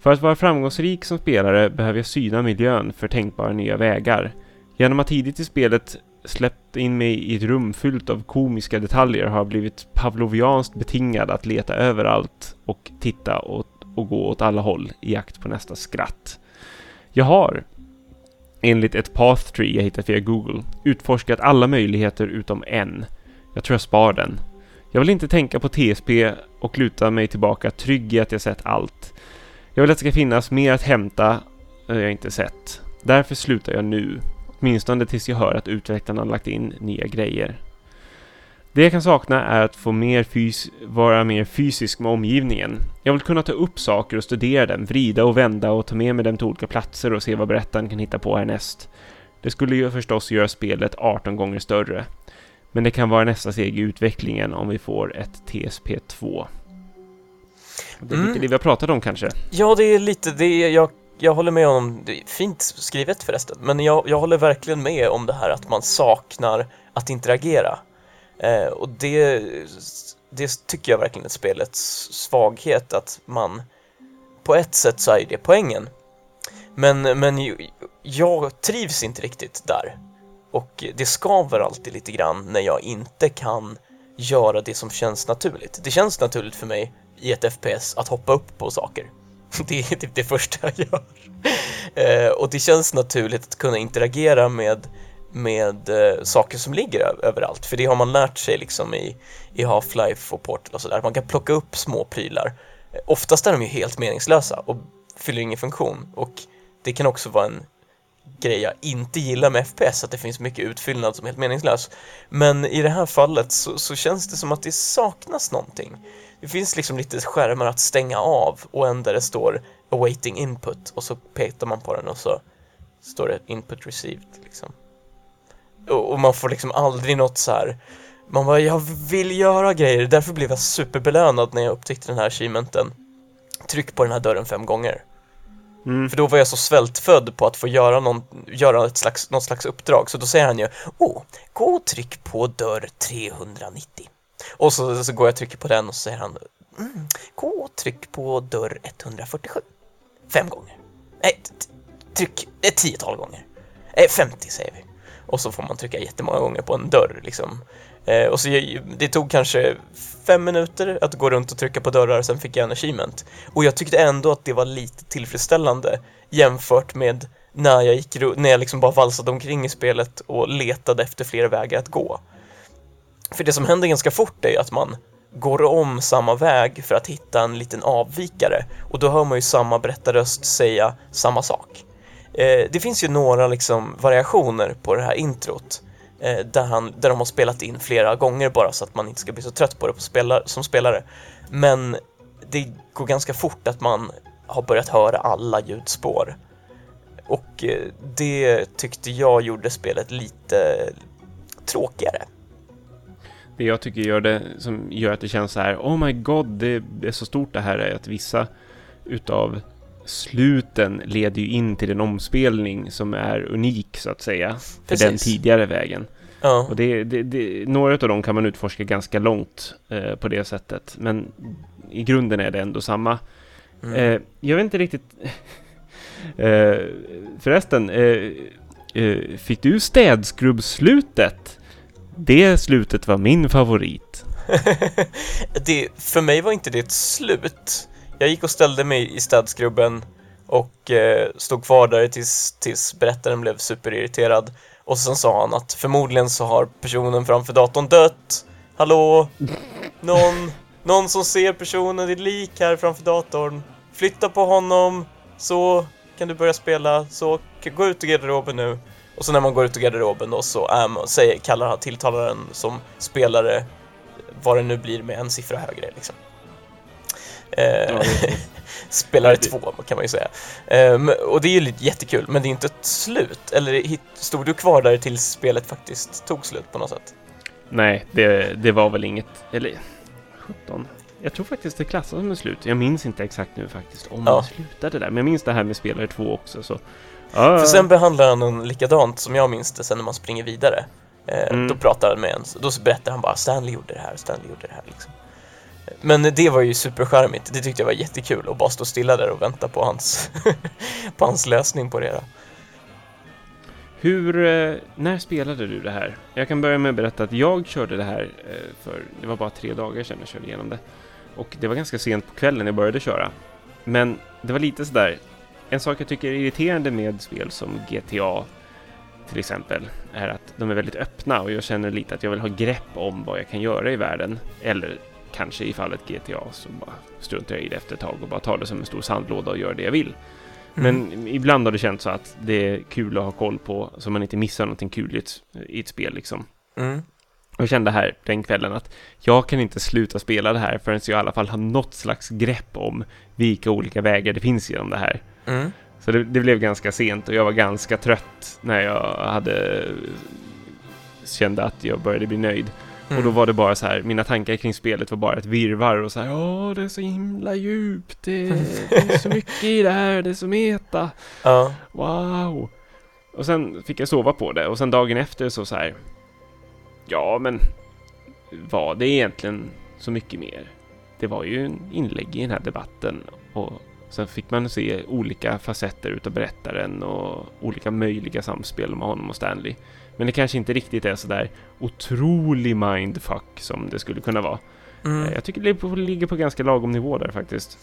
För att vara framgångsrik som spelare behöver jag syna miljön för tänkbara nya vägar. Genom att tidigt i spelet släppt in mig i ett rum fyllt av komiska detaljer har jag blivit pavlovianskt betingad att leta överallt och titta åt, och gå åt alla håll i jakt på nästa skratt. Jag har, enligt ett path tree jag hittat via Google, utforskat alla möjligheter utom en. Jag tror jag spar den. Jag vill inte tänka på TSP och luta mig tillbaka trygg i att jag sett allt. Jag vill att det ska finnas mer att hämta eh, jag inte sett. Därför slutar jag nu. Åtminstone tills jag hör att utvecklarna lagt in nya grejer. Det jag kan sakna är att få mer fys vara mer fysisk med omgivningen. Jag vill kunna ta upp saker och studera dem, vrida och vända och ta med mig dem till olika platser och se vad berättaren kan hitta på härnäst. Det skulle ju förstås göra spelet 18 gånger större. Men det kan vara nästa steg i utvecklingen om vi får ett TSP2. Det är lite Mm. det vi har pratat om kanske. Ja, det är lite det. Jag, jag håller med om, det är fint skrivet förresten, men jag, jag håller verkligen med om det här att man saknar att interagera. Eh, och det, det tycker jag verkligen är spelets svaghet, att man på ett sätt så är det poängen. Men, men ju- jag trivs inte riktigt där. Och det skaver alltid lite grann när jag inte kan göra det som känns naturligt. Det känns naturligt för mig i ett FPS att hoppa upp på saker. Det är typ det första jag gör. Eh, och det känns naturligt att kunna interagera med, med eh, saker som ligger överallt. För det har man lärt sig liksom i, i Half-Life och Portal och sådär. Man kan plocka upp små prylar. Eh, oftast är de ju helt meningslösa och fyller ingen funktion. Och det kan också vara en grej jag inte gillar med FPS, att det finns mycket utfyllnad som är helt meningslös. Men i det här fallet så, så känns det som att det saknas någonting. Det finns liksom lite skärmar att stänga av och en där det står awaiting input och så petar man på den och så står det input received liksom. Och, och man får liksom aldrig något så här man bara, jag vill göra grejer, därför blev jag superbelönad när jag upptäckte den här achievementen. Tryck på den här dörren fem gånger. Mm. För då var jag så svältfödd på att få göra, någon, göra ett slags, något slags uppdrag. Så då säger han ju, åh, gå och tryck på dörr 390. Och så, så går jag och trycker på den och så säger han, mm, gå och tryck på dörr 147. Fem gånger. Nej, tryck ett tiotal gånger. Eh, 50 säger vi. Och så får man trycka jättemånga gånger på en dörr liksom. Eh, och så det tog kanske fem minuter att gå runt och trycka på dörrar, sen fick jag en achievement. Och jag tyckte ändå att det var lite tillfredsställande jämfört med när jag gick när jag liksom bara valsade omkring i spelet och letade efter fler vägar att gå. För det som händer ganska fort är ju att man går om samma väg för att hitta en liten avvikare och då hör man ju samma berättarröst säga samma sak. Eh, det finns ju några liksom variationer på det här introt eh, där, han, där de har spelat in flera gånger bara så att man inte ska bli så trött på det på spelar, som spelare. Men det går ganska fort att man har börjat höra alla ljudspår. Och eh, det tyckte jag gjorde spelet lite tråkigare. Det jag tycker gör det, som gör att det känns så här, oh my god, det är så stort det här, är att vissa utav sluten leder ju in till en omspelning som är unik så att säga. För Precis. den tidigare vägen. Ja, Och det, det, det, några av dem kan man utforska ganska långt eh, på det sättet. Men i grunden är det ändå samma. mm. Eh, jag vet inte riktigt... eh, förresten, eh, eh, fick du städskrubbslutet? Det slutet var min favorit. det, för mig var inte det ett slut. Jag gick och ställde mig i städskrubben och eh, stod kvar där tills, tills berättaren blev superirriterad. Och sen sa han att förmodligen så har personen framför datorn dött. Hallå? Någon, någon som ser personen, det är lik här framför datorn. Flytta på honom, så kan du börja spela, så gå ut ur garderoben nu. Och så när man går ut ur garderoben då så man, säger, kallar han tilltalaren som spelare vad det nu blir med en siffra högre liksom. Eh, Ja, spelare två kan man ju säga. Ehm, och det är ju jättekul, men det är inte ett slut. Eller stod du kvar där tills spelet faktiskt tog slut på något sätt? Nej, det, det var väl inget... Eller... 17? Jag tror faktiskt det klassas som ett slut. Jag minns inte exakt nu faktiskt om Ja. det slutade där. Men jag minns det här med spelare två också så... Ja, För sen behandlar han den likadant som jag minns det sen när man springer vidare. Eh, Mm. Då pratar han med en, då berättar han bara Stanley gjorde det här, Stanley gjorde det här liksom. Men det var ju supercharmigt, det tyckte jag var jättekul att bara stå stilla där och vänta på hans, på hans lösning på det hela. Hur, eh, när spelade du det här? Jag kan börja med att berätta att jag körde det här eh, för, det var bara tre dagar sedan jag körde igenom det. Och det var ganska sent på kvällen jag började köra. Men det var lite sådär, en sak jag tycker är irriterande med spel som GTA till exempel, är att de är väldigt öppna och jag känner lite att jag vill ha grepp om vad jag kan göra i världen. Eller kanske i fallet GTA så bara struntar jag i det efter ett tag och bara tar det som en stor sandlåda och gör det jag vill. Men ibland har det känts så att det är kul att ha koll på så man inte missar någonting kul i ett, i ett spel liksom. Mm. Och jag kände här den kvällen att jag kan inte sluta spela det här förrän jag i alla fall har något slags grepp om vilka olika vägar det finns genom det här. Mm. Så det, det blev ganska sent och jag var ganska trött när jag hade kände att jag började bli nöjd. Mm. Och då var det bara så här, mina tankar kring spelet var bara ett virrvarr och så här, åh det är så himla djupt, det, det är så mycket i det här, det är så meta. Ja. Wow! Och sen fick jag sova på det och sen dagen efter så så här. Ja, men var det egentligen så mycket mer? Det var ju en inlägg i den här debatten och sen fick man se olika facetter utav berättaren och olika möjliga samspel med honom och Stanley. Men det kanske inte riktigt är så där otrolig mindfuck som det skulle kunna vara. Mm. Eh, Jag tycker det ligger på- ligger på ganska lagom nivå där faktiskt.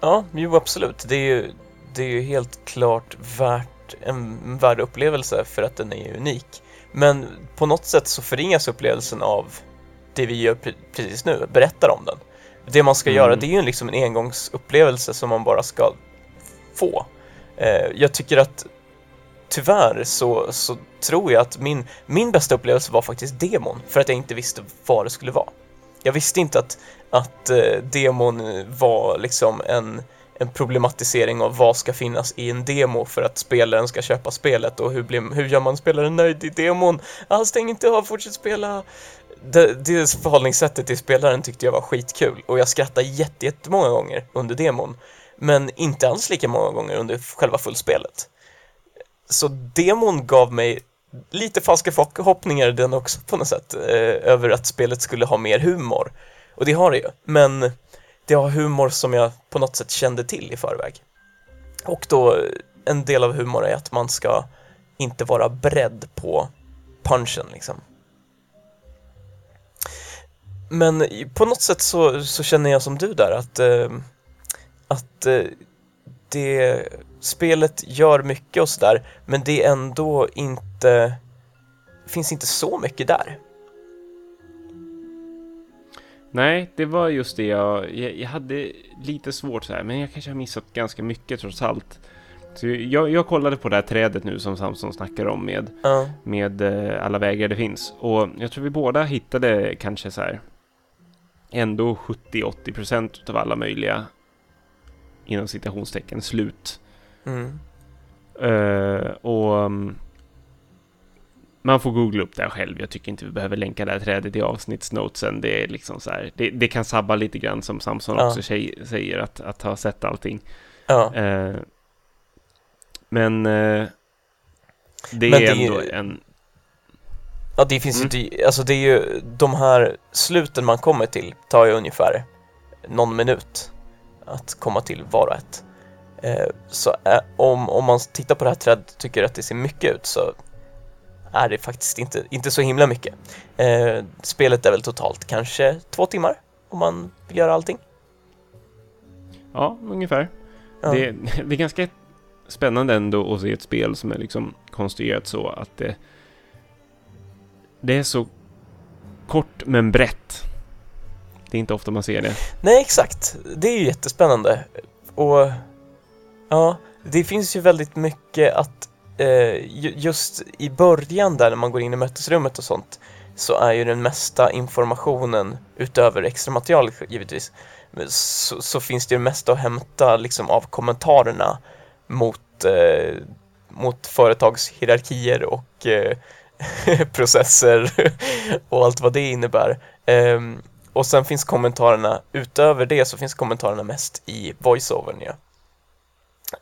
Ja, jo absolut. Det är ju, det är ju helt klart värt en värd upplevelse för att den är unik. Men på något sätt så förringas upplevelsen av det vi gör pre- precis nu, berättar om den. Det man ska Mm. göra, det är ju liksom en engångsupplevelse som man bara ska få. Eh, jag tycker att tyvärr så, så tror jag att min, min bästa upplevelse var faktiskt demon, för att jag inte visste vad det skulle vara. Jag visste inte att, att eh, demon var liksom en, en problematisering av vad ska finnas i en demo för att spelaren ska köpa spelet och hur, blir, hur gör man spelaren nöjd i demon? Ah, stäng inte av, fortsätt spela! Det, det förhållningssättet till spelaren tyckte jag var skitkul och jag skrattade jätte, jättemånga gånger under demon. Men inte alls lika många gånger under själva fullspelet. Så demon gav mig lite falska förhoppningar den också på något sätt eh, över att spelet skulle ha mer humor. Och det har det ju, men det har humor som jag på något sätt kände till i förväg. Och då, en del av humor är att man ska inte vara beredd på punchen liksom. Men på något sätt så, så känner jag som du där att, eh, att eh, det spelet gör mycket och sådär, men det är ändå inte finns inte så mycket där. Nej, det var just det jag, jag, jag hade lite svårt så här, men jag kanske har missat ganska mycket trots allt. Så jag, jag kollade på det här trädet nu som Samson snackar om med, Ja, med eh, alla vägar det finns. Och jag tror vi båda hittade kanske så här ändå 70-80% av alla möjliga inom citationstecken slut. mm, Eh, och um, man får googla upp det här själv. Jag tycker inte vi behöver länka det här trädet i avsnittsnotesen. Det är liksom så här, det, det kan sabba lite grann som Samson Ja. också säger att, att ha sett allting. ja. Eh, men eh, det Men är det är ändå ju- en... Ja, det finns Mm. ju inte, alltså det är ju, de här sluten man kommer till tar ju ungefär någon minut att komma till var och ett. Eh, så eh, om, om man tittar på det här trädet och tycker att det ser mycket ut så är det faktiskt inte, inte så himla mycket. Eh, spelet är väl totalt kanske två timmar om man vill göra allting. Ja, ungefär. Ja. Det, det är ganska spännande ändå att se ett spel som är liksom konstruerat så att det... Det är så kort men brett. Det är inte ofta man ser det. Nej, exakt. Det är ju jättespännande. Och ja, det finns ju väldigt mycket att Eh, just i början där när man går in i mötesrummet och sånt så är ju den mesta informationen utöver extra material givetvis så, så finns det ju mesta att hämta liksom av kommentarerna mot, eh, mot företagshierarkier och eh, processer och allt vad det innebär. Ehm, och sen finns kommentarerna, utöver det så finns kommentarerna mest i voiceovern ja.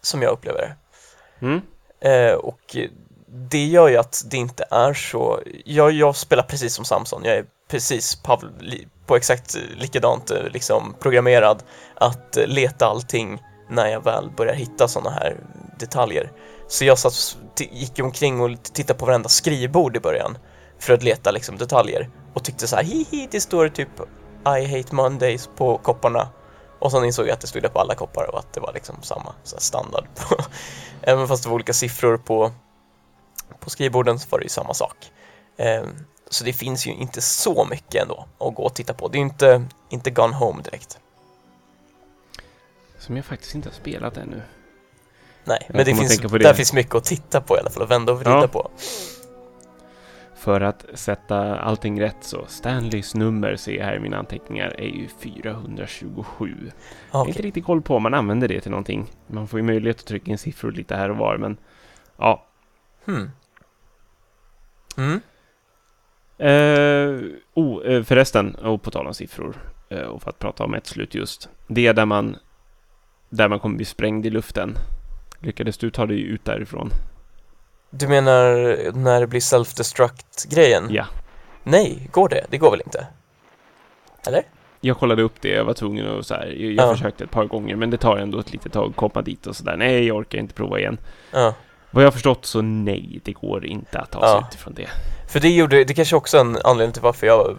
Som jag upplever det. Mm? Eh, och det gör ju att det inte är så, jag, jag spelar precis som Samson, jag är precis Pavel, li- på exakt likadant eh, liksom programmerad att eh, leta allting när jag väl börjar hitta sådana här detaljer. Så jag satt, gick omkring och tittade på varenda skrivbord i början för att leta liksom detaljer och tyckte så här, hihi, det står typ I hate Mondays på kopparna och sen insåg jag att det stod det på alla koppar och att det var liksom samma så här standard. På, även fast det var olika siffror på, på skrivborden så var det ju samma sak. Ehm, så det finns ju inte så mycket ändå att gå och titta på. Det är ju inte, inte Gone Home direkt. Som jag faktiskt inte har spelat ännu. Nej, Jag men det finns, det. där finns mycket att titta på i alla fall och vända och vrida Ja. på. För att sätta allting rätt så, Stanleys nummer ser jag här i mina anteckningar är ju 427. Jag Ah, har inte riktigt koll på om man använder det till någonting. Man får ju möjlighet att trycka in siffror lite här och var, men ja. Hmm. Mm. Eh, oh, förresten, och på tal om siffror, eh, och för att prata om ett slut just. Det är där man, där man kommer bli sprängd i luften. Lyckades du ta dig ut därifrån? Du menar när det blir self-destruct-grejen? Ja. Nej, går det? Det går väl inte? Eller? Jag kollade upp det, jag var tvungen att så här, jag, jag Ja. försökte ett par gånger men det tar ändå ett litet tag att komma dit och sådär. Nej, jag orkar inte prova igen. Ja. Vad jag har förstått så nej, det går inte att ta sig Ja. utifrån det. För det gjorde, det kanske också är en anledning till varför jag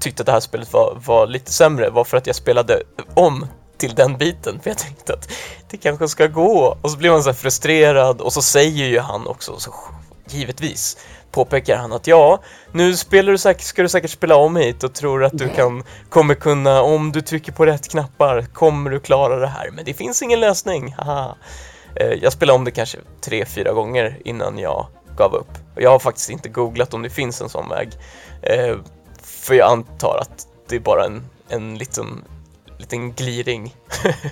tyckte att det här spelet var, var lite sämre, var för att jag spelade om till den biten, för jag tänkte att det kanske ska gå. Och så blir man så här frustrerad och så säger ju han också, så givetvis påpekar han att ja, nu spelar du säkert, ska du säkert spela om hit och tror att du kan, kommer kunna, om du trycker på rätt knappar, kommer du klara det här. Men det finns ingen lösning, haha. Eh, Jag spelade om det kanske tre, fyra gånger innan jag gav upp. Och jag har faktiskt inte googlat om det finns en sån väg. Eh, för jag antar att det är bara en, en liten, liten gliring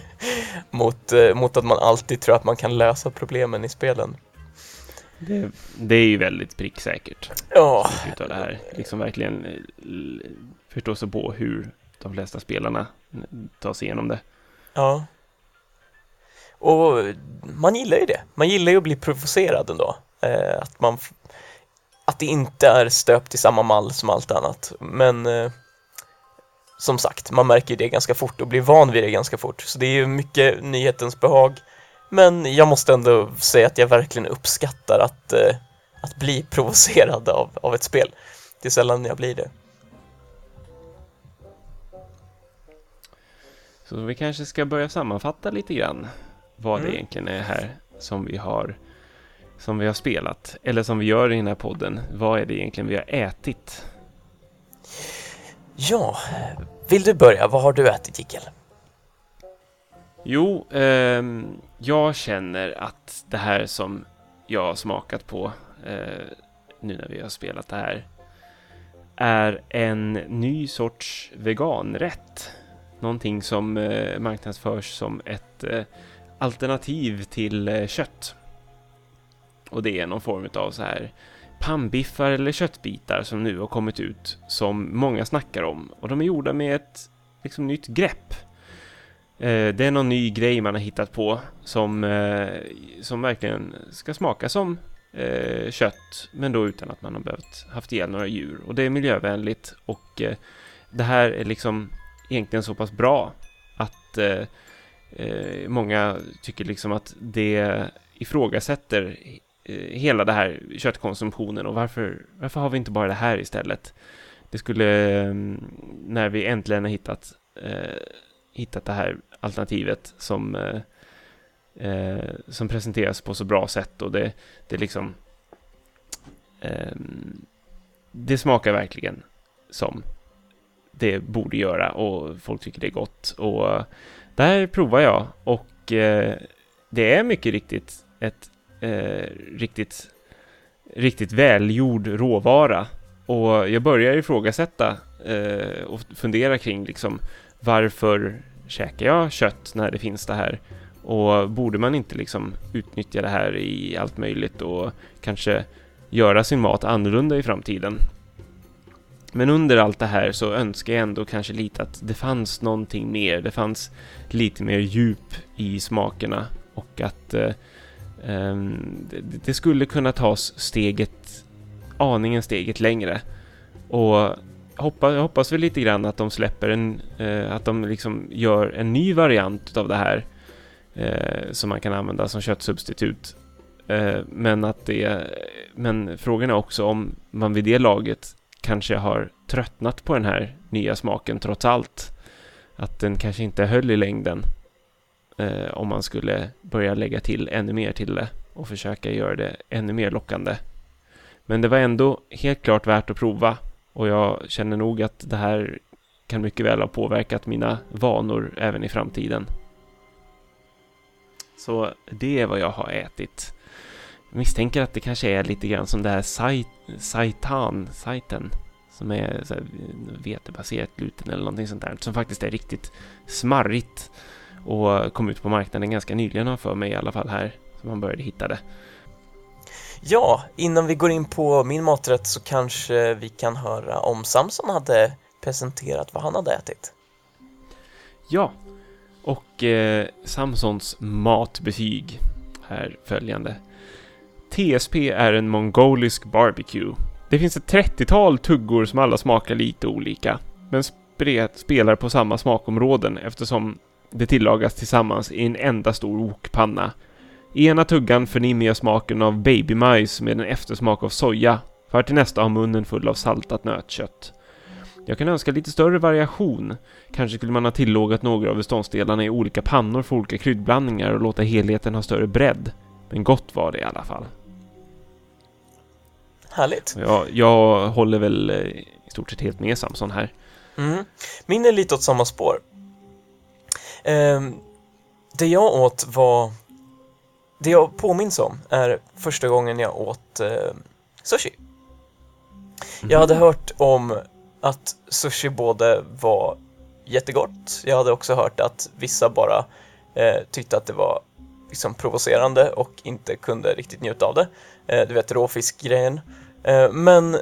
mot, eh, mot att man alltid tror att man kan lösa problemen i spelen. det. Det är ju väldigt pricksäkert. Ja, utav det här. Liksom verkligen eh, förstå sig på hur de flesta spelarna tar sig igenom det. ja. Och man gillar ju det. Man gillar ju att bli provocerad ändå. Eh, att man att det inte är stöpt i samma mall som allt annat. Men eh, som sagt, man märker det ganska fort och blir van vid det ganska fort. Så det är ju mycket nyhetens behag. Men jag måste ändå säga att jag verkligen uppskattar att, eh, att bli provocerad av, av ett spel. Det är sällan jag blir det. Så vi kanske ska börja sammanfatta lite grann vad det Mm. egentligen är här som vi har som vi har spelat, eller som vi gör i den här podden. Vad är det egentligen vi har ätit? Ja, vill du börja? Vad har du ätit, Jickel? Jo, eh, jag känner att det här som jag har smakat på eh, nu när vi har spelat det här är en ny sorts veganrätt. Någonting som eh, marknadsförs som ett eh, alternativ till eh, kött. Och det är någon form av så här pannbiffar eller köttbitar som nu har kommit ut som många snackar om. Och de är gjorda med ett liksom, nytt grepp. Eh, det är någon ny grej man har hittat på som, eh, som verkligen ska smaka som eh, kött, men då utan att man har behövt haft ihjäl några djur. Och det är miljövänligt och eh, det här är liksom egentligen så pass bra att eh, eh, många tycker liksom att det ifrågasätter Eh, hela det här köttkonsumtionen och varför, varför har vi inte bara det här istället? Det skulle, mm, när vi äntligen har hittat eh, hittat det här alternativet som, eh, eh som presenteras på så bra sätt och det, det liksom eh, det smakar verkligen som det borde göra och folk tycker det är gott och där provar jag och eh, det är mycket riktigt ett eh, riktigt riktigt välgjord råvara och jag börjar ifrågasätta eh, och fundera kring liksom varför käkar jag kött när det finns det här? Och borde man inte liksom utnyttja det här i allt möjligt och kanske göra sin mat annorlunda i framtiden? Men under allt det här så önskar jag ändå kanske lite att det fanns någonting mer. Det fanns lite mer djup i smakerna och att eh, Ehm, det, skulle kunna tas steget, aningen steget längre. Och hoppa, jag hoppas väl lite grann att de släpper en, eh, att de liksom gör en ny variant av det här eh, som man kan använda som köttsubstitut. Eh, men att det, men frågan är också om man vid det laget kanske har tröttnat på den här nya smaken trots allt. Att den kanske inte höll i längden eh, om man skulle börja lägga till ännu mer till det och försöka göra det ännu mer lockande. Men det var ändå helt klart värt att prova och jag känner nog att det här kan mycket väl ha påverkat mina vanor även i framtiden. Så det är vad jag har ätit. Jag misstänker att det kanske är lite grann som det här saitan, saiten, som är eh, vetebaserat gluten eller någonting sånt där, som faktiskt är riktigt smarrigt och kom ut på marknaden ganska nyligen har för mig i alla fall här, som man började hitta det. Ja, innan vi går in på min maträtt så kanske vi kan höra om Samson hade presenterat vad han hade ätit. Ja, och eh, Samsons matbetyg är följande. TSP är en mongolisk barbecue. Det finns ett 30-tal tuggor som alla smakar lite olika, men spelar på samma smakområden eftersom det tillagas tillsammans i en enda stor okpanna. I ena tuggan förnimmer jag smaken av babymajs med en eftersmak av soja, för att till nästa ha munnen full av saltat nötkött. Jag kan önska lite större variation. Kanske skulle man ha tillagat några av beståndsdelarna i olika pannor för olika kryddblandningar och låta helheten ha större bredd. Men gott var det i alla fall. Härligt. Jag, jag håller väl eh, i stort sett helt med Samson här. Mm. Min är lite åt samma spår. Um, det jag åt var... Det jag påminns om är första gången jag åt uh, sushi. Jag hade hört om att sushi både var jättegott, jag hade också hört att vissa bara eh, tyckte att det var liksom provocerande och inte kunde riktigt njuta av det. Eh, du vet råfiskgrejen. Eh, men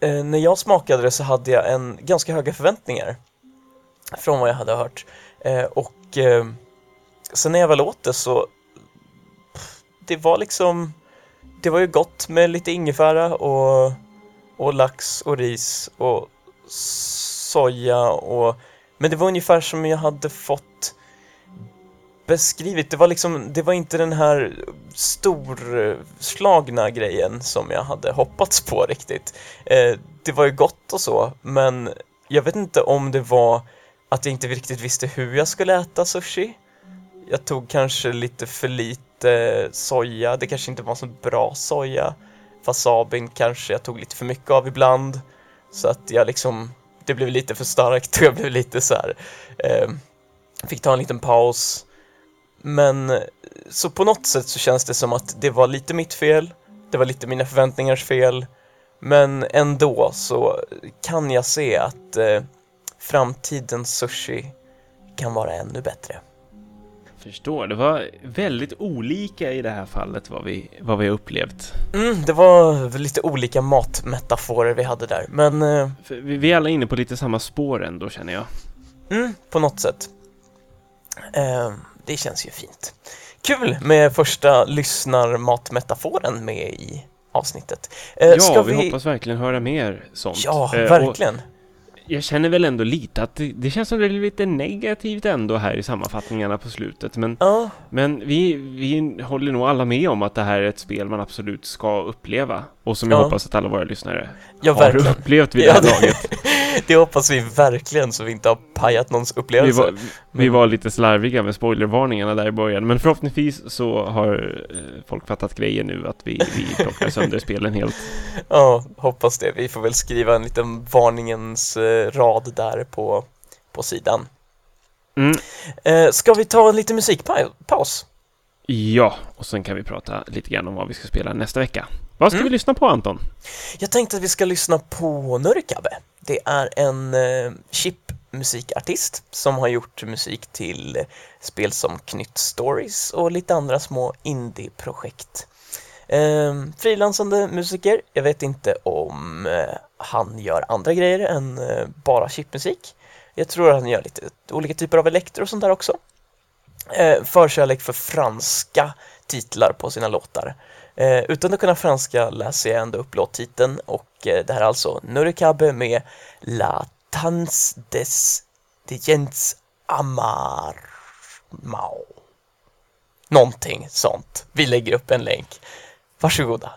eh, när jag smakade det så hade jag en ganska höga förväntningar från vad jag hade hört. Eh, och eh, sen när jag väl åt det så det var liksom det var ju gott med lite ingefära och, och lax och ris och soja och men det var ungefär som jag hade fått beskrivit. Det var liksom, det var inte den här storslagna grejen som jag hade hoppats på riktigt. Eh, det var ju gott och så, men jag vet inte om det var att jag inte riktigt visste hur jag skulle äta sushi. Jag tog kanske lite för lite soja, det kanske inte var så bra soja. Fasabin kanske jag tog lite för mycket av ibland. Så att jag liksom, det blev lite för starkt och jag blev lite så här, eh, fick ta en liten paus. Men så på något sätt så känns det som att det var lite mitt fel, det var lite mina förväntningars fel. Men ändå så kan jag se att eh, framtidens sushi kan vara ännu bättre. Förstår, det var väldigt olika i det här fallet vad vi, vad vi upplevt. Mm, det var lite olika matmetaforer vi hade där, men... Eh, vi, vi är alla inne på lite samma spår ändå känner jag. Mm, på något sätt. Eh, det känns ju fint. Kul med första lyssnarmatmetaforen med i avsnittet. Eh, ja, vi... vi... hoppas verkligen höra mer sånt. Ja, verkligen. Och jag känner väl ändå lite att det, det känns som det är lite negativt ändå här i sammanfattningarna på slutet. Men, ja. men vi, vi håller nog alla med om att det här är ett spel man absolut ska uppleva. Och som jag ja. hoppas att alla våra lyssnare ja, har verkligen. upplevt vid det här laget. det hoppas vi verkligen så vi inte har pajat någons upplevelse. Vi var, vi var lite slarviga med spoilervarningarna där i början. Men förhoppningsvis så har eh, folk fattat grejen nu att vi, vi plockar sönder spelen helt. Ja, hoppas det. Vi får väl skriva en liten varningens eh, rad där på, på sidan. Mm. Eh, ska vi ta en liten musikpaus? Ja, och sen kan vi prata lite grann om vad vi ska spela nästa vecka. Vad ska mm. vi lyssna på Anton? Jag tänkte att vi ska lyssna på Nurkabe. Det är en eh, chipmusikartist som har gjort musik till spel som Knytt Stories och lite andra små indie-projekt. Eh, frilansande musiker, jag vet inte om eh, han gör andra grejer än eh, bara chipmusik. Jag tror att han gör lite olika typer av elektro och sånt där också. Eh, förkärlek för franska titlar på sina låtar. Eh, utan att kunna franska läser jag ändå upp låttiteln och eh, det här är alltså Nurikabe med La Tans des Digens Amar Mao. Någonting sånt. Vi lägger upp en länk. Varsågoda.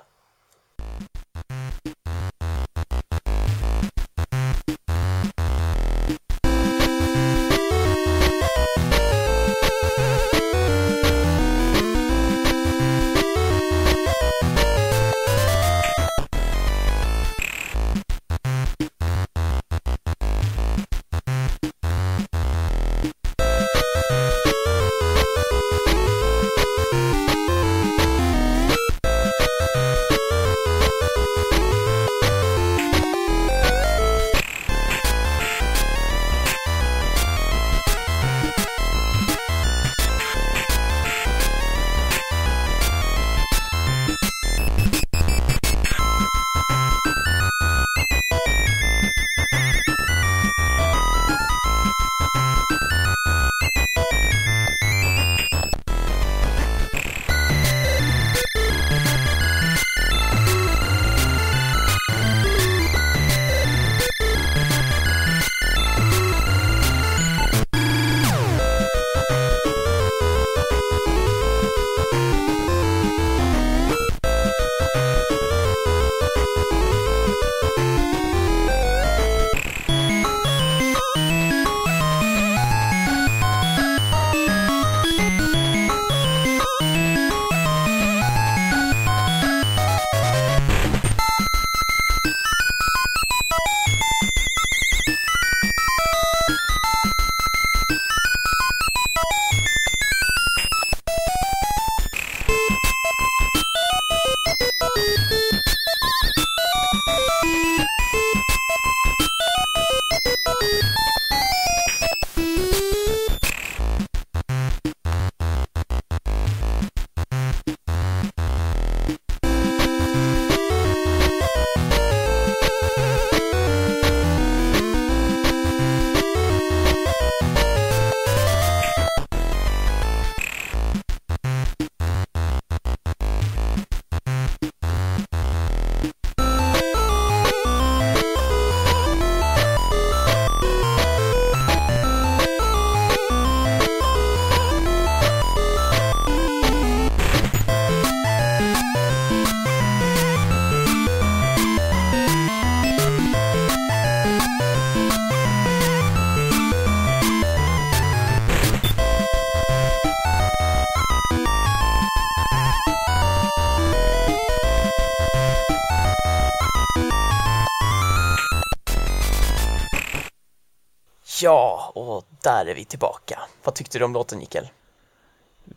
Och där är vi tillbaka. Vad tyckte du om låten, Mikael?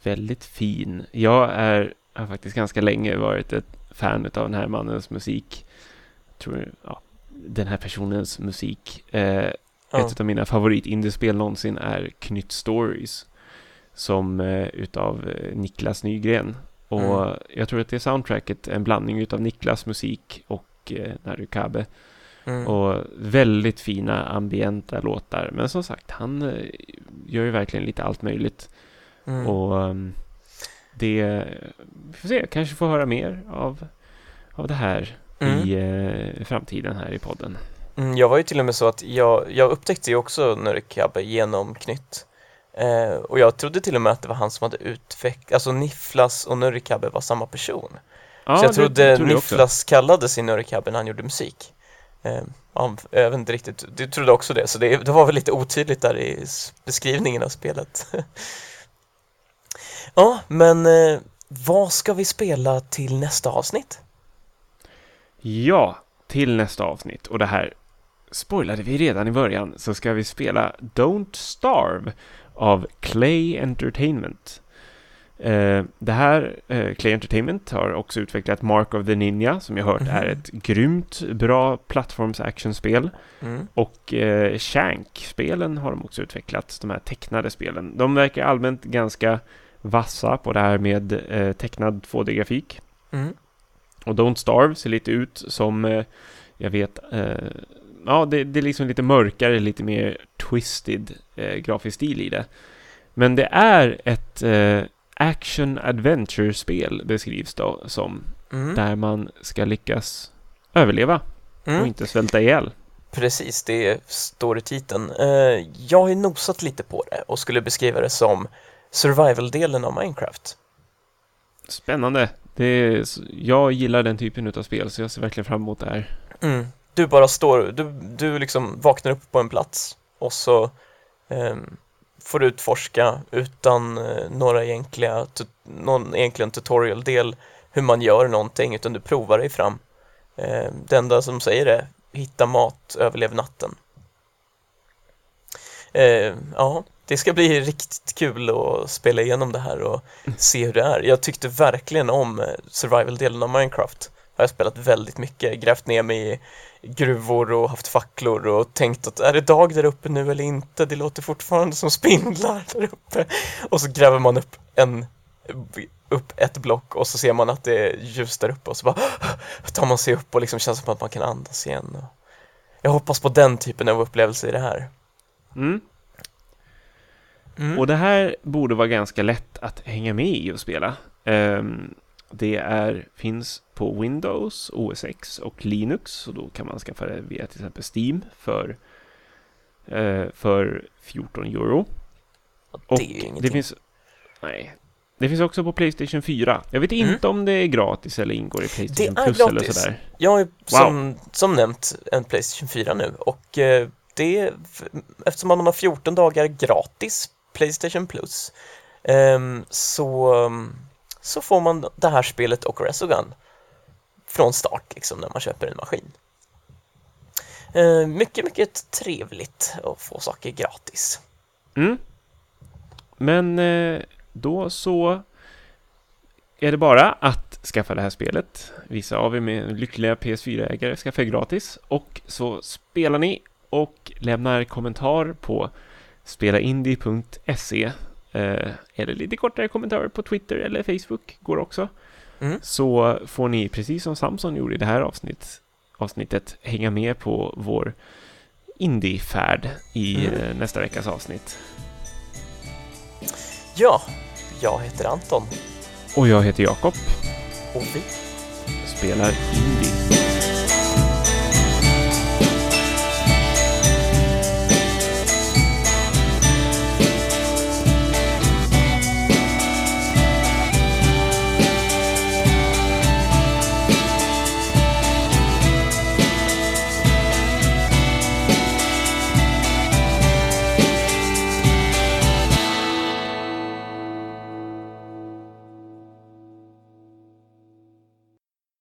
Väldigt fin. Jag är, har faktiskt ganska länge varit ett fan av den här mannens musik. Jag tror, ja, den här personens musik. Eh, Ja. Ett av mina favorit-indiespel någonsin är Knytt Stories. Som eh, utav eh, Niklas Nygren. Och Mm. jag tror att det soundtracket är en blandning utav Niklas musik och eh, Narukabe. Mm. Och väldigt fina ambienta låtar. Men som sagt, han eh, gör ju verkligen lite allt möjligt. Mm. Och um, det, vi får se, kanske får höra mer av, av det här Mm. i eh, framtiden här i podden. Mm, jag var ju till och med så att jag, jag upptäckte ju också Nurikabe genom Knytt. Eh, och jag trodde till och med att det var han som hade utvecklat, alltså Nifflas och Nurikabe var samma person. Ja, så jag trodde också. Nifflas kallade sin Nurikabe när han gjorde musik. Eh, ja, jag vet inte riktigt, du trodde också det, så det, det var väl lite otydligt där i beskrivningen av spelet. ja, men eh, vad ska vi spela till nästa avsnitt? Ja, till nästa avsnitt. Och det här spoilade vi redan i början. Så ska vi spela Don't Starve av Clay Entertainment. Eh, det här, eh, Clay Entertainment, har också utvecklat Mark of the Ninja, som jag hört är Mhm. ett grymt bra plattforms-actionspel. Mm. Och eh, Shank-spelen har de också utvecklat, de här tecknade spelen. De verkar allmänt ganska vassa på det här med eh, tecknad 2D-grafik. Mm. Och Don't Starve ser lite ut som, eh, jag vet, eh, ja, det, det är liksom lite mörkare, lite mer twisted grafisk stil i det. Men det är ett action adventure-spel beskrivs då som. Mm. Där man ska lyckas överleva och Mm. inte svälta ihjäl. Precis, det står i titeln. Eh, jag har ju nosat lite på det och skulle beskriva det som survival-delen av Minecraft. Spännande. Det är, jag gillar den typen av spel så jag ser verkligen fram emot det här. Mm. Du bara står, du, du liksom vaknar upp på en plats och så ehm, får utforska utan eh, några egentliga, någon egentligen tutorial-del hur man gör någonting utan du provar dig fram. Eh, det enda som säger är hitta mat, överlev natten. Eh, ja, det ska bli riktigt kul att spela igenom det här och se hur det är. Jag tyckte verkligen om survival-delen av Minecraft. Jag har spelat väldigt mycket, grävt ner mig i gruvor och haft facklor och tänkt att är det dag där uppe nu eller inte? Det låter fortfarande som spindlar där uppe. Och så gräver man upp en upp ett block och så ser man att det är ljus där uppe och så bara tar man sig upp och liksom känns som att man kan andas igen. Jag hoppas på den typen av upplevelse i det här. Mm. Mm. Och det här borde vara ganska lätt att hänga med i och spela. Ehm, det är, finns på Windows, OS X och Linux. Och då kan man skaffa det via till exempel Steam för, eh, för 14 euro. Och det är ju ingenting. det finns... Nej. Det finns också på Playstation 4. Jag vet Mm. inte om det är gratis eller ingår i Playstation Plus eller gratis. sådär. Jag har ju som, som nämnt en Playstation 4 nu och eh, det, eftersom man har 14 dagar gratis Playstation Plus ehm, så, så får man det här spelet och Resogun från start liksom när man köper en maskin. Eh, mycket, mycket trevligt att få saker gratis. Mm. Men eh, då så är det bara att skaffa det här spelet. Vissa av er med lyckliga PS4-ägare skaffar gratis och så spelar ni och lämnar kommentar på spelaindie.se eller lite kortare kommentarer på Twitter eller Facebook går också. Mm. Så får ni, precis som Samson gjorde i det här avsnitt, avsnittet, hänga med på vår indie-färd i Mm. eh, nästa veckas avsnitt. Ja, jag heter Anton Och jag heter Jakob, och vi spelar indie.